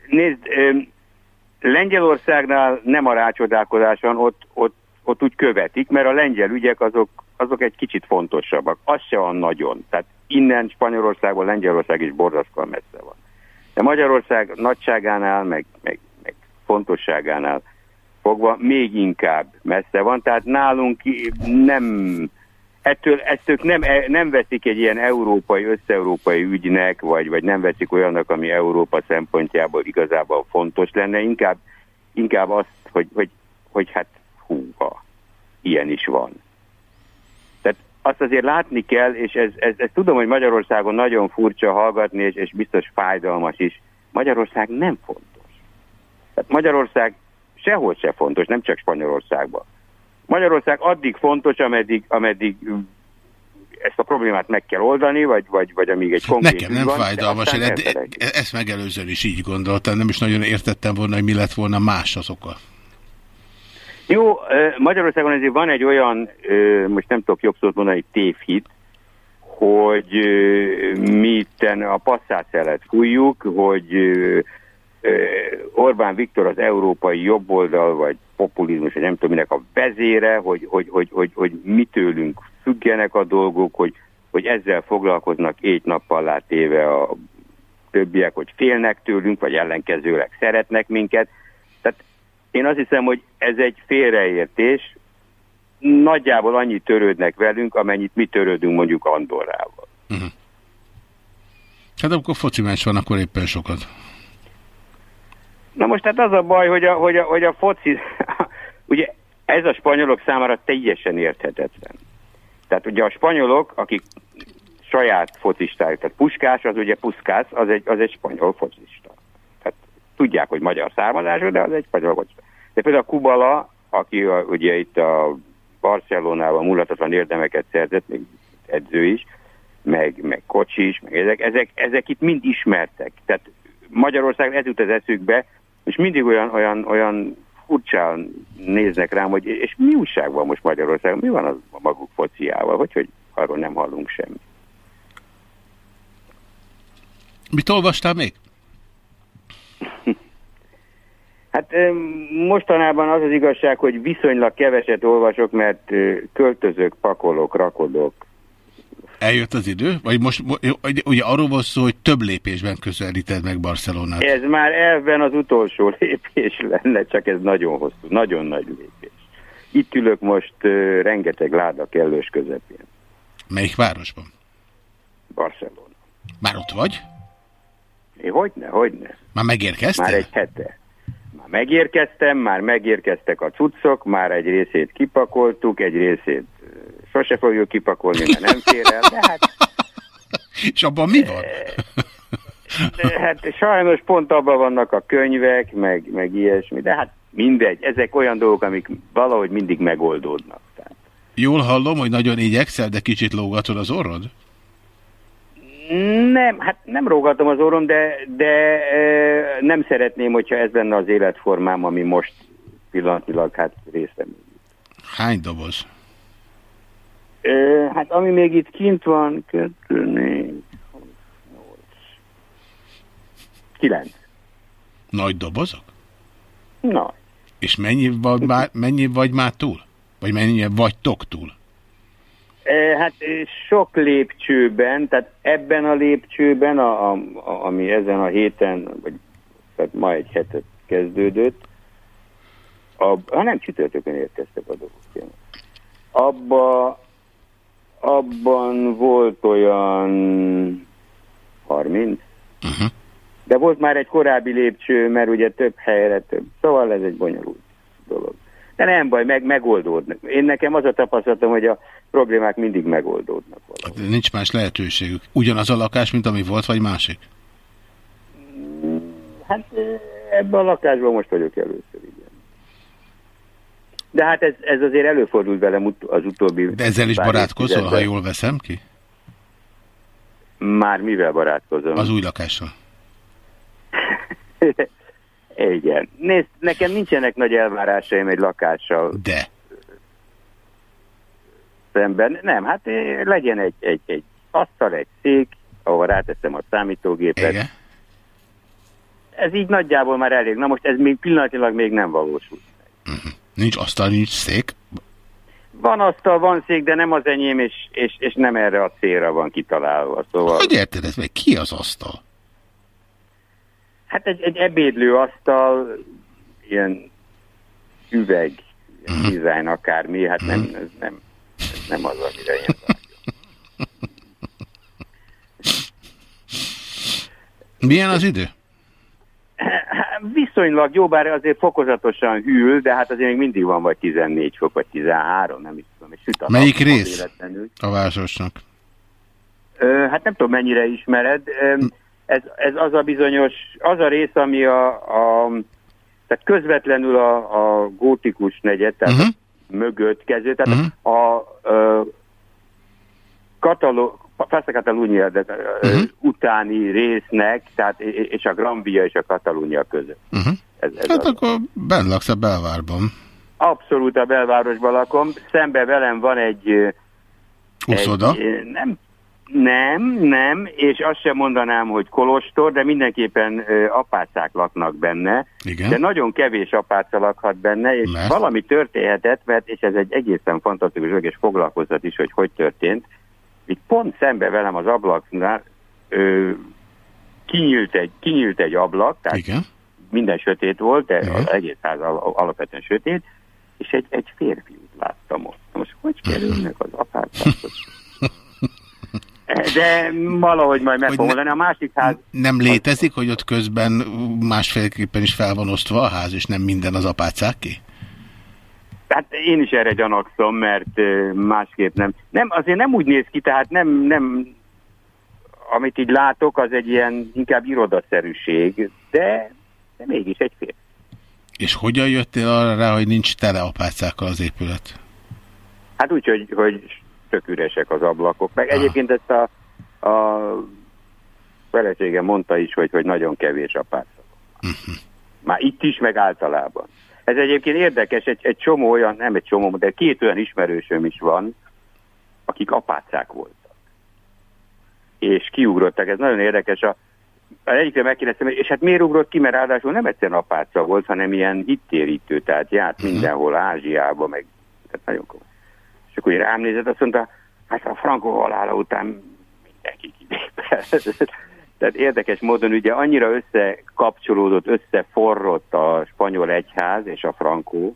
D: nézd, Lengyelországnál nem a rácsodálkozáson, ott, ott, ott úgy követik, mert a lengyel ügyek azok, azok egy kicsit fontosabbak. Az se van nagyon. Tehát innen Spanyolországból Lengyelország is borzasztóan messze van. De Magyarország nagyságánál, meg, meg, meg fontosságánál fogva még inkább messze van. Tehát nálunk nem ettől, ettől nem, nem veszik egy ilyen európai, összeurópai ügynek, vagy, vagy nem veszik olyannak, ami Európa szempontjából igazából fontos lenne, inkább, inkább azt, hogy, hogy, hogy hát húha, ilyen is van. Azt azért látni kell, és ez, ez, ez tudom, hogy Magyarországon nagyon furcsa hallgatni, és, és biztos fájdalmas is. Magyarország nem fontos. Tehát Magyarország sehol se fontos, nem csak Spanyolországban. Magyarország addig fontos, ameddig, ameddig ezt a problémát meg kell oldani, vagy, vagy, vagy amíg egy konkrét
A: Nekem nem
D: van,
A: fájdalmas, én ed- ezt megelőzően is így gondoltam, nem is nagyon értettem volna, hogy mi lett volna más az oka.
D: Jó, Magyarországon ezért van egy olyan, most nem tudok jobb szót mondani, tévhit, hogy mi itten a passzát fújjuk, hogy Orbán Viktor az európai jobboldal, vagy populizmus, vagy nem tudom minek a vezére, hogy, hogy, hogy, hogy, hogy mi tőlünk függenek a dolgok, hogy, hogy ezzel foglalkoznak egy nappal látéve a többiek, hogy félnek tőlünk, vagy ellenkezőleg szeretnek minket. Én azt hiszem, hogy ez egy félreértés, nagyjából annyit törődnek velünk, amennyit mi törődünk mondjuk Andorrával. Uh
A: mhm. -huh. Hát akkor foci van, akkor éppen sokat.
D: Na most hát az a baj, hogy a, hogy a, hogy a foci, ugye ez a spanyolok számára teljesen érthetetlen. Tehát ugye a spanyolok, akik saját focisták, tehát Puskás, az ugye Puszkász, az egy, az egy spanyol focista. Tehát tudják, hogy magyar származású, de az egy spanyol focista. De például a Kubala, aki a, ugye itt a Barcelonában mulatatlan érdemeket szerzett, még edző is, meg, meg kocsi is, meg ezek, ezek, ezek itt mind ismertek. Tehát Magyarország ez jut az eszükbe, és mindig olyan, olyan, olyan furcsán néznek rám, hogy és mi újság van most Magyarországon, mi van az a maguk fociával, hogy, hogy arról nem hallunk semmit.
A: Mit olvastál még?
D: Hát mostanában az az igazság, hogy viszonylag keveset olvasok, mert költözök, pakolok, rakodok,
A: Eljött az idő? Vagy most ugye arról volt szó, hogy több lépésben közelíted meg Barcelonát.
D: Ez már elven az utolsó lépés lenne, csak ez nagyon hosszú, nagyon nagy lépés. Itt ülök most uh, rengeteg láda kellős közepén.
A: Melyik városban?
D: Barcelona.
A: Már ott vagy?
D: É, hogyne, hogyne.
A: Már megérkeztél?
D: Már egy hete. Már megérkeztem, már megérkeztek a cuccok, már egy részét kipakoltuk, egy részét sose fogjuk kipakolni, mert nem fér el, de hát...
A: És abban mi van?
D: De hát sajnos pont abban vannak a könyvek, meg, meg ilyesmi, de hát mindegy, ezek olyan dolgok, amik valahogy mindig megoldódnak. Tehát.
A: Jól hallom, hogy nagyon igyekszel, de kicsit lógatod az orrod?
D: Nem, hát nem rógatom az orrom, de, de e, nem szeretném, hogyha ez lenne az életformám, ami most pillanatnyilag hát részem.
A: Hány doboz?
D: Hát ami még itt kint van, kettő, négy, kilenc.
A: Nagy dobozok?
D: Nagy.
A: És mennyi vagy, már, mennyi vagy már túl? Vagy mennyi vagytok túl?
D: Hát sok lépcsőben, tehát ebben a lépcsőben, a, a, a, ami ezen a héten, vagy tehát ma egy hetet kezdődött, a, ha nem csütörtökön érkeztek a dolgok. Abba abban volt olyan 30, uh -huh. de volt már egy korábbi lépcső, mert ugye több helyre több. Szóval ez egy bonyolult dolog. De nem baj, meg, megoldódnak. Én nekem az a tapasztalatom, hogy a problémák mindig megoldódnak.
A: Valahogy. Hát nincs más lehetőségük. Ugyanaz a lakás, mint ami volt, vagy másik?
D: Hát ebben a lakásban most vagyok először, igen. De hát ez, ez azért előfordult velem az utóbbi...
A: De ezzel is barátkozol, ha jól veszem ki?
D: Már mivel barátkozom?
A: Az új lakással.
D: Igen. Nézd, nekem nincsenek nagy elvárásaim egy lakással.
A: De.
D: Szemben. Nem, hát eh, legyen egy, egy, egy asztal, egy szék, ahol ráteszem a számítógépet.
A: Igen.
D: Ez így nagyjából már elég. Na most ez még pillanatilag még nem valósul.
A: Nincs asztal, nincs szék.
D: Van asztal, van szék, de nem az enyém, és, és, és nem erre a célra van kitalálva. Szóval,
A: Hogy érted ez meg? Ki az asztal?
D: Hát egy, egy ebédlő asztal, ilyen üveg,
A: Mhm.
D: ilyen design akármi, hát nem, ez nem, ez nem az, amire én
A: Milyen az idő?
D: Viszonylag jó, bár azért fokozatosan hűl, de hát azért még mindig van vagy 14 fok, vagy 13, nem is tudom. És süt a
A: Melyik rész a városnak?
D: Hát nem tudom, mennyire ismered. Ez, ez az a bizonyos, az a rész, ami a, a tehát közvetlenül a, a gótikus negyed, tehát uh-huh. mögött kezdő, tehát uh-huh. a ö, Katalo, Passa Catalunya de, uh-huh. utáni résznek, tehát és a Grambia és a Katalónia között.
A: Uh-huh.
D: Ez, ez
A: Hát
D: az.
A: akkor benn laksz a belvárban.
D: Abszolút a belvárosban lakom. Szembe velem van egy... ö,
A: Úszoda?
D: Egy, nem, nem, nem, és azt sem mondanám, hogy kolostor, de mindenképpen ö, apácák laknak benne.
A: Igen.
D: De nagyon kevés apáca lakhat benne, és
A: Mert?
D: valami történhetett, mert, és ez egy egészen fantasztikus dolog, és foglalkoztat is, hogy hogy történt. Itt pont szembe velem az ablaknál ö, kinyílt, egy, kinyílt egy ablak, tehát
A: Igen.
D: minden sötét volt, de
A: Igen.
D: az egész ház al- alapvetően sötét, és egy, egy férfiút láttam ott. Most hogy kerülnek az apácákhoz? De valahogy majd meg fogom. A másik ház,
A: Nem létezik, hogy ott közben másféleképpen is fel van osztva a ház, és nem minden az apácáké?
D: hát én is erre gyanakszom, mert másképp nem. Nem, azért nem úgy néz ki, tehát nem, nem amit így látok, az egy ilyen inkább irodaszerűség, de, de mégis egy férfi.
A: És hogyan jöttél arra rá, hogy nincs tele apácákkal az épület?
D: Hát úgy, hogy, hogy tök üresek az ablakok. Meg egyébként ezt a, a feleségem mondta is, hogy, hogy nagyon kevés apáca. Már itt is, meg általában. Ez egyébként érdekes, egy, egy csomó olyan, nem egy csomó, de két olyan ismerősöm is van, akik apácák voltak. És kiugrottak, ez nagyon érdekes. A, a egyikre megkérdeztem, és hát miért ugrott ki, mert ráadásul nem egyszerűen apáca volt, hanem ilyen hittérítő, tehát járt mindenhol, Ázsiába, meg tehát nagyon komoly. És akkor így rám nézett, azt mondta, hát a Franco halála után mindenki. Tehát érdekes módon ugye annyira összekapcsolódott, összeforrott a spanyol egyház és a frankó,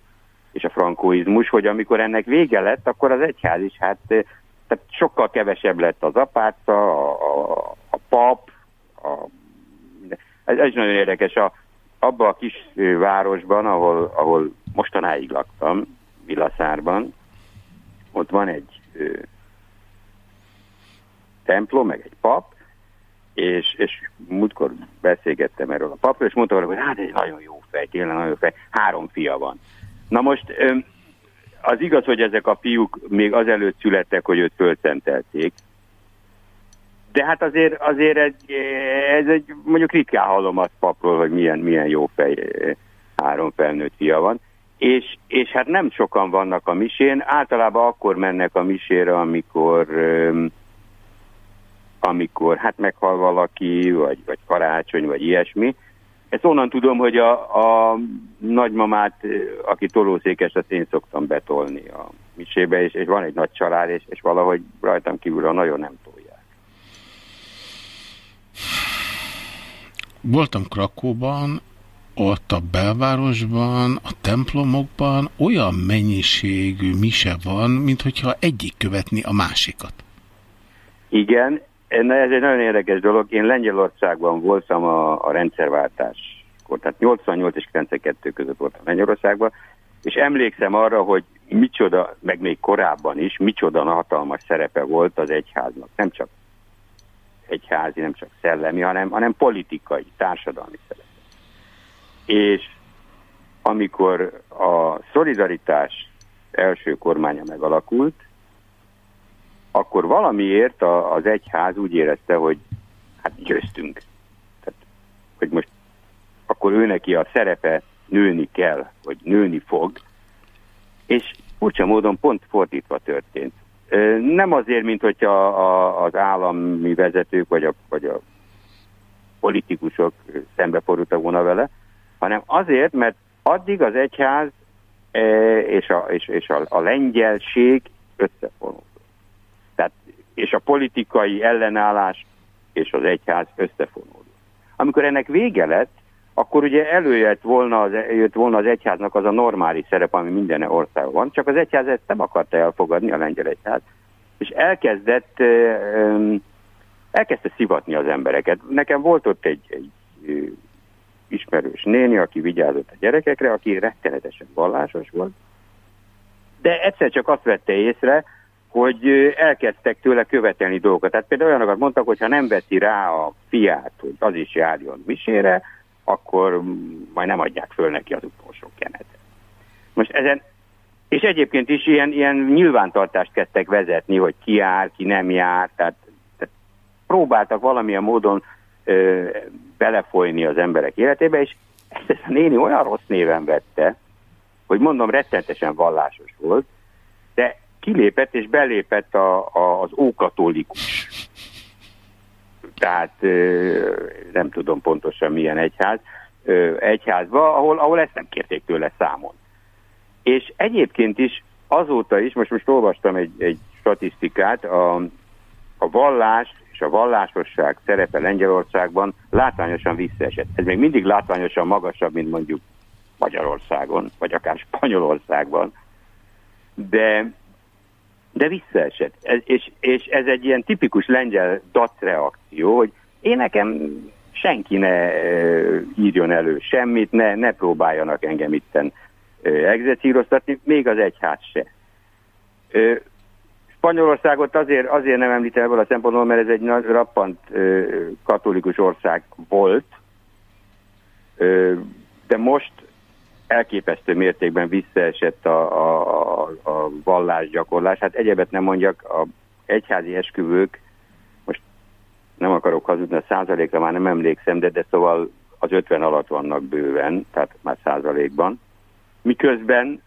D: és a frankóizmus, hogy amikor ennek vége lett, akkor az egyház is hát eh, tehát sokkal kevesebb lett az apáca, a, a, a pap, a, ez, ez nagyon érdekes. A, abban a kis városban, ahol, ahol mostanáig laktam, Vilaszárban, ott van egy ö, templom, meg egy pap, és, és múltkor beszélgettem erről a papról, és mondta hogy hát egy nagyon jó fej, tényleg nagyon jó fej, három fia van. Na most ö, az igaz, hogy ezek a fiúk még azelőtt születtek, hogy őt fölszentelték, de hát azért, azért egy, ez egy, mondjuk ritkán hallom azt papról, hogy milyen, milyen jó fej három felnőtt fia van. És, és hát nem sokan vannak a misén, általában akkor mennek a misére, amikor, amikor hát meghal valaki, vagy, vagy karácsony, vagy ilyesmi. Ezt onnan tudom, hogy a, a nagymamát, aki tolószékes, azt én szoktam betolni a misébe, és, és van egy nagy család, és, és valahogy rajtam kívülről nagyon nem tolják.
A: Voltam Krakóban, ott a belvárosban, a templomokban olyan mennyiségű mise van, mint hogyha egyik követni a másikat.
D: Igen, ez egy nagyon érdekes dolog. Én Lengyelországban voltam a, a rendszerváltáskor, tehát 88 és 92 között voltam Lengyelországban, és emlékszem arra, hogy micsoda, meg még korábban is, micsoda hatalmas szerepe volt az egyháznak. Nem csak egyházi, nem csak szellemi, hanem, hanem politikai, társadalmi szerepe. És amikor a szolidaritás első kormánya megalakult, akkor valamiért a, az egyház úgy érezte, hogy hát győztünk. Tehát, hogy most akkor ő neki a szerepe nőni kell, vagy nőni fog, és furcsa módon pont fordítva történt. Nem azért, mint hogyha az állami vezetők vagy a, vagy a politikusok szembefordultak volna vele, hanem azért, mert addig az egyház és a, és, és a, a lengyelség összefonódott. Tehát, és a politikai ellenállás és az egyház összefonódott. Amikor ennek vége lett, akkor ugye előjött volna az, jött volna az egyháznak az a normális szerep, ami minden országban van, csak az egyház ezt nem akarta elfogadni, a lengyel egyház, és elkezdett, elkezdte szivatni az embereket. Nekem volt ott egy, egy ismerős néni, aki vigyázott a gyerekekre, aki rettenetesen vallásos volt, de egyszer csak azt vette észre, hogy elkezdtek tőle követelni dolgokat. Tehát például olyanokat mondtak, hogy ha nem veszi rá a fiát, hogy az is járjon misére, akkor majd nem adják föl neki az utolsó kenetet. Most ezen, és egyébként is ilyen, ilyen nyilvántartást kezdtek vezetni, hogy ki jár, ki nem jár, tehát, tehát próbáltak valamilyen módon belefolyni az emberek életébe, és ezt, ezt a néni olyan rossz néven vette, hogy mondom, rettentesen vallásos volt, de kilépett és belépett a, a, az ókatolikus tehát nem tudom pontosan milyen egyház, egyházba, ahol, ahol ezt nem kérték tőle számon. És egyébként is azóta is, most most olvastam egy, egy statisztikát, a, a vallás a vallásosság szerepe Lengyelországban látványosan visszaesett. Ez még mindig látványosan magasabb, mint mondjuk Magyarországon, vagy akár Spanyolországban. De de visszaesett. Ez, és, és ez egy ilyen tipikus lengyel dacreakció, hogy én nekem senki ne írjon elő semmit, ne, ne próbáljanak engem itten egzecíroztatni, még az egyház se. Spanyolországot azért, azért nem említem ebből a szempontból, mert ez egy nagy rappant katolikus ország volt, de most elképesztő mértékben visszaesett a, a, a vallásgyakorlás. Hát egyebet nem mondjak, a egyházi esküvők, most nem akarok hazudni, a százalékra már nem emlékszem, de, de szóval az 50 alatt vannak bőven, tehát már százalékban. Miközben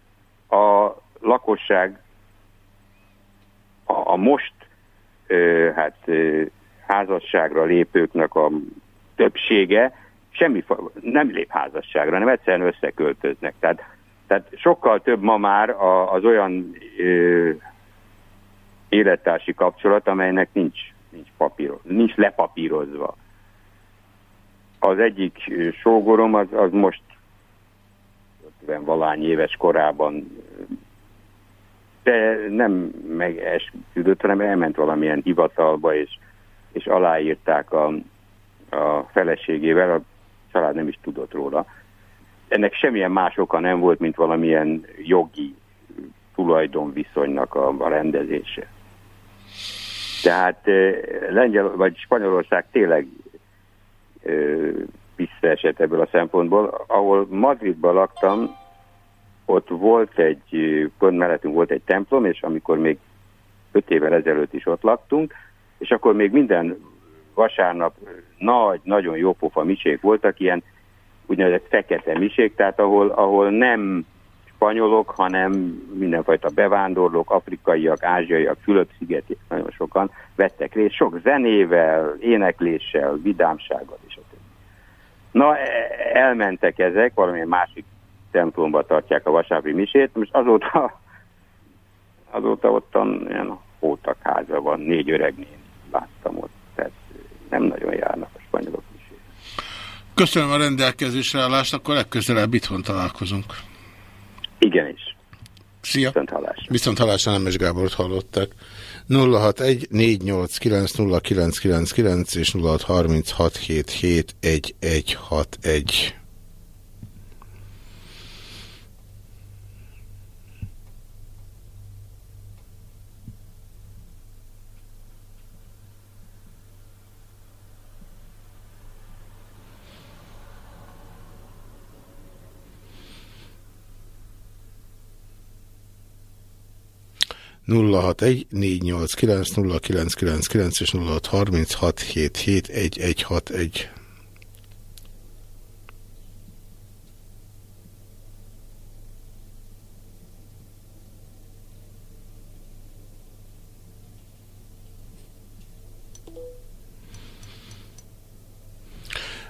D: a lakosság a, a most ö, hát ö, házasságra lépőknek a többsége semmi, nem lép házasságra, hanem egyszerűen összeköltöznek. Tehát, tehát sokkal több ma már az olyan ö, élettársi kapcsolat, amelynek nincs, nincs, papíro, nincs lepapírozva. Az egyik sógorom az, az most 50 valány éves korában de nem megesküdött, hanem elment valamilyen hivatalba, és, és aláírták a, a feleségével, a család nem is tudott róla. Ennek semmilyen más oka nem volt, mint valamilyen jogi tulajdonviszonynak a, a rendezése. Tehát Lengyel vagy Spanyolország tényleg visszaesett ebből a szempontból. Ahol Madridban laktam, ott volt egy, pont mellettünk volt egy templom, és amikor még öt évvel ezelőtt is ott laktunk, és akkor még minden vasárnap nagy, nagyon jó pofa misék voltak, ilyen úgynevezett fekete misék, tehát ahol, ahol nem spanyolok, hanem mindenfajta bevándorlók, afrikaiak, ázsiaiak, Fülöp-szigeti, nagyon sokan vettek részt, sok zenével, énekléssel, vidámsággal és a többi. Na, e, elmentek ezek, valamilyen másik templomba tartják a vasárpi misét, most azóta, azóta ottan ilyen hótak háza van, négy öreg néni láttam ott nem nagyon járnak a spanyolok is.
A: Köszönöm a rendelkezésre állást, akkor legközelebb itthon találkozunk.
D: Igenis.
A: Szia. Viszont hallásra. Viszont hallásra Nemes Gábort hallottak. 061 489 és 0636771161. 061 489 0999 és 0636 771161.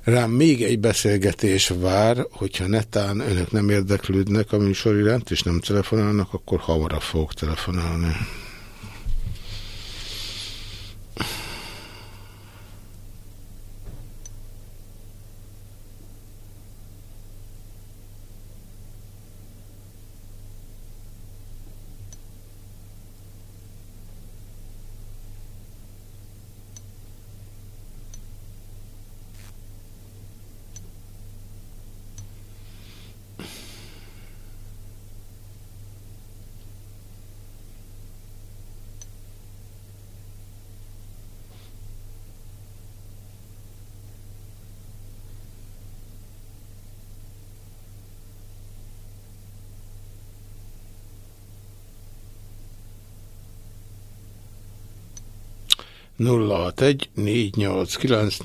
A: Rám még egy beszélgetés vár, hogyha netán önök nem érdeklődnek a műsor iránt, és nem telefonálnak, akkor hamarabb fogok telefonálni. 061 489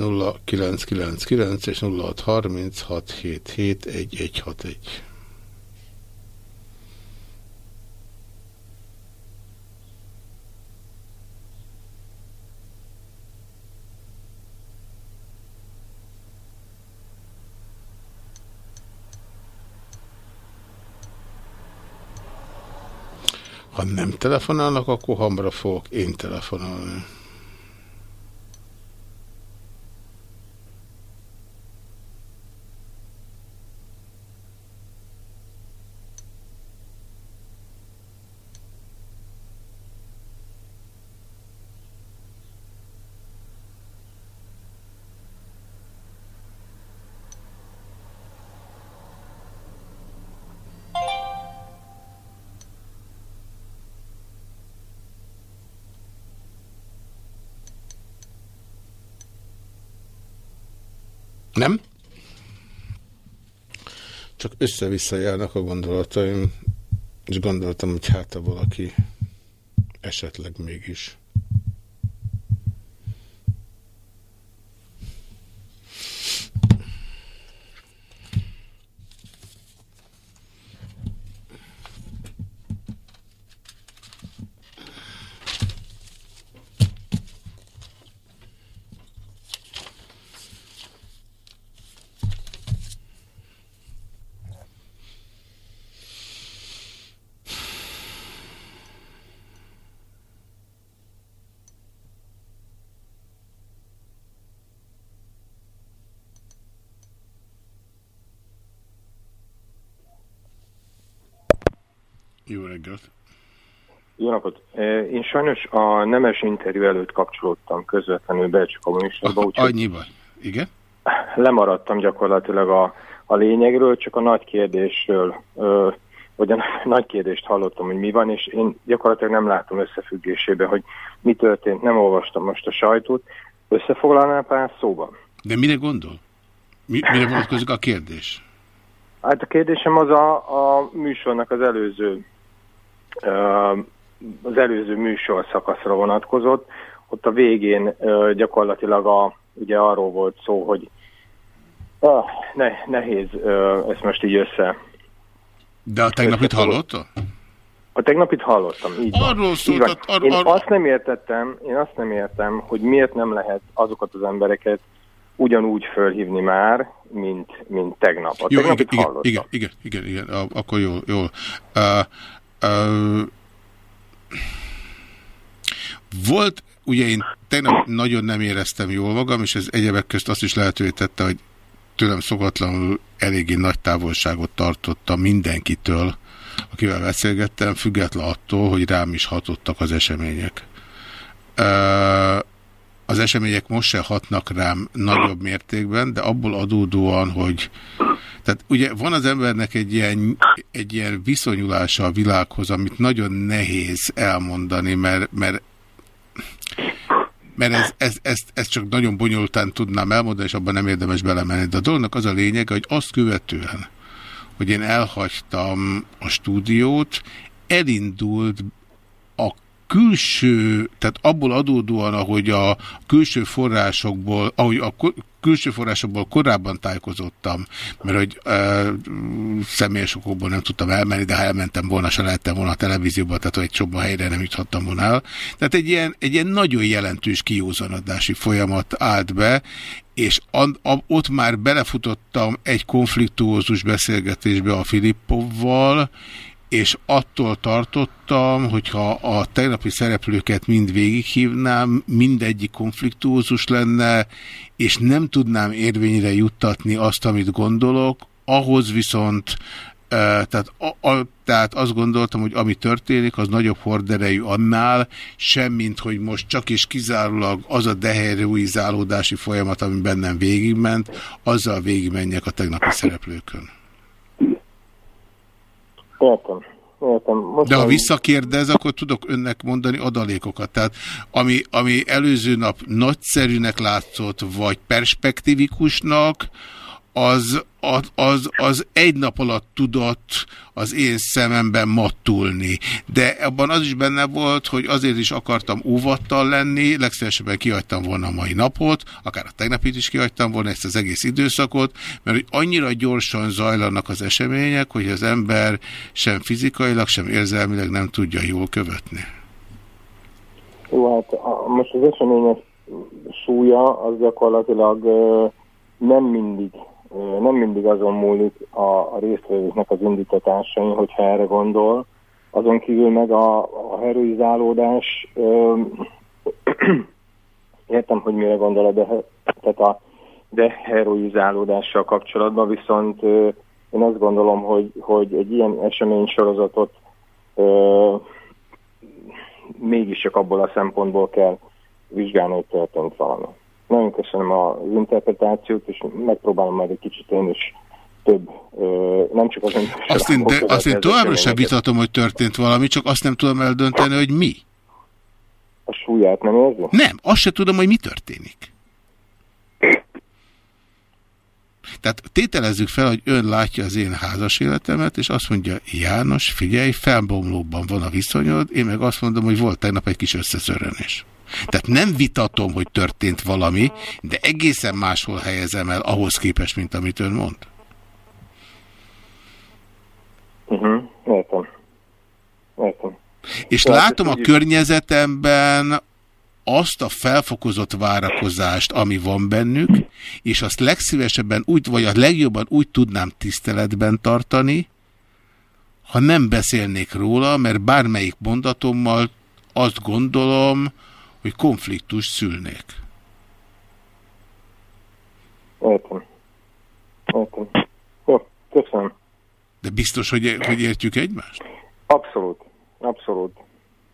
A: 0999 és 0636771161. Ha nem telefonálnak, akkor hamra fogok én telefonálni. Nem? Csak össze-vissza járnak a gondolataim, és gondoltam, hogy hát a valaki esetleg mégis. Jó reggelt!
M: Jó napot! Én sajnos a nemes interjú előtt kapcsolódtam közvetlenül be csak a műsorba.
A: Annyiban? Igen?
M: Lemaradtam gyakorlatilag a, a lényegről, csak a nagy kérdésről, ö, vagy a nagy kérdést hallottam, hogy mi van, és én gyakorlatilag nem látom összefüggésébe, hogy mi történt, nem olvastam most a sajtót. Összefoglalnál pár szóban?
A: De mire gondol? Mi, mire vonatkozik a kérdés?
M: Hát a kérdésem az a, a műsornak az előző az előző műsor szakaszra vonatkozott. Ott a végén gyakorlatilag a, ugye arról volt szó, hogy ah, ne, nehéz ezt most így össze.
A: De a tegnapit hallotta?
M: A tegnapit hallottam, így van.
A: Arról szólt,
M: ar én azt nem értettem, én azt nem értem, hogy miért nem lehet azokat az embereket ugyanúgy fölhívni már, mint, mint tegnap. A
A: Jó, igen, igen, igen, igen, igen, igen, akkor jól, jól. Uh, Volt, ugye én tegnap nagyon nem éreztem jól magam, és ez egyebek közt azt is lehetővé tette, hogy tőlem szokatlanul eléggé nagy távolságot tartottam mindenkitől, akivel beszélgettem, független attól, hogy rám is hatottak az események. Az események most se hatnak rám nagyobb mértékben, de abból adódóan, hogy tehát ugye van az embernek egy ilyen, egy ilyen viszonyulása a világhoz, amit nagyon nehéz elmondani, mert, mert mert ez, ez, ez, csak nagyon bonyolultán tudnám elmondani, és abban nem érdemes belemenni. De a dolognak az a lényeg, hogy azt követően, hogy én elhagytam a stúdiót, elindult a külső, tehát abból adódóan, ahogy a külső forrásokból, ahogy a külső forrásokból korábban tájékozottam, mert hogy e, személyes okokból nem tudtam elmenni, de ha elmentem volna, se lehettem volna a televízióba, tehát egy csomó helyre nem juthattam volna el. Tehát egy ilyen, egy ilyen nagyon jelentős kiózanadási folyamat állt be, és a, a, ott már belefutottam egy konfliktuózus beszélgetésbe a Filippovval, és attól tartottam, hogyha a tegnapi szereplőket mind végighívnám, mindegyik konfliktuózus lenne, és nem tudnám érvényre juttatni azt, amit gondolok, ahhoz viszont tehát, a, a, tehát azt gondoltam, hogy ami történik, az nagyobb horderejű annál, semmint, hogy most csak és kizárólag az a deheroizálódási folyamat, ami bennem végigment, azzal végigmenjek a tegnapi szereplőkön.
M: Értem. Értem. Most
A: De ha visszakérdez, akkor tudok önnek mondani adalékokat. Tehát ami, ami előző nap nagyszerűnek látszott, vagy perspektívikusnak, az, az, az, az egy nap alatt tudott az én szememben mattulni. De abban az is benne volt, hogy azért is akartam óvattal lenni, legszívesebben kihagytam volna a mai napot, akár a tegnapit is kihagytam volna ezt az egész időszakot, mert hogy annyira gyorsan zajlanak az események, hogy az ember sem fizikailag, sem érzelmileg nem tudja jól követni.
M: Jó, hát a, most az események súlya az gyakorlatilag nem mindig nem mindig azon múlik a, a résztvevőknek az indítatásain, hogyha erre gondol. Azon kívül meg a, a heroizálódás, értem, hogy mire gondol de, tehát a deheroizálódással kapcsolatban, viszont ö, én azt gondolom, hogy, hogy egy ilyen esemény sorozatot ö, mégis csak abból a szempontból kell vizsgálni, hogy történt valami. Nagyon köszönöm az interpretációt, és megpróbálom majd egy kicsit én is több, nem csak az
A: Azt én, de, azt én továbbra sem vitatom, hogy történt valami, csak azt nem tudom eldönteni, hogy mi.
M: A súlyát nem érzi?
A: Nem, azt sem tudom, hogy mi történik. Tehát tételezzük fel, hogy ön látja az én házas életemet, és azt mondja, János, figyelj, felbomlóban van a viszonyod, én meg azt mondom, hogy volt tegnap egy kis összeszörrenés. Tehát nem vitatom, hogy történt valami, de egészen máshol helyezem el ahhoz képest, mint amit ön mond.
M: Uh -huh. Értem. Értem.
A: És Tehát látom a környezetemben azt a felfokozott várakozást, ami van bennük, és azt legszívesebben úgy, vagy a legjobban úgy tudnám tiszteletben tartani, ha nem beszélnék róla, mert bármelyik mondatommal azt gondolom, hogy konfliktus szülnék.
M: Értem. Értem. Jó, köszönöm.
A: De biztos, hogy, hogy értjük egymást?
M: Abszolút. Abszolút.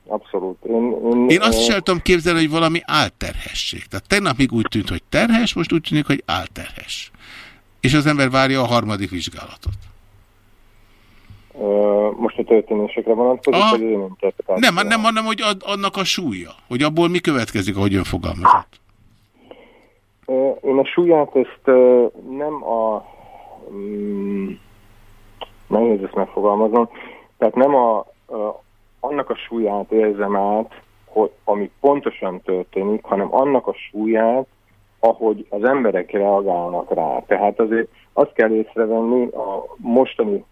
M: Abszolút. Én,
A: én, én azt is el tudom képzelni, hogy valami álterhesség. Tehát tegnap még úgy tűnt, hogy terhes, most úgy tűnik, hogy álterhes. És az ember várja a harmadik vizsgálatot.
M: Most a történésekre vonatkozik, vagy az én
A: Nem, nem, hanem, hogy ad, annak a súlya. Hogy abból mi következik, ahogy ön fogalmazott.
M: Én a súlyát ezt nem a... Mm, nehéz ezt megfogalmaznom. Tehát nem a, a, annak a súlyát érzem át, hogy, ami pontosan történik, hanem annak a súlyát, ahogy az emberek reagálnak rá. Tehát azért azt kell észrevenni a mostani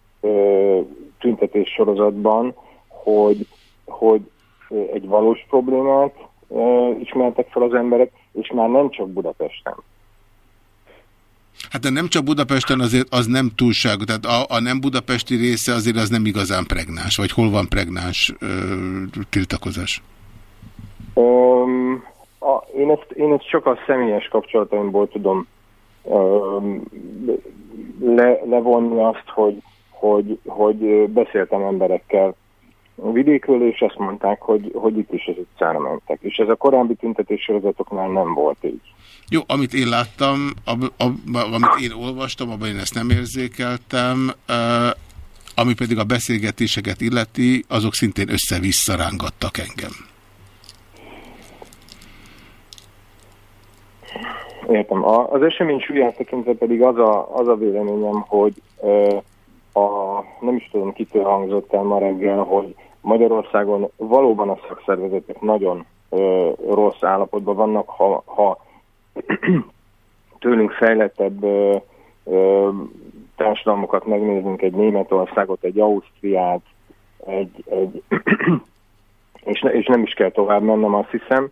M: tüntetés sorozatban, hogy, hogy egy valós problémát ismertek fel az emberek, és már nem csak Budapesten.
A: Hát de nem csak Budapesten azért az nem túlság, tehát a, a nem budapesti része azért az nem igazán pregnáns, vagy hol van pregnáns ö, tiltakozás?
M: Um, a, én, ezt, én ezt csak a személyes kapcsolataimból tudom um, le, levonni azt, hogy hogy, hogy beszéltem emberekkel a vidékről, és azt mondták, hogy, hogy itt is az utcára mentek. És ez a korábbi tüntetéssorozatoknál nem volt így.
A: Jó, amit én láttam, ab, ab, amit én olvastam, abban én ezt nem érzékeltem, uh, ami pedig a beszélgetéseket illeti, azok szintén össze-vissza rángattak engem.
M: Értem. A, az esemény súlyát tekintve pedig az a, az a véleményem, hogy uh, a, nem is tudom kitől hangzott el ma reggel, hogy Magyarországon valóban a szakszervezetek nagyon ö, rossz állapotban vannak, ha, ha tőlünk fejlettebb ö, ö, társadalmokat megnézünk, egy Németországot, egy Ausztriát, egy, egy és, ne, és nem is kell tovább mennem, azt hiszem,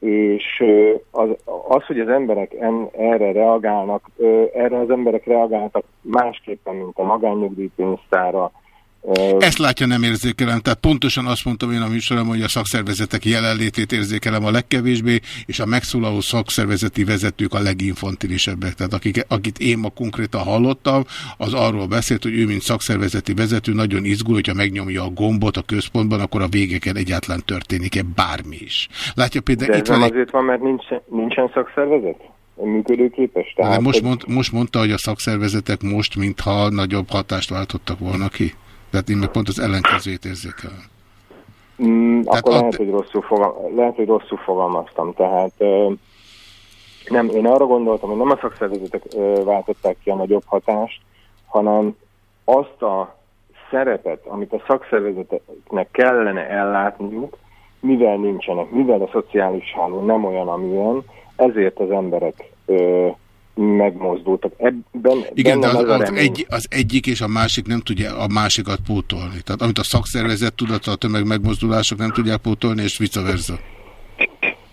M: és az, az hogy az emberek en, erre reagálnak, erre az emberek reagáltak másképpen, mint a magánnyugdíjpénztára,
A: ezt látja, nem érzékelem. Tehát pontosan azt mondtam én a műsorom, hogy a szakszervezetek jelenlétét érzékelem a legkevésbé, és a megszólaló szakszervezeti vezetők a leginfantilisebbek. Tehát akik, akit én ma konkrétan hallottam, az arról beszélt, hogy ő, mint szakszervezeti vezető, nagyon izgul, hogyha megnyomja a gombot a központban, akkor a végeken egyáltalán történik-e bármi is. Látja például...
M: De itt van azért van, mert nincs, nincsen szakszervezet? működőképes.
A: Tehát, most, mond, most mondta, hogy a szakszervezetek most, mintha nagyobb hatást váltottak volna ki? Tehát én pont az ellenkezőjét érzékelem.
M: Mm, tehát akkor lehet, hogy rosszul fogal, lehet, hogy rosszul fogalmaztam. Tehát ö, nem, én arra gondoltam, hogy nem a szakszervezetek ö, váltották ki a nagyobb hatást, hanem azt a szerepet, amit a szakszervezeteknek kellene ellátniuk, mivel nincsenek, mivel a szociális háló nem olyan, amilyen, ezért az emberek ö, megmozdultak. Ebben,
A: Igen, de az, az, egy, az egyik és a másik nem tudja a másikat pótolni. Tehát amit a szakszervezet tudata, a tömeg megmozdulások nem tudják pótolni, és vice versa.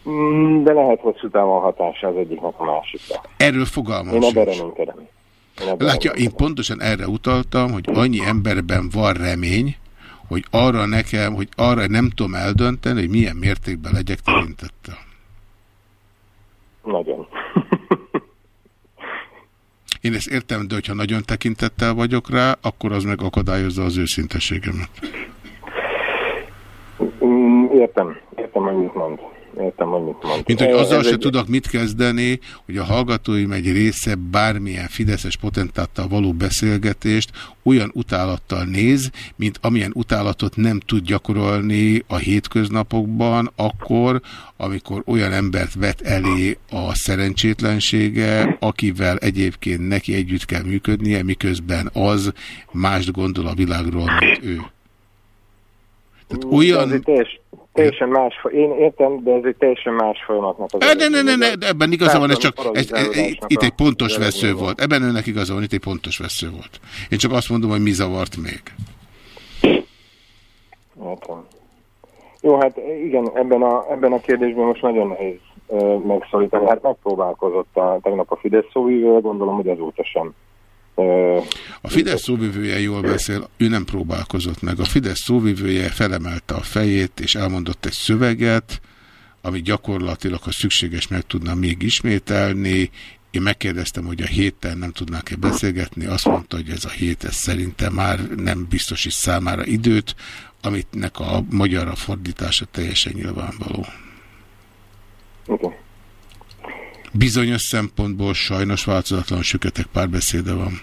M: Mm, de lehet hosszú távon hatása az egyiknek a másikra.
A: Erről fogalmam
M: Én ebben reménykedem.
A: Látja, én pontosan erre utaltam, hogy annyi emberben van remény, hogy arra nekem, hogy arra nem tudom eldönteni, hogy milyen mértékben legyek tekintettel.
M: Nagyon.
A: Én ezt értem, de hogyha nagyon tekintettel vagyok rá, akkor az meg akadályozza az őszintességemet.
M: Mm, értem, értem, hogy mit mond. Értem, hogy mit mond.
A: Mint hogy azzal se egy... tudok mit kezdeni, hogy a hallgatóim egy része bármilyen fideszes potentáttal való beszélgetést olyan utálattal néz, mint amilyen utálatot nem tud gyakorolni a hétköznapokban, akkor, amikor olyan embert vet elé a szerencsétlensége, akivel egyébként neki együtt kell működnie, miközben az mást gondol a világról, mint ő.
M: Tehát olyan... Teljesen más, én értem, de ez egy teljesen más folyamatnak az.
A: Ne, ne, ne, ne, ebben igaza van, ez csak ez, ez, itt egy pontos vesző volt. Ebben önnek igaza van, itt egy pontos vesző volt. Én csak azt mondom, hogy mi zavart még.
M: Értem. Jó, hát igen, ebben a, ebben a kérdésben most nagyon nehéz megszólítani. Hát megpróbálkozott a, tegnap a Fidesz szóvívővel, gondolom, hogy azóta sem
A: a Fidesz szóvivője jól beszél, ő nem próbálkozott meg. A Fidesz szóvivője felemelte a fejét, és elmondott egy szöveget, ami gyakorlatilag, ha szükséges, meg tudnám még ismételni. Én megkérdeztem, hogy a héten nem tudnánk-e beszélgetni. Azt mondta, hogy ez a hét, ez szerintem már nem biztosít számára időt, amitnek a magyarra fordítása teljesen nyilvánvaló.
M: Okay.
A: Bizonyos szempontból sajnos változatlan süketek párbeszéde van.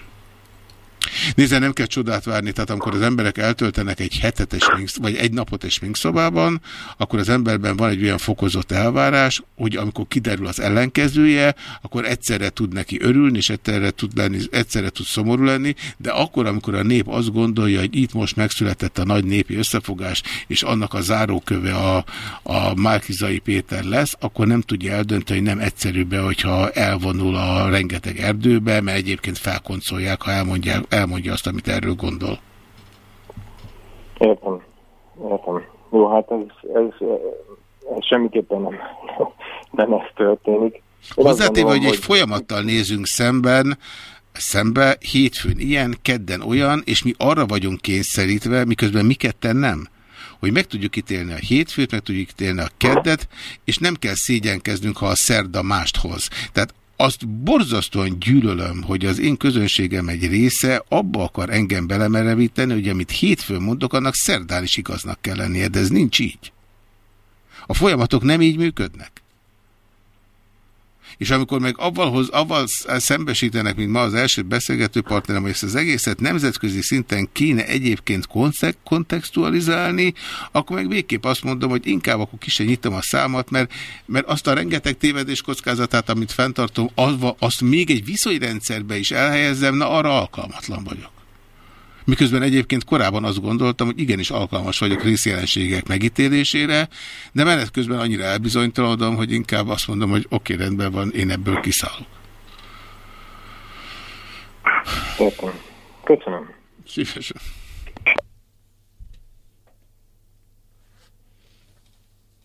A: Nézze, nem kell csodát várni, tehát amikor az emberek eltöltenek egy hetet vagy egy napot egy sminkszobában, akkor az emberben van egy olyan fokozott elvárás, hogy amikor kiderül az ellenkezője, akkor egyszerre tud neki örülni, és egyszerre tud, lenni, egyszerre tud szomorú lenni, de akkor, amikor a nép azt gondolja, hogy itt most megszületett a nagy népi összefogás, és annak a záróköve a, a Márkizai Péter lesz, akkor nem tudja eldönteni, hogy nem egyszerűbb, hogyha elvonul a rengeteg erdőbe, mert egyébként felkoncolják, ha elmondják, elmondja azt, amit erről gondol.
M: Értem. Értem. Jó, hát ez, ez, ez semmiképpen nem, nem ez történik.
A: Hozzátéve, hogy egy folyamattal nézünk szemben, szembe, hétfőn ilyen, kedden olyan, és mi arra vagyunk kényszerítve, miközben mi ketten nem hogy meg tudjuk ítélni a hétfőt, meg tudjuk ítélni a keddet, és nem kell szégyenkeznünk, ha a szerda mást hoz. Tehát azt borzasztóan gyűlölöm, hogy az én közönségem egy része abba akar engem belemerevíteni, hogy amit hétfőn mondok, annak szerdán is igaznak kell lennie, de ez nincs így. A folyamatok nem így működnek. És amikor meg avval, avval szembesítenek, mint ma az első beszélgető partnerem, hogy ezt az egészet nemzetközi szinten kéne egyébként kontextualizálni, akkor meg végképp azt mondom, hogy inkább akkor ki nyitom a számat, mert, mert azt a rengeteg tévedés kockázatát, amit fenntartom, az, azt még egy viszonyrendszerbe is elhelyezzem, na arra alkalmatlan vagyok. Miközben egyébként korábban azt gondoltam, hogy igenis alkalmas vagyok részjelenségek megítélésére, de menet közben annyira elbizonytalanodom, hogy inkább azt mondom, hogy oké, okay, rendben van, én ebből kiszállok.
M: Köszönöm. Köszönöm.
A: Szívesen.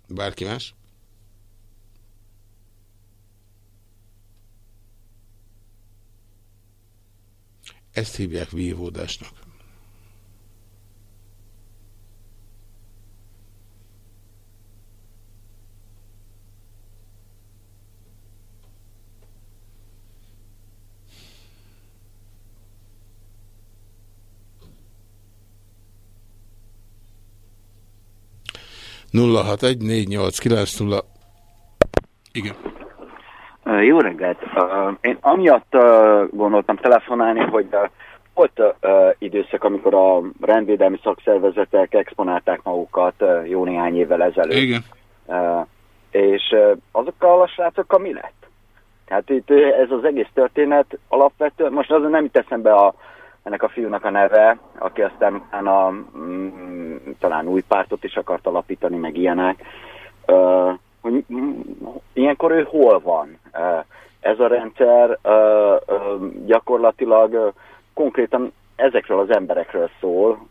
A: Bárki más? Ezt hívják vívódásnak. Nulla hat egy négy nyolc kilenc nulla igen
N: jó reggelt! Én amiatt gondoltam telefonálni, hogy volt időszak, amikor a rendvédelmi szakszervezetek exponálták magukat jó néhány évvel ezelőtt.
A: Igen.
N: És azokkal a srácokkal mi lett? Tehát itt ez az egész történet alapvetően, most azon nem teszem be a, ennek a fiúnak a neve, aki aztán a, mm, talán új pártot is akart alapítani, meg ilyenek hogy ilyenkor ő hol van. Ez a rendszer gyakorlatilag konkrétan ezekről az emberekről szól,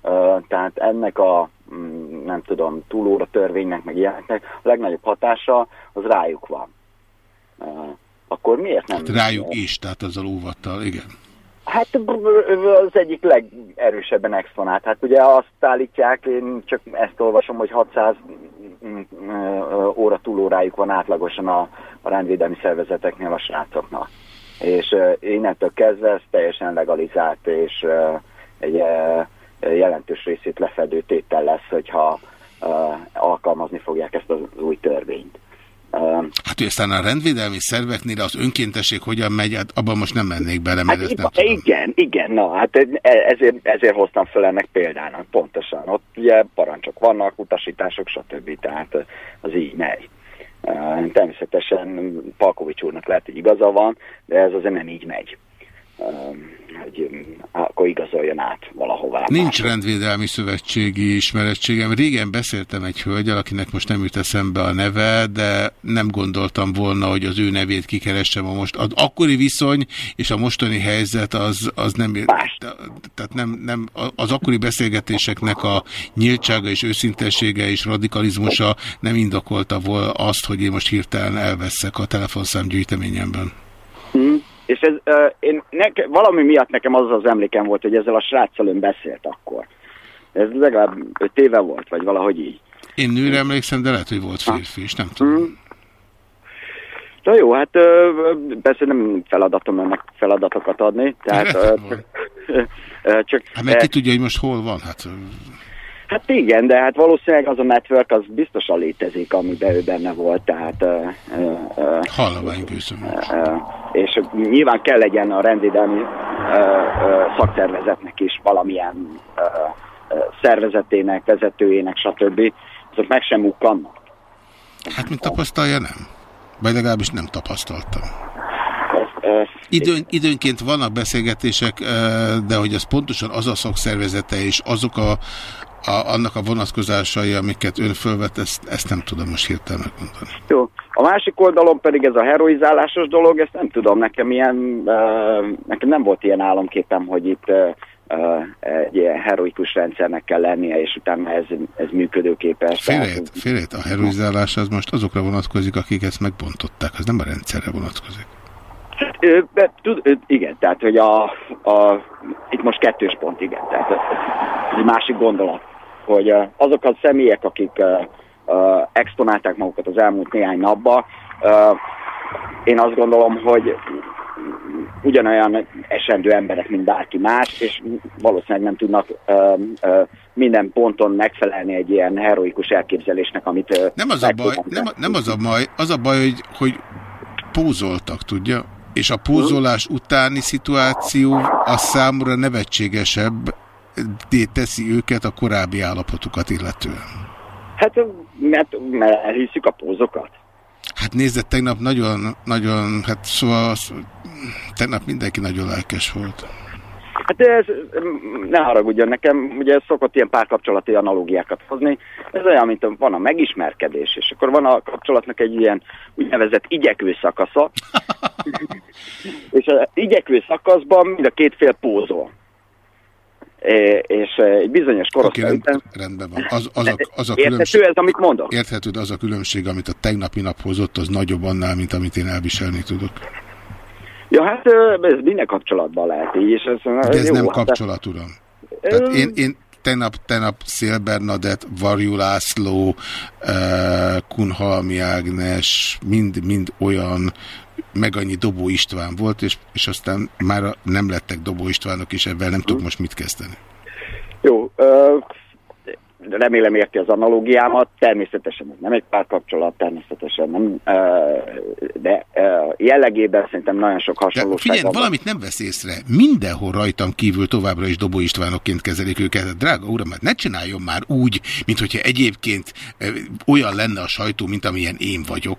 N: tehát ennek a mm, nem tudom, túlóra törvénynek, meg ilyeneknek a legnagyobb hatása az rájuk van. Akkor miért nem? Hát
A: rájuk is, tehát azzal óvattal, igen.
N: Hát az egyik legerősebben exponált. Hát ugye azt állítják, én csak ezt olvasom, hogy 600 mm, óra túlórájuk van átlagosan a, a rendvédelmi szervezeteknél a srácoknak. És innentől kezdve ez teljesen legalizált, és egy jelentős részét lefedő tétel lesz, hogyha alkalmazni fogják ezt az új törvényt.
A: Hát, hogy aztán a rendvédelmi szerveknél az önkéntesség hogyan megy, hát abban most nem mennék bele, mert
N: hát,
A: nem
N: tudom. Igen, igen, na, hát ezért, ezért hoztam föl ennek példának, pontosan. Ott ugye parancsok vannak, utasítások, stb. Tehát az így megy. Természetesen Palkovics úrnak lehet, hogy igaza van, de ez azért nem így megy hogy akkor igazoljon át valahová.
A: Nincs rendvédelmi szövetségi ismerettségem. Régen beszéltem egy hölgyel, akinek most nem jut eszembe a neve, de nem gondoltam volna, hogy az ő nevét kikeressem a most. Az akkori viszony és a mostani helyzet az, az nem...
N: Más.
A: Tehát nem, nem, az akkori beszélgetéseknek a nyíltsága és őszintessége és radikalizmusa nem indokolta volna azt, hogy én most hirtelen elveszek a telefonszám gyűjteményemben.
N: És ez, uh, én neke, valami miatt nekem az az emlékem volt, hogy ezzel a sráccal ön beszélt akkor. Ez legalább öt éve volt, vagy valahogy így.
A: Én nőre emlékszem, de lehet, hogy volt férfi is, nem tudom. Hmm.
N: Na jó, hát persze nem feladatom ennek feladatokat adni, tehát
A: csak... Hát meg ki tudja, hogy most hol van, hát...
N: Hát igen, de hát valószínűleg az a network az biztosan létezik, amiben ő benne volt, tehát...
A: Hallomány uh,
N: És nyilván kell legyen a rendvédelmi szakszervezetnek is valamilyen szervezetének, vezetőjének, stb. Azok meg sem ukkannak.
A: Hát, mint tapasztalja, nem. Vagy legalábbis nem tapasztaltam. Időn, időnként vannak beszélgetések, de hogy az pontosan az a szakszervezete és azok a, a, annak a vonatkozásai, amiket ön fölvet, ezt, ezt nem tudom most hirtelen megmondani.
N: Jó. A másik oldalon pedig ez a heroizálásos dolog, ezt nem tudom, nekem ilyen, uh, nekem nem volt ilyen álomképem, hogy itt uh, uh, egy ilyen heroikus rendszernek kell lennie, és utána ez, ez működőképes.
A: Félét, félét, a heroizálás az most azokra vonatkozik, akik ezt megbontották, az nem a rendszerre vonatkozik.
N: De, tud, igen, tehát hogy a, a, itt most kettős pont, igen, tehát ez egy másik gondolat, hogy azok a személyek, akik exponálták magukat az elmúlt néhány napban, uh, én azt gondolom, hogy ugyanolyan esendő emberek, mint bárki más, és valószínűleg nem tudnak uh, uh, minden ponton megfelelni egy ilyen heroikus elképzelésnek, amit...
A: Nem az a baj, nem, nem az a baj, az a baj, hogy, hogy pózoltak, tudja? És a pózolás utáni szituáció a számúra nevetségesebb, teszi őket a korábbi állapotukat illetően.
N: Hát, mert, mert elhiszük a pózokat.
A: Hát nézd, tegnap nagyon, nagyon, hát szóval tegnap mindenki nagyon lelkes volt.
N: Hát ez, ne haragudjon nekem, ugye ez szokott ilyen párkapcsolati analógiákat hozni. Ez olyan, mint van a megismerkedés, és akkor van a kapcsolatnak egy ilyen úgynevezett igyekvő szakasza. és az igyekvő szakaszban mind a két fél pózol. És egy bizonyos korosztály
A: Oké,
N: után...
A: rendben van. Az, az, a, az a
N: Érthető
A: különbség,
N: ez, amit mondok?
A: Érthető, de az a különbség, amit a tegnapi nap hozott, az nagyobb annál, mint amit én elviselni tudok.
N: Ja, hát ez minden kapcsolatban lehet így, és ez,
A: De ez
N: jó,
A: nem
N: hát-
A: kapcsolat, uram. Tehát én, én tegnap, tegnap Szél Bernadett, Varjú László, Kunhalmi Ágnes, mind, mind olyan, meg annyi Dobó István volt, és, és aztán már nem lettek Dobó Istvánok, és ebben nem tudok most mit kezdeni.
N: Jó, ö, remélem érti az analógiámat, természetesen ez nem egy párkapcsolat, természetesen nem, ö, de ö, jellegében szerintem nagyon sok
A: De
N: hasonlóság
A: figyelj,
N: van.
A: valamit nem vesz észre. Mindenhol rajtam kívül továbbra is Dobó Istvánokként kezelik őket. Drága uram, hát ne csináljon már úgy, mint hogyha egyébként olyan lenne a sajtó, mint amilyen én vagyok.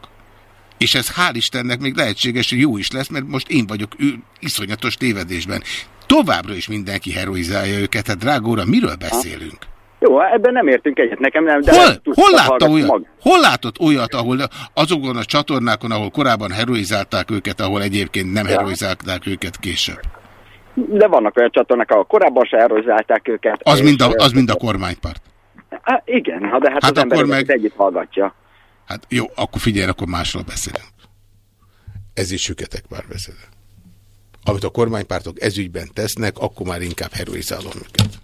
A: És ez hál' Istennek még lehetséges, hogy jó is lesz, mert most én vagyok ő iszonyatos tévedésben. Továbbra is mindenki heroizálja őket. Hát drága uram, miről beszélünk?
N: Jó, ebben nem értünk egyet nekem, nem, de...
A: Hol, hol, látta olyat,
N: mag-
A: hol látott olyat, ahol azokon a csatornákon, ahol korábban heroizálták őket, ahol egyébként nem
N: Ja.
A: heroizálták őket később?
N: De vannak olyan csatornák, ahol korábban se erőzálták őket.
A: Az mind a, az mind a kormánypárt.
N: Há, igen, de hát,
A: Hát
N: az ember meg- együtt hallgatja.
A: Hát jó, akkor figyelj, akkor másról beszélünk. Ez is süketek párbeszéd. Amit a kormánypártok ezügyben tesznek, akkor már inkább heroizálom őket.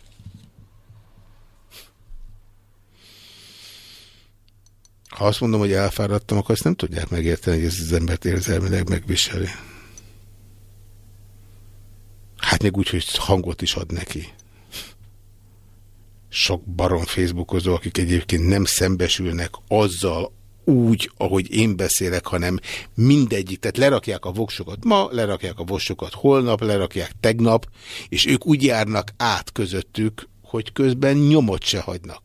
A: Ha azt mondom, hogy elfáradtam, akkor ezt nem tudják megérteni, hogy ez az embert érzelmileg megviseli. Hát még úgy, hogy hangot is ad neki. Sok barom Facebookozó, akik egyébként nem szembesülnek azzal úgy, ahogy én beszélek, hanem mindegyik, tehát lerakják a voksokat ma, lerakják a voksokat holnap, lerakják tegnap, és ők úgy járnak át közöttük, hogy közben nyomot se hagynak.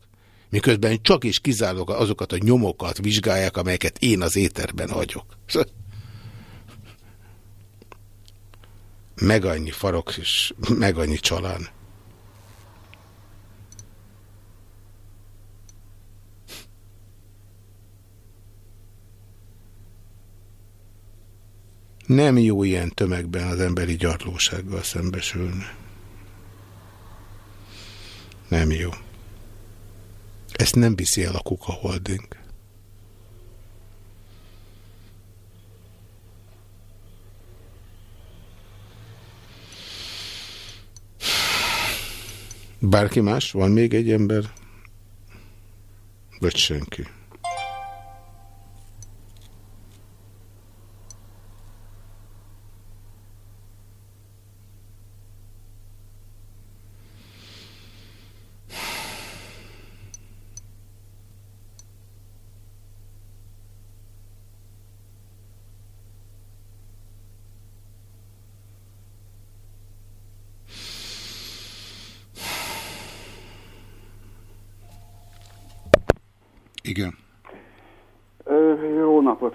A: Miközben csak és kizárólag azokat a nyomokat vizsgálják, amelyeket én az éterben hagyok. Meg annyi farok, és meg annyi csalán. nem jó ilyen tömegben az emberi gyarlósággal szembesülni. Nem jó. Ezt nem viszi el a Kuka Holding. Bárki más? Van még egy ember? Vagy senki?
O: 061-877-0877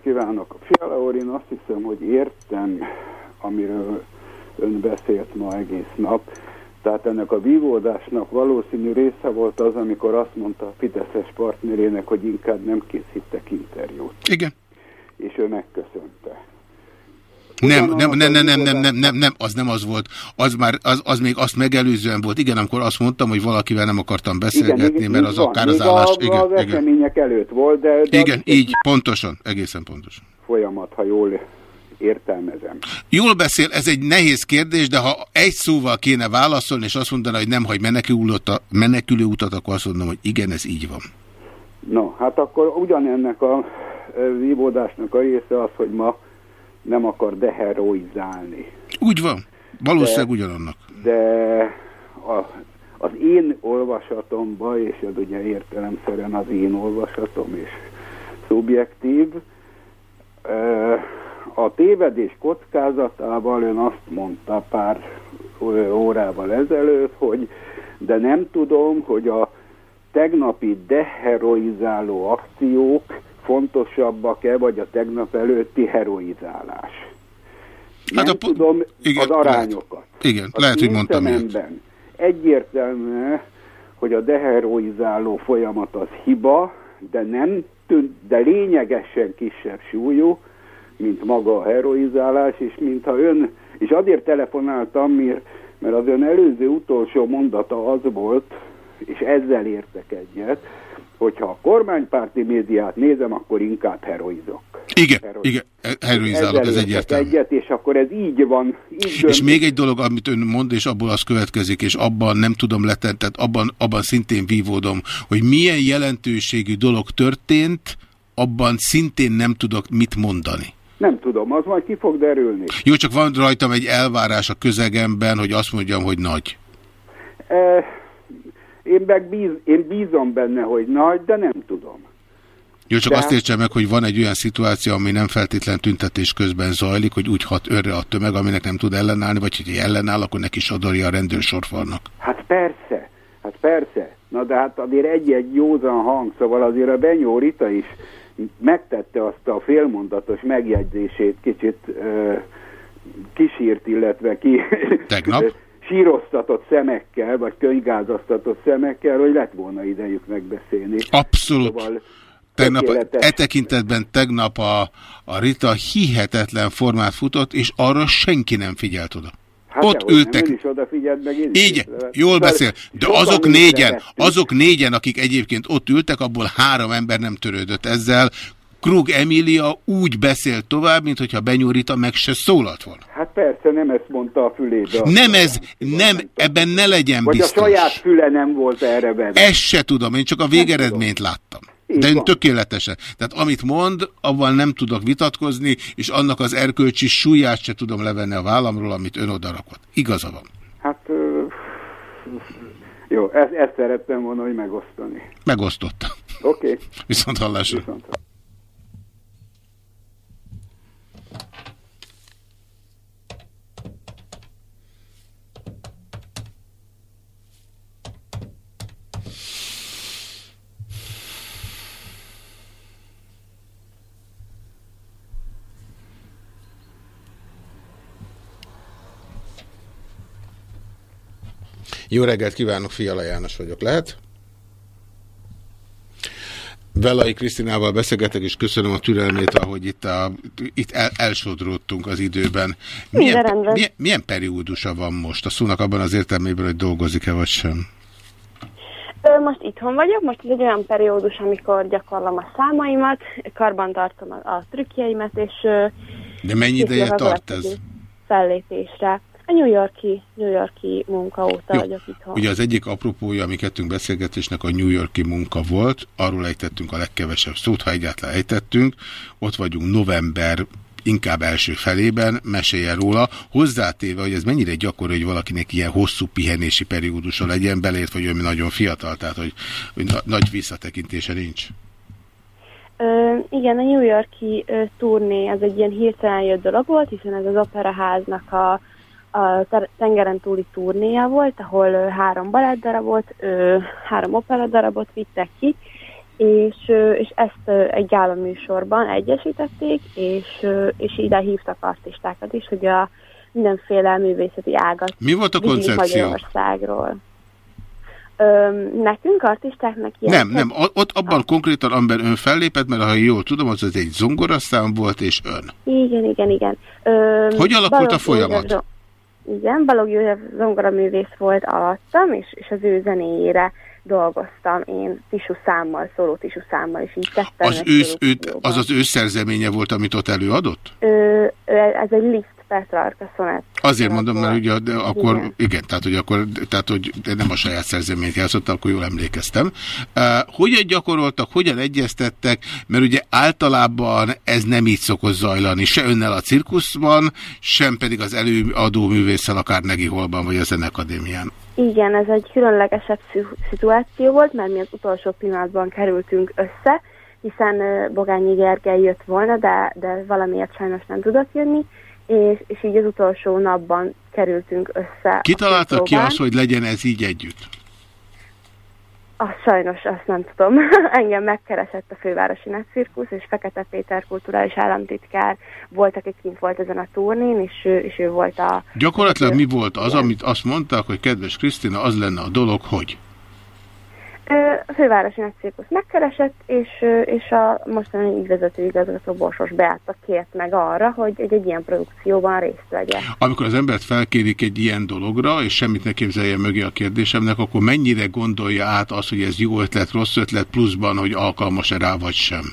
O: kívánok! Fiala úr, én azt hiszem, hogy értem, amiről ön beszélt ma egész nap. Tehát ennek a vívódásnak valószínű része volt az, amikor azt mondta a Fideszes partnerének, hogy inkább nem készítek interjút.
A: Igen.
O: És ő megköszönte.
A: Nem, nem, nem, nem, nem, nem, nem, nem, nem, az nem az volt. Az már, az, az még azt megelőzően volt. Igen, amikor azt mondtam, hogy valakivel nem akartam beszélgetni,
O: még-
A: mert az
O: van.
A: akár az állás.
O: A,
A: Igen,
O: az
A: igen.
O: események előtt volt, de, de
A: Igen,
O: az
A: így, pontosan, egészen pontosan.
O: folyamat, ha jól értelmezem.
A: Jól beszél, ez egy nehéz kérdés, de ha egy szóval kéne válaszolni, és azt mondaná, hogy nem hagy menekülő utat, akkor azt mondom, hogy igen, ez így van.
O: No, hát akkor ugyanennek a vívódásnak a része az, hogy ma nem akar deheroizálni.
A: Úgy van. Valószínűleg ugyanannak.
O: De a, az én olvasatomban, és ez ugye értelemszerűen az én olvasatom és szubjektív, a tévedés kockázatával ön azt mondta pár órával ezelőtt, hogy de nem tudom, hogy a tegnapi deheroizáló akciók fontosabbak-e, vagy a tegnap előtti heroizálás. Nem
A: Hát a
O: tudom
A: igen,
O: az arányokat.
A: Igen,
O: Az
A: lehet, hogy mondtam
O: szememben Egyértelmű, hogy a deheroizáló folyamat az hiba, de nem tűnt, de lényegesen kisebb súlyú, mint maga a heroizálás, és mintha ön, és azért telefonáltam, mert, mert az ön előző utolsó mondata az volt, és ezzel értek egyet, hogyha a kormánypárti médiát nézem, akkor inkább heroizok.
A: Igen, igen, heroizálok, ez egyértelmű.
O: Egyet, és akkor ez így van. Így
A: És még egy dolog, amit ön mond, és abból az következik, és abban nem tudom letenni, tehát abban, abban szintén vívódom, hogy milyen jelentőségű dolog történt, abban szintén nem tudok mit mondani.
O: Nem tudom, az majd ki fog derülni.
A: Jó, csak van rajtam egy elvárás a közegemben, hogy azt mondjam, hogy nagy.
O: Eh, Én, meg bíz, én bízom benne, hogy nagy, de nem tudom.
A: Jó, csak
O: De-
A: azt értse meg, hogy van egy olyan szituáció, ami nem feltétlen tüntetés közben zajlik, hogy úgy hat örre a tömeg, aminek nem tud ellenállni, vagy hogy ellenáll, akkor neki sodorja a rendőrsorfalnak.
O: Hát persze, hát persze. Na de hát azért egy-egy józan hang, szóval azért a Benyó Rita is megtette azt a félmondatos megjegyzését, kicsit ö, kisírt, illetve ki...
A: Tegnap?
O: síroztatott szemekkel, vagy könyvgázasztatott szemekkel, hogy lett volna idejük megbeszélni.
A: Abszolút.
O: Szóval
A: Tegnap, e tekintetben tegnap a, a Rita hihetetlen formát futott, és arra senki nem figyelt oda.
O: Hát
A: Ott
O: dehogy
A: ültek.
O: Nem, odafigyelt meg, én
A: Így, jól
O: Bár
A: beszél, de azok négyen, azok négyen, akik egyébként ott ültek, abból három ember nem törődött ezzel. Krug Emília úgy beszélt tovább, mint hogyha Benyó Rita meg se szólalt volna.
O: Hát persze, nem ezt mondta a fülébe.
A: Nem ez, nem, ebben ne legyen
O: Vagy
A: biztos.
O: a saját füle nem volt erre benne.
A: Ezt se tudom, én csak a végeredményt láttam.
O: Így
A: De ön tökéletesen. Tehát amit mond, avval nem tudok vitatkozni, és annak az erkölcsi súlyát se tudom levenni a vállamról, amit ön odarakott. Igaza van.
O: Hát jó, ezt, ezt szerettem volna, hogy megosztani.
A: Megosztotta.
O: Oké. Okay.
A: Viszont hallásra. Jó reggelt kívánok, Fiala János vagyok. Lehet? Velai Krisztinával beszélgetek, és köszönöm a türelmét, ahogy itt, a, itt el, elsodródtunk az időben.
P: Minden
A: Milyen,
P: rendben.
A: milyen, milyen periódusa van most? A szónak abban az értelmében, hogy dolgozik-e vagy sem?
P: Most itthon vagyok, most ez egy olyan periódus, amikor gyakorlom a számaimat, karban tartom a, a trükkjeimet, és
A: De mennyi ideje tart ez?
P: Fellépésre. A New Yorki, New Yorki munka óta
A: Jó.
P: vagyok itthon.
A: Ugye az egyik apropója a mi kettünk beszélgetésnek a New Yorki munka volt, arról ejtettünk a legkevesebb szót, ha egyáltalán ejtettünk. Ott vagyunk november inkább első felében, mesélje róla, hozzátéve, hogy ez mennyire gyakori, hogy valakinek ilyen hosszú pihenési periódusa legyen, beleért, hogy ő nagyon fiatal, tehát hogy, hogy na nagy visszatekintése nincs.
P: Ö, igen, a New Yorki ö, turné, ez egy ilyen hirtelen jött dolog volt, hiszen ez az operaháznak a, a tengeren túli turnéja volt, ahol három balettdarabot, három operadarabot vittek ki, és, és ezt egy gála műsorban egyesítették, és, és ide hívtak artistákat is, hogy a mindenféle művészeti ágat
A: Mi volt a koncepció?
P: Magyarországról. Ö, nekünk, artistáknak ilyen
A: Nem, nem, ott abban konkrétan, amiben ön fellépett, mert ha jól tudom, az, az egy zongoraszám volt, és ön.
P: Igen, igen, igen. Ö,
A: Hogy alakult a folyamat?
P: Zo- Igen, Balogh József zongoraművész volt alattam, és, és az ő zenéjére dolgoztam én tisú számmal, szóló tisú számmal, és így tettem.
A: Az, ősz, őt, az az ő szerzeménye volt, amit ott előadott?
P: Ö, ez egy Liszt Petrarka szonett.
A: Azért mondom, mert ugye de akkor, igen.
P: Igen.
A: tehát hogy akkor, tehát hogy nem a saját szerzeményt játszott, akkor jól emlékeztem. Uh, hogyan gyakoroltak, hogyan egyeztettek, mert ugye általában ez nem így szokott zajlani, se önnel a cirkuszban, sem pedig az előadó művésszel a Carnegie Hallban vagy a Zenekadémián.
P: Igen, ez egy különlegesebb szituáció volt, mert mi az utolsó pillanatban kerültünk össze, hiszen Bogányi Gergely jött volna, de, de valamiért sajnos nem tudott jönni, és, és így az utolsó napban kerültünk össze.
A: Ki
P: a
A: találta ki azt, hogy legyen ez így együtt?
P: Azt sajnos, azt nem tudom. Engem megkeresett a fővárosi nagycirkusz, és Fekete Péter kulturális államtitkár volt, aki kint volt ezen a turnén, és ő, és ő volt a...
A: Gyakorlatilag mi volt az, amit azt mondták, hogy kedves Krisztina, az lenne a dolog, hogy?
P: A fővárosi nagycirkusz megkeresett, és, és a mostani ügyvezető igazgató Borsos Beáta kért meg arra, hogy egy, egy ilyen produkcióban részt vegye.
A: Amikor az embert felkérik egy ilyen dologra, és semmit ne képzelje mögé a kérdésemnek, akkor mennyire gondolja át azt, hogy ez jó ötlet, rossz ötlet, pluszban, hogy alkalmas-e rá vagy sem?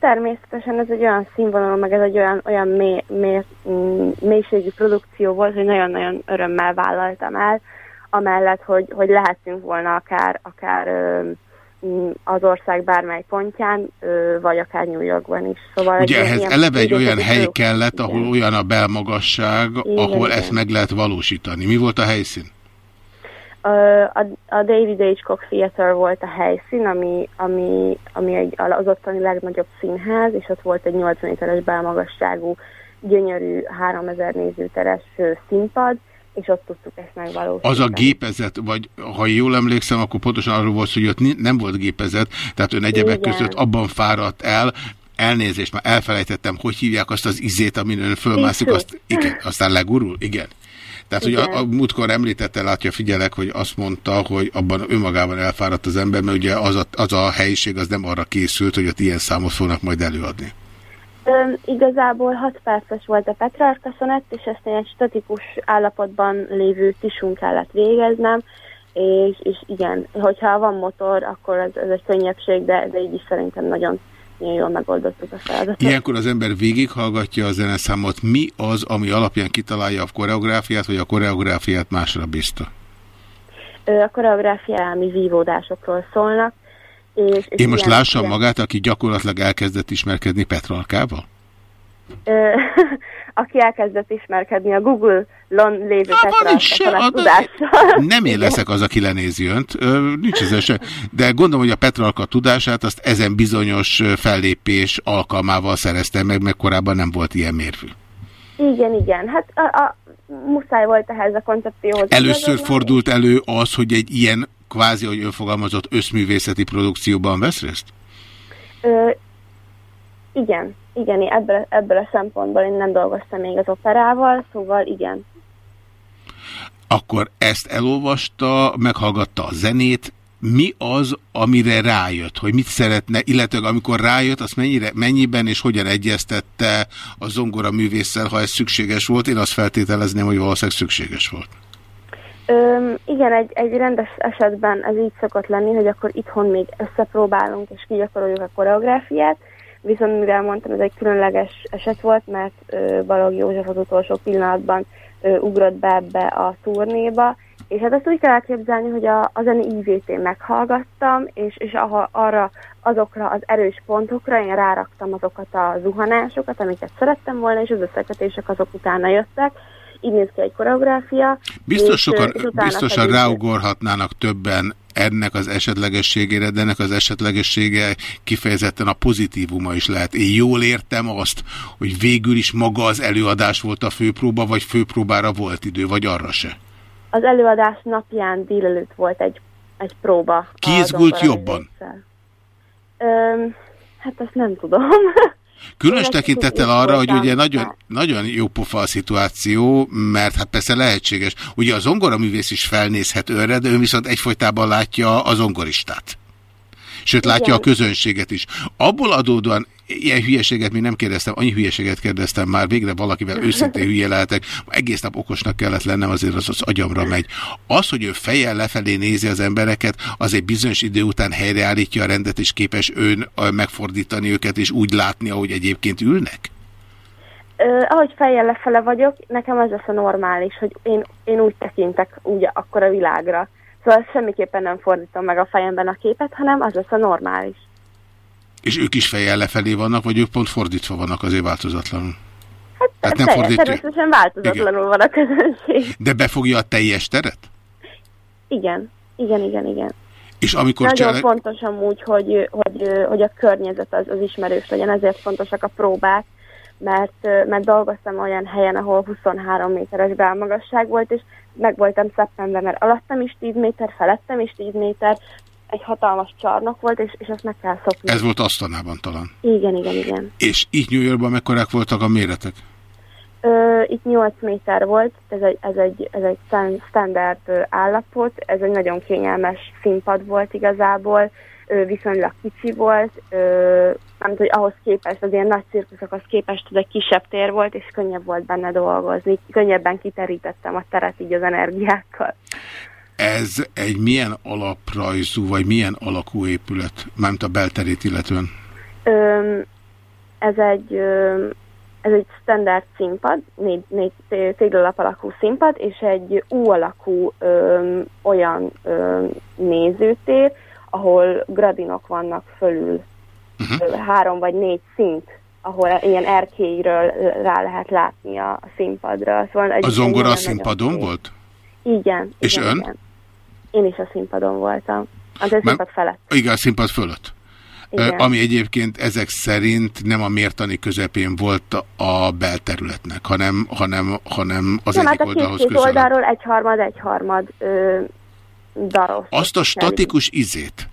P: Természetesen ez egy olyan színvonalú, meg ez egy olyan, olyan mély, mély, mm, mélységű produkció volt, hogy nagyon-nagyon örömmel vállaltam el amellett, hogy, hogy lehetünk volna akár, akár az ország bármely pontján, vagy akár New Yorkban is.
A: Szóval Ugye ehhez ilyen, eleve egy olyan hely kellett, ahol igen. olyan a belmagasság, igen, ahol igen. ezt meg lehet valósítani. Mi volt a helyszín?
P: A, a David H. Cox Theater volt a helyszín, ami, ami, ami egy, az ottani legnagyobb színház, és ott volt egy 80 méteres belmagasságú, gyönyörű 3000 nézőteres színpad, és ott tudtuk ezt megvalósítani.
A: Az a gépezet, vagy ha jól emlékszem, akkor pontosan arról volt, hogy ott nem volt gépezet, tehát ön egyebek Igen. között abban fáradt el, elnézést, már elfelejtettem, hogy hívják azt az izét, amin ön fölmászik, azt, igen, aztán legurul? Igen. Tehát, Igen. hogy a, a múltkor említette, látja, figyelek, hogy azt mondta, hogy abban önmagában elfáradt az ember, mert ugye az a, az a helyiség az nem arra készült, hogy ott ilyen számot fognak majd előadni.
P: Üm, igazából 6 perces volt a Petrarka szonett, és ezt egy statikus állapotban lévő tisunk kellett végeznem, és, és igen, hogyha van motor, akkor ez, ez egy könnyebbség, de, de így is szerintem nagyon, nagyon jól megoldottuk a feladatot.
A: Ilyenkor az ember végighallgatja a zeneszámot. Mi az, ami alapján kitalálja a koreográfiát, vagy a koreográfiát másra bízta?
P: A koreográfia elmi vívódásokról szólnak, és, és
A: Én most lássam ilyen. magát, aki gyakorlatilag elkezdett ismerkedni Petralkával?
P: aki elkezdett ismerkedni a Google-on lévő Petralka tudással.
A: Nem én leszek az, aki lenézi önt, nincs ez se. De gondolom, hogy a Petralka tudását azt ezen bizonyos fellépés alkalmával szereztem meg, mert korábban nem volt ilyen mérvű.
P: Igen, igen. Hát a, a, muszáj volt ehhez a koncepcióhoz.
A: Először fordult elő az, hogy egy ilyen kvázi, hogy ő fogalmazott, összművészeti produkcióban vesz részt?
P: Ö, igen, igen, ebből, ebből a szempontból én nem dolgoztam még az operával, szóval igen.
A: Akkor ezt elolvasta, meghallgatta a zenét, mi az, amire rájött, hogy mit szeretne, illetve amikor rájött, azt mennyire, mennyiben és hogyan egyeztette a zongora művésszel, ha ez szükséges volt? Én azt feltételezném, hogy valószínűleg szükséges volt.
P: Öm, igen, egy, egy rendes esetben ez így szokott lenni, hogy akkor itthon még összepróbálunk és kigyakoroljuk a koreográfiát, viszont mivel mondtam, ez egy különleges eset volt, mert ö, Balog József az utolsó pillanatban ö, ugrott be ebbe a turnéba, és hát ezt úgy kell elképzelni, hogy a, a zene ívét meghallgattam, és, és aha, arra, azokra az erős pontokra én ráraktam azokat a zuhanásokat, amiket szerettem volna, és az összekötések azok utána jöttek, így néz ki egy koreográfia.
A: Biztos sokan, biztosan ráugorhatnának többen ennek az esetlegességére, de ennek az esetlegessége kifejezetten a pozitívuma is lehet. Én jól értem azt, hogy végül is maga az előadás volt a főpróba, vagy főpróbára volt idő, vagy arra se?
P: Az előadás napján délelőtt volt egy, egy próba.
A: Ki izgult jobban?
P: Öm, hát azt nem tudom.
A: Különös tekintettel arra, hogy ugye nagyon, nagyon jó pofa a szituáció, mert hát persze lehetséges. Ugye a zongoraművész is felnézhet őre, de ő viszont egyfolytában látja a zongoristát. Sőt, látja Igen. a közönséget is. Abból adódóan ilyen hülyeséget még nem kérdeztem, annyi hülyeséget kérdeztem már, végre valakivel őszintén hülye lehetek, egész nap okosnak kellett lennem, azért az az agyamra megy. Az, hogy ő fejjel lefelé nézi az embereket, az egy bizonyos idő után helyreállítja a rendet, és képes ön megfordítani őket, és úgy látni, ahogy egyébként ülnek?
P: Ö, ahogy fejjel lefele vagyok, nekem ez lesz a normális, hogy én, én úgy tekintek úgy akkor a világra. Szóval semmiképpen nem fordítom meg a fejemben a képet, hanem az lesz a normális.
A: És ők is fejjel lefelé vannak, vagy ők pont fordítva vannak azért változatlanul?
P: Hát, hát nem fordítja? Természetesen változatlanul igen. van a közönség.
A: De befogja a teljes teret?
P: Igen, igen, igen, igen.
A: És amikor
P: Nagyon csele... fontos amúgy, hogy, hogy, hogy a környezet az, az ismerős legyen, ezért fontosak a próbák, mert, mert dolgoztam olyan helyen, ahol 23 méteres belmagasság volt, és meg voltam szeptember, mert alattam is 10 méter, felettem is 10 méter, egy hatalmas csarnok volt, és, és azt meg kell szokni.
A: Ez volt Asztanában talán.
P: Igen, igen, igen.
A: És itt New Yorkban mekkorák voltak a méretek?
P: Ö, itt 8 méter volt, ez egy, ez egy, ez egy standard állapot, ez egy nagyon kényelmes színpad volt igazából, viszonylag kicsi volt, nem hogy ahhoz képest, az ilyen nagy cirkuszokhoz képest ez egy kisebb tér volt, és könnyebb volt benne dolgozni, könnyebben kiterítettem a teret így az energiákkal.
A: Ez egy milyen alaprajzú, vagy milyen alakú épület, mármint a belterét illetően?
P: Ez egy ez egy standard színpad, négy, négy téglalap alakú színpad, és egy U alakú ö, olyan ö, nézőtér, ahol gradinok vannak fölül, uh-huh. három vagy négy szint, ahol ilyen erkélyről rá lehet látni a, a színpadra.
A: Szóval egy, a zongora a színpadon volt?
P: Igen.
A: És
P: igen,
A: ön?
P: Igen. Én is a színpadon voltam. Az a színpad felett.
A: Igen, a színpad fölött. Igen. Ami egyébként ezek szerint nem a mértani közepén volt a belterületnek, hanem, hanem, hanem az nem, egyik hát oldalhoz
P: közel. oldalról egyharmad, egyharmad ö, daros.
A: Azt a statikus izét,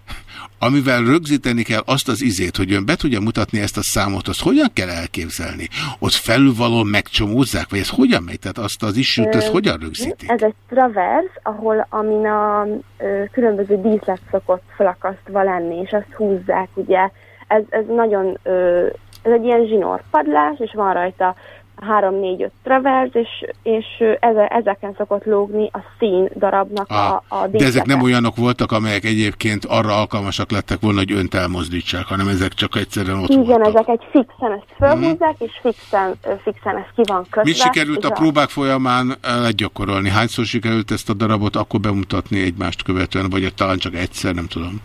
A: amivel rögzíteni kell azt az izét, hogy ön be tudja mutatni ezt a számot, azt hogyan kell elképzelni? Ott felülvaló megcsomózzák, vagy ez hogyan megy? Tehát azt az isült, ezt hogyan rögzítik?
P: Ez egy travers, ahol amin a ö, különböző díszlet szokott felakasztva lenni, és azt húzzák, ugye. Ez, ez nagyon, ö, ez egy ilyen zsinórpadlás, és van rajta három, négy, öt travers, és, és eze, ezeken szokott lógni a szín darabnak ah, a, a
A: De ezek nem olyanok voltak, amelyek egyébként arra alkalmasak lettek volna, hogy önt elmozdítsák, hanem ezek csak egyszerűen ott
P: Igen,
A: voltak.
P: ezek egy fixen ezt fölhúzzák, mm. és fixen, fixen ez ki van kötve.
A: Mit sikerült a próbák folyamán legyakorolni? Hányszor sikerült ezt a darabot akkor bemutatni egymást követően, vagy talán csak egyszer, nem tudom?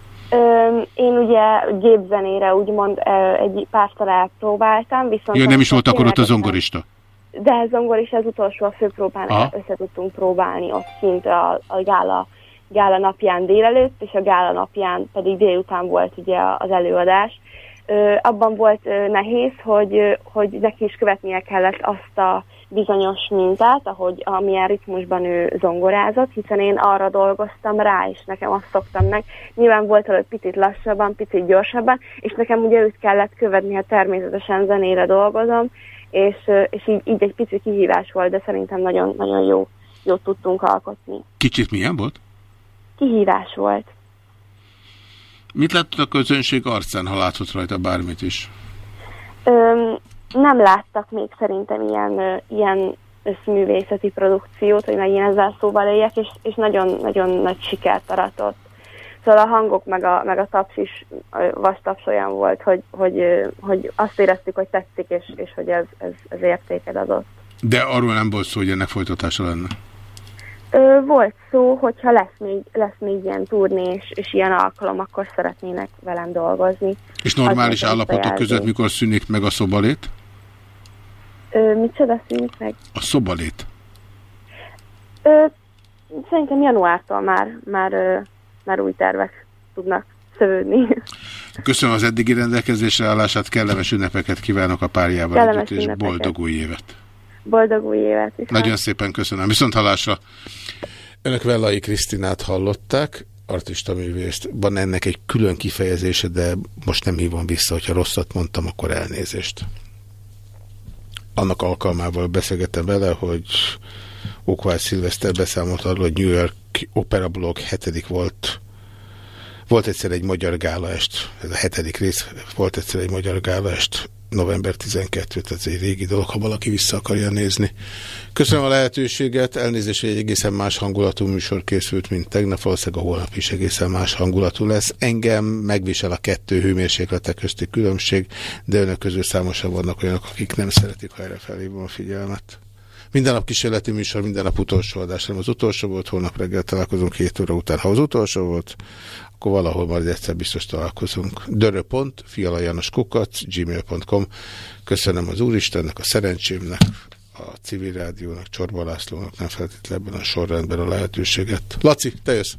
P: Én ugye gépzenére úgymond egy párszor elpróbáltam, viszont...
A: Jó, nem is volt akkor ott a zongorista?
P: De zongorista az utolsó a főpróbán össze tudtunk próbálni ott kint a, a gála, gála napján délelőtt, és a gála napján pedig délután volt ugye az előadás. Abban volt nehéz, hogy, hogy neki is követnie kellett azt a bizonyos mintát, ahogy amilyen ritmusban ő zongorázott, hiszen én arra dolgoztam rá, és nekem azt szoktam meg. Nyilván volt előtt picit lassabban, picit gyorsabban, és nekem ugye őt kellett követni, ha természetesen zenére dolgozom, és, és így, így egy pici kihívás volt, de szerintem nagyon, nagyon jó, jót tudtunk alkotni.
A: Kicsit milyen volt?
P: Kihívás volt.
A: Mit látott a közönség arcán, ha látott rajta bármit is?
P: Öm, nem láttak még szerintem ilyen, ilyen összművészeti produkciót, hogy megint ezzel szóval éljek, és, és nagyon, nagyon nagy sikert aratott. Szóval a hangok meg a, meg a taps is, vastaps olyan volt, hogy, hogy, hogy azt éreztük, hogy tetszik, és, és hogy ez, ez, ez értéked adott.
A: De arról nem volt szó, hogy ennek folytatása lenne?
P: Ö, volt szó, hogyha lesz még, lesz még ilyen turné és, és ilyen alkalom, akkor szeretnének velem dolgozni.
A: És normális Az állapotok között mikor szűnik meg a szobalét?
P: Ö, micsoda szűnik meg?
A: A szobalét.
P: Ö, szerintem januártól már, már, ö, már új tervek tudnak szövődni.
A: Köszönöm az eddigi rendelkezésre állását, kellemes ünnepeket kívánok a párjával kellemes együtt, és boldog új évet!
P: Boldog új évet!
A: Viszont. Nagyon szépen köszönöm. Viszont hallásra! Önök Vellai Krisztinát hallották, artista művészt. Van ennek egy külön kifejezése, de most nem hívom vissza, hogyha rosszat mondtam, akkor elnézést. Annak alkalmával beszélgettem vele, hogy Okvály Szilveszter beszámolt arról, hogy New York Opera Blog hetedik volt volt egyszer egy magyar gálaest, ez a hetedik rész, volt egyszer egy magyar gálaest, november 12, tehát ez egy régi dolog, ha valaki vissza akarja nézni. Köszönöm a lehetőséget, elnézést, hogy egy egészen más hangulatú műsor készült, mint tegnap, valószínűleg a holnap is egészen más hangulatú lesz. Engem megvisel a kettő hőmérséklete közti különbség, de önök közül számosan vannak olyanok, akik nem szeretik, ha erre felhívom a figyelmet. Minden nap kísérleti műsor, minden nap utolsó adás, nem az utolsó volt, holnap reggel találkozunk két óra után. Ha az utolsó volt, akkor valahol majd egyszer biztos találkozunk. Dörö.pont, fialajanoskukac, gmail.com. Köszönöm az Úristennek, a szerencsémnek, a civil rádiónak, Csorba Lászlónak, nem feltétlenül a sorrendben a lehetőséget. Laci, te jössz!